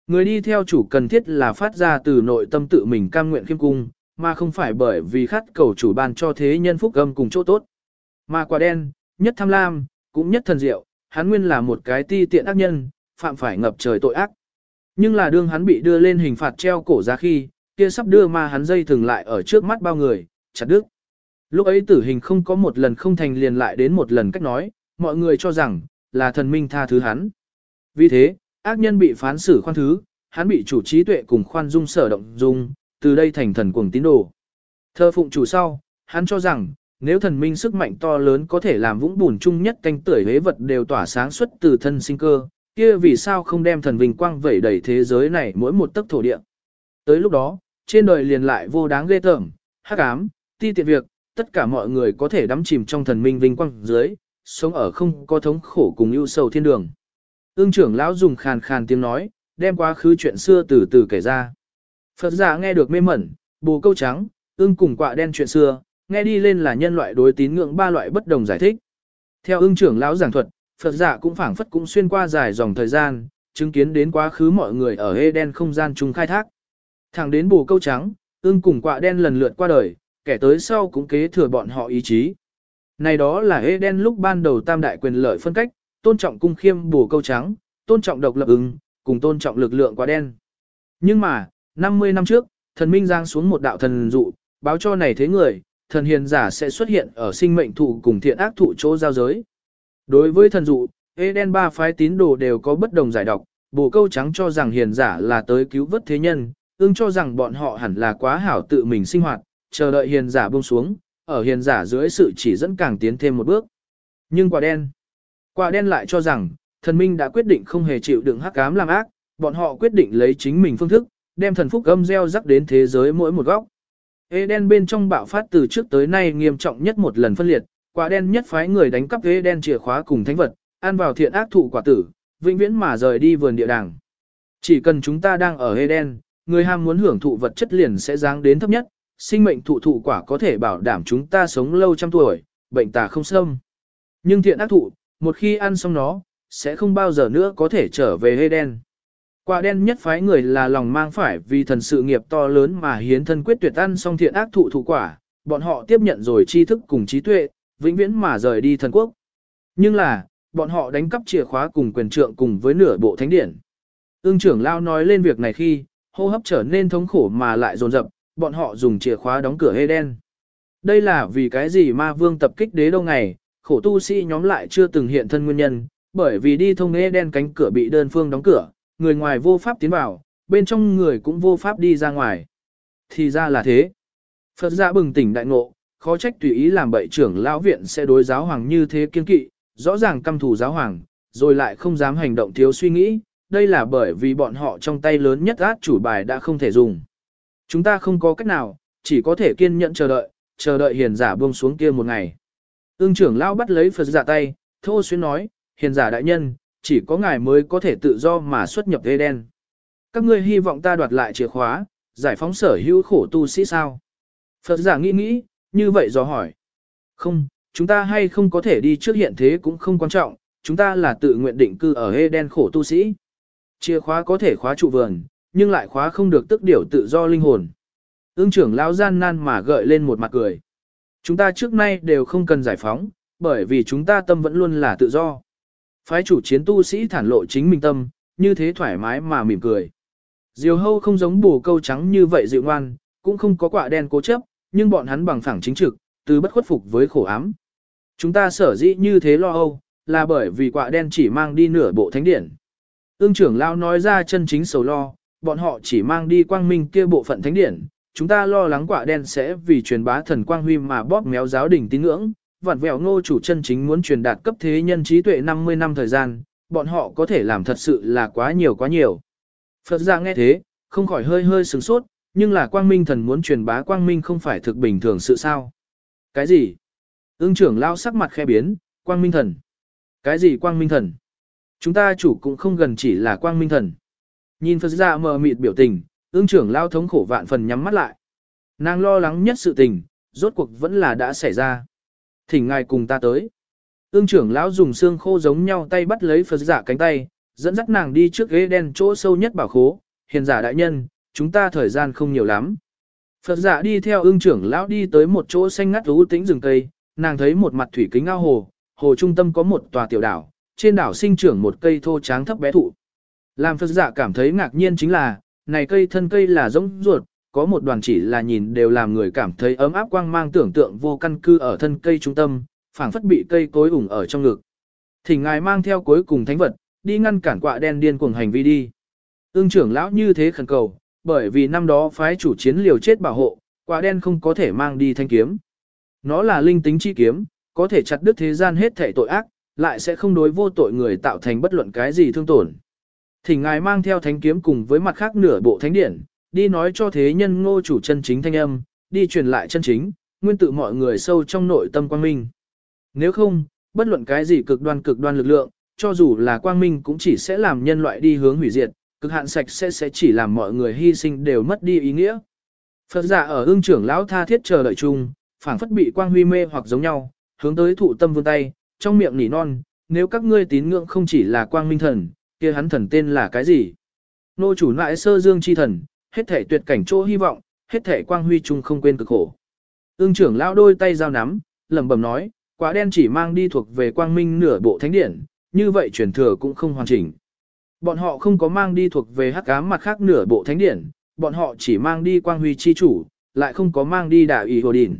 Người đi theo chủ cần thiết là phát ra từ nội tâm tự mình cam nguyện khiêm cung, mà không phải bởi vì khát cầu chủ ban cho thế nhân phúc âm cùng chỗ tốt. Mà quả đen, nhất tham lam, cũng nhất thần diệu, hắn nguyên là một cái ti tiện ác nhân, phạm phải ngập trời tội ác. Nhưng là đương hắn bị đưa lên hình phạt treo cổ ra khi, kia sắp đưa ma hắn dây thường lại ở trước mắt bao người, chặt đứt. Lúc ấy tử hình không có một lần không thành liền lại đến một lần cách nói, mọi người cho rằng, là thần minh tha thứ hắn. Vì thế, ác nhân bị phán xử khoan thứ, hắn bị chủ trí tuệ cùng khoan dung sở động dung, từ đây thành thần cuồng tín đồ. Thơ phụng chủ sau, hắn cho rằng, nếu thần minh sức mạnh to lớn có thể làm vũng bùn chung nhất canh tưởi hế vật đều tỏa sáng xuất từ thân sinh cơ, kia vì sao không đem thần vinh quang vẩy đầy thế giới này mỗi một tấc thổ địa. Tới lúc đó, trên đời liền lại vô đáng ghê tởm, hắc ám, ti tiện việc, tất cả mọi người có thể đắm chìm trong thần minh vinh quang dưới, sống ở không có thống khổ cùng ưu sầu thiên đường. Ương trưởng lão dùng khàn khàn tiếng nói, đem quá khứ chuyện xưa từ từ kể ra. Phật giả nghe được mê mẩn, bù câu trắng, ưng cùng quạ đen chuyện xưa, nghe đi lên là nhân loại đối tín ngưỡng ba loại bất đồng giải thích. Theo ưng trưởng lão giảng thuật, Phật giả cũng phảng phất cũng xuyên qua dài dòng thời gian, chứng kiến đến quá khứ mọi người ở Eden không gian chung khai thác. Thẳng đến bù câu trắng, ưng cùng quạ đen lần lượt qua đời, kẻ tới sau cũng kế thừa bọn họ ý chí. Này đó là Eden lúc ban đầu tam đại quyền lợi phân cách, tôn trọng cung khiêm bù câu trắng, tôn trọng độc lập ưng, cùng tôn trọng lực lượng quạ đen. Nhưng mà, 50 năm trước, thần minh giang xuống một đạo thần dụ, báo cho này thế người, thần hiền giả sẽ xuất hiện ở sinh mệnh thụ cùng thiện ác thụ chỗ giao giới. Đối với thần dụ, Eden ba phái tín đồ đều có bất đồng giải độc, bồ câu trắng cho rằng hiền giả là tới cứu vớt thế nhân, ưng cho rằng bọn họ hẳn là quá hảo tự mình sinh hoạt, chờ đợi hiền giả buông xuống, ở hiền giả dưới sự chỉ dẫn càng tiến thêm một bước. Nhưng quả đen, quả đen lại cho rằng, thần minh đã quyết định không hề chịu đựng hắc ám làm ác, bọn họ quyết định lấy chính mình phương thức, đem thần phúc âm gieo rắc đến thế giới mỗi một góc. Eden bên trong bạo phát từ trước tới nay nghiêm trọng nhất một lần phân liệt, quả đen nhất phái người đánh cắp Eden chìa khóa cùng thánh vật, ăn vào thiện ác thụ quả tử, vĩnh viễn mà rời đi vườn địa đàng. Chỉ cần chúng ta đang ở Eden, người ham muốn hưởng thụ vật chất liền sẽ giáng đến thấp nhất, sinh mệnh thụ thụ quả có thể bảo đảm chúng ta sống lâu trăm tuổi, bệnh tà không xâm. Nhưng thiện ác thụ, một khi ăn xong nó, sẽ không bao giờ nữa có thể trở về Eden. Quả đen nhất phái người là lòng mang phải vì thần sự nghiệp to lớn mà hiến thân quyết tuyệt ăn xong thiện ác thụ thụ quả, bọn họ tiếp nhận rồi tri thức cùng trí tuệ, vĩnh viễn mà rời đi thần quốc. Nhưng là, bọn họ đánh cắp chìa khóa cùng quyền trượng cùng với nửa bộ thánh điển. Ưng trưởng lao nói lên việc này khi, hô hấp trở nên thống khổ mà lại dồn dập, bọn họ dùng chìa khóa đóng cửa Eden. Đây là vì cái gì ma vương tập kích đế đâu ngày, khổ tu sĩ nhóm lại chưa từng hiện thân nguyên nhân, bởi vì đi thông Eden cánh cửa bị đơn phương đóng cửa, người ngoài vô pháp tiến vào, bên trong người cũng vô pháp đi ra ngoài. Thì ra là thế. Phật giả bừng tỉnh đại ngộ, khó trách tùy ý làm bậy trưởng lão viện sẽ đối giáo hoàng như thế kiên kỵ, rõ ràng căm thù giáo hoàng, rồi lại không dám hành động thiếu suy nghĩ, đây là bởi vì bọn họ trong tay lớn nhất át chủ bài đã không thể dùng. Chúng ta không có cách nào, chỉ có thể kiên nhẫn chờ đợi, chờ đợi hiền giả buông xuống kia một ngày. Ưng trưởng lão bắt lấy Phật giả tay, thô xuyên nói, hiền giả đại nhân, chỉ có ngài mới có thể tự do mà xuất nhập Eden. Các ngươi hy vọng ta đoạt lại chìa khóa, giải phóng sở hữu khổ tu sĩ sao? Phật giả nghĩ nghĩ, như vậy do hỏi. Không, chúng ta hay không có thể đi trước hiện thế cũng không quan trọng, chúng ta là tự nguyện định cư ở Eden khổ tu sĩ. Chìa khóa có thể khóa trụ vườn, nhưng lại khóa không được tức điều tự do linh hồn. Ưng trưởng lão gian nan mà gợi lên một mặt cười. Chúng ta trước nay đều không cần giải phóng, bởi vì chúng ta tâm vẫn luôn là tự do. Phái chủ chiến tu sĩ thản lộ chính mình tâm, như thế thoải mái mà mỉm cười. Diều hâu không giống bù câu trắng như vậy dịu ngoan, cũng không có quả đen cố chấp, nhưng bọn hắn bằng phẳng chính trực, từ bất khuất phục với khổ ám. Chúng ta sở dĩ như thế lo âu, là bởi vì quả đen chỉ mang đi nửa bộ thánh điển. Ương trưởng lao nói ra chân chính sầu lo, bọn họ chỉ mang đi quang minh kia bộ phận thánh điển. Chúng ta lo lắng quả đen sẽ vì truyền bá thần quang huy mà bóp méo giáo đình tín ngưỡng, vặn vẹo ngô chủ chân chính muốn truyền đạt cấp thế nhân trí tuệ 50 năm thời gian, bọn họ có thể làm thật sự là quá nhiều quá nhiều. Phật ra nghe thế, không khỏi hơi hơi sửng sốt, nhưng là quang minh thần muốn truyền bá quang minh không phải thực bình thường sự sao. Cái gì? Ưng trưởng lao sắc mặt khe biến, quang minh thần. Cái gì quang minh thần? Chúng ta chủ cũng không gần chỉ là quang minh thần. Nhìn Phật ra mờ mịt biểu tình, ưng trưởng lao thống khổ vạn phần nhắm mắt lại. Nàng lo lắng nhất sự tình, rốt cuộc vẫn là đã xảy ra. Thỉnh ngài cùng ta tới. Ưng trưởng lão dùng xương khô giống nhau tay bắt lấy Phật giả cánh tay, dẫn dắt nàng đi trước ghế đen chỗ sâu nhất bảo khố, hiền giả đại nhân, chúng ta thời gian không nhiều lắm. Phật giả đi theo ưng trưởng lão đi tới một chỗ xanh ngắt ú tĩnh rừng cây, nàng thấy một mặt thủy kính ao hồ, hồ trung tâm có một tòa tiểu đảo, trên đảo sinh trưởng một cây thô tráng thấp bé thụ. Làm Phật giả cảm thấy ngạc nhiên chính là, này cây thân cây là giống ruột, có một đoàn chỉ là nhìn đều làm người cảm thấy ấm áp quang mang tưởng tượng vô căn cư ở thân cây trung tâm, phảng phất bị cây cối ủng ở trong ngực. Thỉnh ngài mang theo cuối cùng thánh vật, đi ngăn cản quạ đen điên cuồng hành vi đi. Ưng trưởng lão như thế khẩn cầu, bởi vì năm đó phái chủ chiến liều chết bảo hộ, quạ đen không có thể mang đi thanh kiếm. Nó là linh tính chi kiếm, có thể chặt đứt thế gian hết thể tội ác, lại sẽ không đối vô tội người tạo thành bất luận cái gì thương tổn. Thỉnh ngài mang theo thánh kiếm cùng với mặt khác nửa bộ thánh điển, đi nói cho thế nhân ngô chủ chân chính thanh âm, đi truyền lại chân chính, nguyên tự mọi người sâu trong nội tâm quang minh. Nếu không, bất luận cái gì cực đoan cực đoan lực lượng, cho dù là quang minh cũng chỉ sẽ làm nhân loại đi hướng hủy diệt, cực hạn sạch sẽ sẽ chỉ làm mọi người hy sinh đều mất đi ý nghĩa. Phật giả ở ương trưởng lão tha thiết chờ đợi chung, phảng phất bị quang huy mê hoặc giống nhau, hướng tới thụ tâm vươn tay, trong miệng nỉ non, nếu các ngươi tín ngưỡng không chỉ là quang minh thần, kia hắn thần tên là cái gì? Nô chủ lại sơ dương chi thần, hết thể tuyệt cảnh chỗ hy vọng, hết thể quang huy chung không quên cực khổ. Ưng trưởng lão đôi tay giao nắm, lẩm bẩm nói, quả đen chỉ mang đi thuộc về quang minh nửa bộ thánh điển, như vậy truyền thừa cũng không hoàn chỉnh. Bọn họ không có mang đi thuộc về hắc ám mặt khác nửa bộ thánh điển, bọn họ chỉ mang đi quang huy chi chủ, lại không có mang đi đạo ý hồ đỉnh.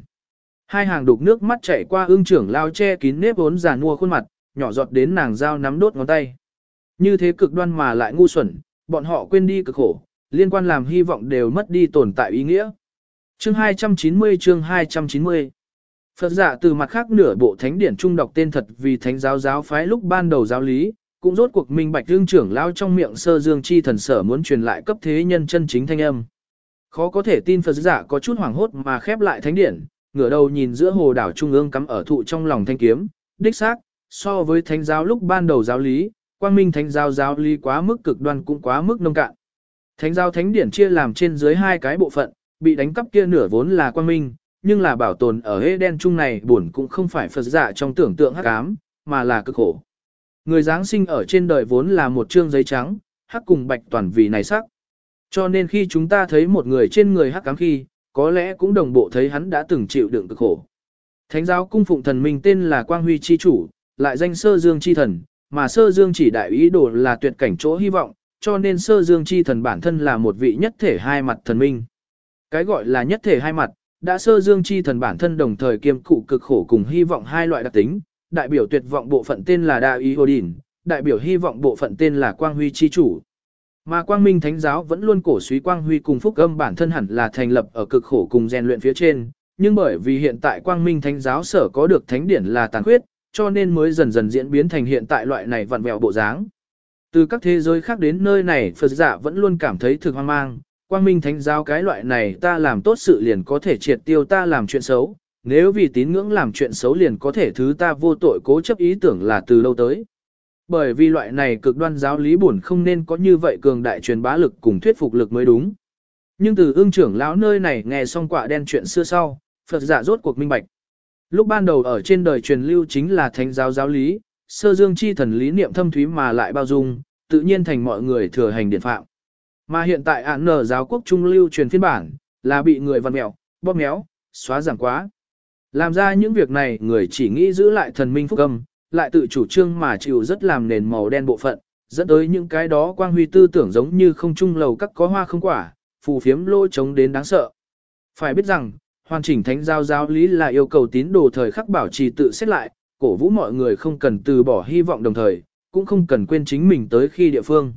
Hai hàng đục nước mắt chảy qua ương trưởng lao che kín nếp vốn già nua khuôn mặt, nhỏ giọt đến nàng dao nắm đốt ngón tay. Như thế cực đoan mà lại ngu xuẩn, bọn họ quên đi cực khổ, liên quan làm hy vọng đều mất đi tồn tại ý nghĩa. Chương 290 chương 290 Phật giả từ mặt khác nửa bộ thánh điển trung đọc tên thật vì thánh giáo giáo phái lúc ban đầu giáo lý, cũng rốt cuộc minh bạch đương trưởng lao trong miệng sơ dương chi thần sở muốn truyền lại cấp thế nhân chân chính thanh âm. Khó có thể tin Phật giả có chút hoảng hốt mà khép lại thánh điển, ngửa đầu nhìn giữa hồ đảo trung ương cắm ở thụ trong lòng thanh kiếm, đích xác, so với thánh giáo lúc ban đầu giáo lý, quang minh thánh giáo giáo lý quá mức cực đoan cũng quá mức nông cạn. Thánh giáo thánh điển chia làm trên dưới hai cái bộ phận, bị đánh cắp kia nửa vốn là quang minh, nhưng là bảo tồn ở hê đen chung này buồn cũng không phải Phật giả trong tưởng tượng hắc ám, mà là cực khổ. Người Giáng sinh ở trên đời vốn là một trương giấy trắng, hắc cùng bạch toàn vì này sắc. Cho nên khi chúng ta thấy một người trên người hắc ám khi, có lẽ cũng đồng bộ thấy hắn đã từng chịu đựng cực khổ. Thánh giáo cung phụng thần minh tên là Quang Huy Chi Chủ, lại danh sơ dương chi thần, mà sơ dương chỉ đại ý đồ là tuyệt cảnh chỗ hy vọng, cho nên sơ dương chi thần bản thân là một vị nhất thể hai mặt thần minh. Cái gọi là nhất thể hai mặt, đã sơ dương chi thần bản thân đồng thời kiêm cụ cực khổ cùng hy vọng hai loại đặc tính, đại biểu tuyệt vọng bộ phận tên là Đa Ý Odin, đại biểu hy vọng bộ phận tên là Quang Huy chi chủ. Mà Quang Minh Thánh giáo vẫn luôn cổ suý Quang Huy cùng Phúc Âm bản thân hẳn là thành lập ở cực khổ cùng rèn luyện phía trên, nhưng bởi vì hiện tại Quang Minh Thánh giáo sở có được thánh điển là tàn khuyết, cho nên mới dần dần diễn biến thành hiện tại loại này vặn vẹo bộ dáng. Từ các thế giới khác đến nơi này Phật giả vẫn luôn cảm thấy thực hoang mang, quang minh thánh giáo cái loại này ta làm tốt sự liền có thể triệt tiêu ta làm chuyện xấu, nếu vì tín ngưỡng làm chuyện xấu liền có thể thứ ta vô tội cố chấp ý tưởng là từ lâu tới. Bởi vì loại này cực đoan giáo lý buồn không nên có như vậy cường đại truyền bá lực cùng thuyết phục lực mới đúng. Nhưng từ ương trưởng lão nơi này nghe xong quả đen chuyện xưa sau, Phật giả rốt cuộc minh bạch. Lúc ban đầu ở trên đời truyền lưu chính là thánh giáo giáo lý, sơ dương chi thần lý niệm thâm thúy mà lại bao dung, tự nhiên thành mọi người thừa hành điện phạm. Mà hiện tại án nở giáo quốc trung lưu truyền phiên bản, là bị người văn mẹo, bóp méo, xóa giảm quá. Làm ra những việc này người chỉ nghĩ giữ lại thần minh phúc âm, lại tự chủ trương mà chịu rất làm nền màu đen bộ phận, dẫn tới những cái đó quang huy tư tưởng giống như không trung lầu các có hoa không quả, phù phiếm lỗ trống đến đáng sợ. Phải biết rằng, hoàn chỉnh thánh giao giáo lý là yêu cầu tín đồ thời khắc bảo trì tự xét lại, cổ vũ mọi người không cần từ bỏ hy vọng đồng thời, cũng không cần quên chính mình tới khi địa phương.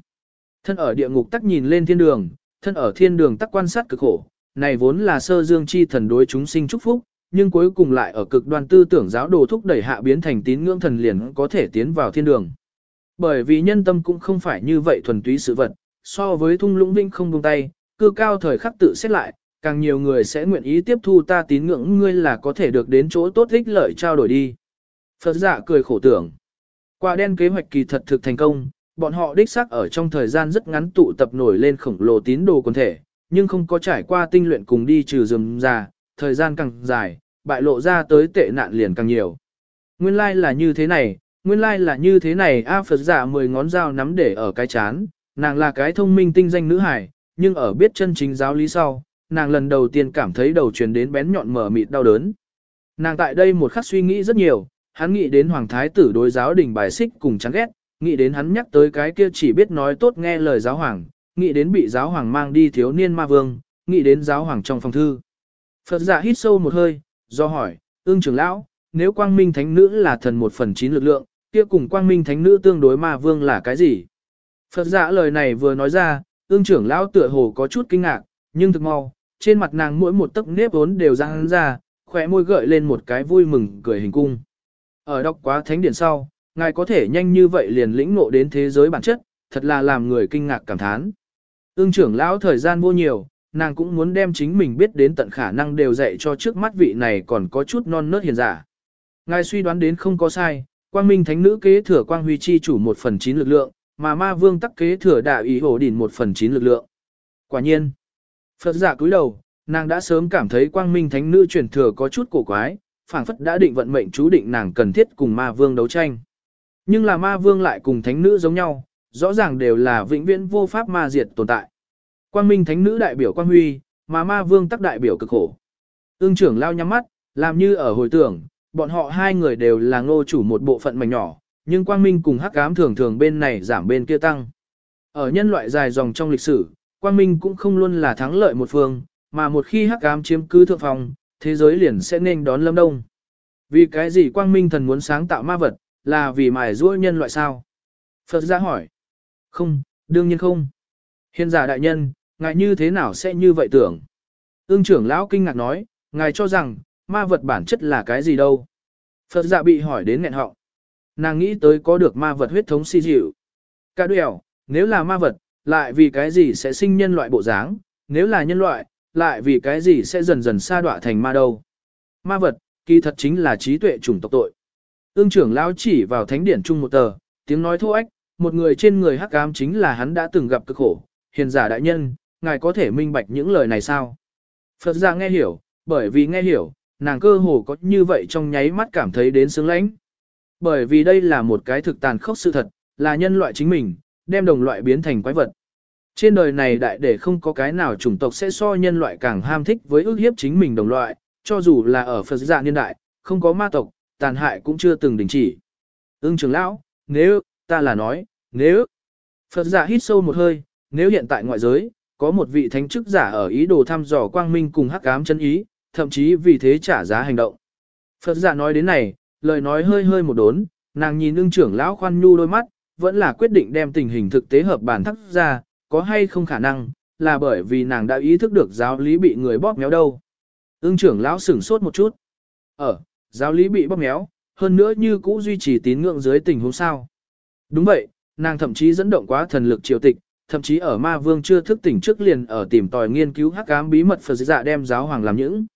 Thân ở địa ngục tắc nhìn lên thiên đường, thân ở thiên đường tắc quan sát cực khổ, này vốn là sơ dương chi thần đối chúng sinh chúc phúc, nhưng cuối cùng lại ở cực đoan tư tưởng giáo đồ thúc đẩy hạ biến thành tín ngưỡng thần liền có thể tiến vào thiên đường. Bởi vì nhân tâm cũng không phải như vậy thuần túy sự vật, so với thung lũng vinh không buông tay, cư cao thời khắc tự xét lại, càng nhiều người sẽ nguyện ý tiếp thu ta tín ngưỡng ngươi là có thể được đến chỗ tốt ích lợi trao đổi đi. Phật giả cười khổ tưởng. Quả đen kế hoạch kỳ thật thực thành công, bọn họ đích xác ở trong thời gian rất ngắn tụ tập nổi lên khổng lồ tín đồ quần thể, nhưng không có trải qua tinh luyện cùng đi trừ rừng già, thời gian càng dài, bại lộ ra tới tệ nạn liền càng nhiều. Nguyên lai like là như thế này, nguyên lai like là như thế này, A Phật giả mười ngón dao nắm để ở cái chán, nàng là cái thông minh tinh danh nữ hải, nhưng ở biết chân chính giáo lý sau, nàng lần đầu tiên cảm thấy đầu truyền đến bén nhọn mở mịt đau đớn. Nàng tại đây một khắc suy nghĩ rất nhiều, hắn nghĩ đến Hoàng Thái tử đối giáo đình bài xích cùng chán ghét, nghĩ đến hắn nhắc tới cái kia chỉ biết nói tốt nghe lời giáo hoàng, nghĩ đến bị giáo hoàng mang đi thiếu niên ma vương, nghĩ đến giáo hoàng trong phòng thư. Phật giả hít sâu một hơi, do hỏi, ương trưởng lão, nếu quang minh thánh nữ là thần một phần chín lực lượng, kia cùng quang minh thánh nữ tương đối ma vương là cái gì? Phật giả lời này vừa nói ra, ương trưởng lão tựa hồ có chút kinh ngạc, nhưng thực mau, trên mặt nàng mỗi một tấc nếp vốn đều răng ra, khỏe môi gợi lên một cái vui mừng cười hình cung. Ở đọc quá thánh điển sau, ngài có thể nhanh như vậy liền lĩnh ngộ đến thế giới bản chất, thật là làm người kinh ngạc cảm thán. Ưng trưởng lão thời gian vô nhiều, nàng cũng muốn đem chính mình biết đến tận khả năng đều dạy cho trước mắt vị này còn có chút non nớt hiền giả. Ngài suy đoán đến không có sai, quang minh thánh nữ kế thừa quang huy chi chủ một phần chín lực lượng, mà ma vương tắc kế thừa đạo ý hổ đỉnh một phần chín lực lượng. Quả nhiên, Phật giả cúi đầu, nàng đã sớm cảm thấy quang minh thánh nữ truyền thừa có chút cổ quái, phảng phất đã định vận mệnh chú định nàng cần thiết cùng ma vương đấu tranh. Nhưng là ma vương lại cùng thánh nữ giống nhau, rõ ràng đều là vĩnh viễn vô pháp ma diệt tồn tại. Quang minh thánh nữ đại biểu quang huy, mà ma vương tắc đại biểu cực khổ. Ưng trưởng lao nhắm mắt, làm như ở hồi tưởng, bọn họ hai người đều là ngô chủ một bộ phận mảnh nhỏ, nhưng quang minh cùng hắc ám thường thường bên này giảm bên kia tăng. Ở nhân loại dài dòng trong lịch sử, quang minh cũng không luôn là thắng lợi một phương, mà một khi hắc ám chiếm cứ thượng phòng, thế giới liền sẽ nên đón lâm đông. Vì cái gì quang minh thần muốn sáng tạo ma vật, là vì mài giũa nhân loại sao? Phật ra hỏi. Không, đương nhiên không. Hiền giả đại nhân, ngài như thế nào sẽ như vậy tưởng? Ương trưởng lão kinh ngạc nói, ngài cho rằng, ma vật bản chất là cái gì đâu? Phật dạ bị hỏi đến nghẹn họng. Nàng nghĩ tới có được ma vật huyết thống si dịu. Cả đuèo, nếu là ma vật, lại vì cái gì sẽ sinh nhân loại bộ dáng? Nếu là nhân loại, lại vì cái gì sẽ dần dần sa đọa thành ma đâu? Ma vật, kỳ thật chính là trí tuệ chủng tộc tội. Ương trưởng lão chỉ vào thánh điển chung một tờ, tiếng nói thô ách, một người trên người hắc ám chính là hắn đã từng gặp cực khổ, hiền giả đại nhân, ngài có thể minh bạch những lời này sao? Phật ra nghe hiểu, bởi vì nghe hiểu, nàng cơ hồ có như vậy trong nháy mắt cảm thấy đến sướng lãnh. Bởi vì đây là một cái thực tàn khốc sự thật, là nhân loại chính mình, đem đồng loại biến thành quái vật. Trên đời này đại để không có cái nào chủng tộc sẽ so nhân loại càng ham thích với ước hiếp chính mình đồng loại, cho dù là ở Phật giả niên đại, không có ma tộc, tàn hại cũng chưa từng đình chỉ. Ưng trưởng lão, nếu, ta là nói, nếu. Phật giả hít sâu một hơi, nếu hiện tại ngoại giới, có một vị thánh chức giả ở ý đồ thăm dò quang minh cùng hắc ám chân ý, thậm chí vì thế trả giá hành động. Phật giả nói đến này, lời nói hơi hơi một đốn, nàng nhìn ưng trưởng lão khoan nhu đôi mắt, vẫn là quyết định đem tình hình thực tế hợp bản thắc ra, có hay không khả năng, là bởi vì nàng đã ý thức được giáo lý bị người bóp méo đâu. Ưng trưởng lão sửng sốt một chút. Ở, giáo lý bị bóp méo, hơn nữa như cũ duy trì tín ngưỡng dưới tình huống sao. Đúng vậy, nàng thậm chí dẫn động quá thần lực triều tịch, thậm chí ở ma vương chưa thức tỉnh trước liền ở tìm tòi nghiên cứu hắc ám bí mật Phật dạ đem giáo hoàng làm những.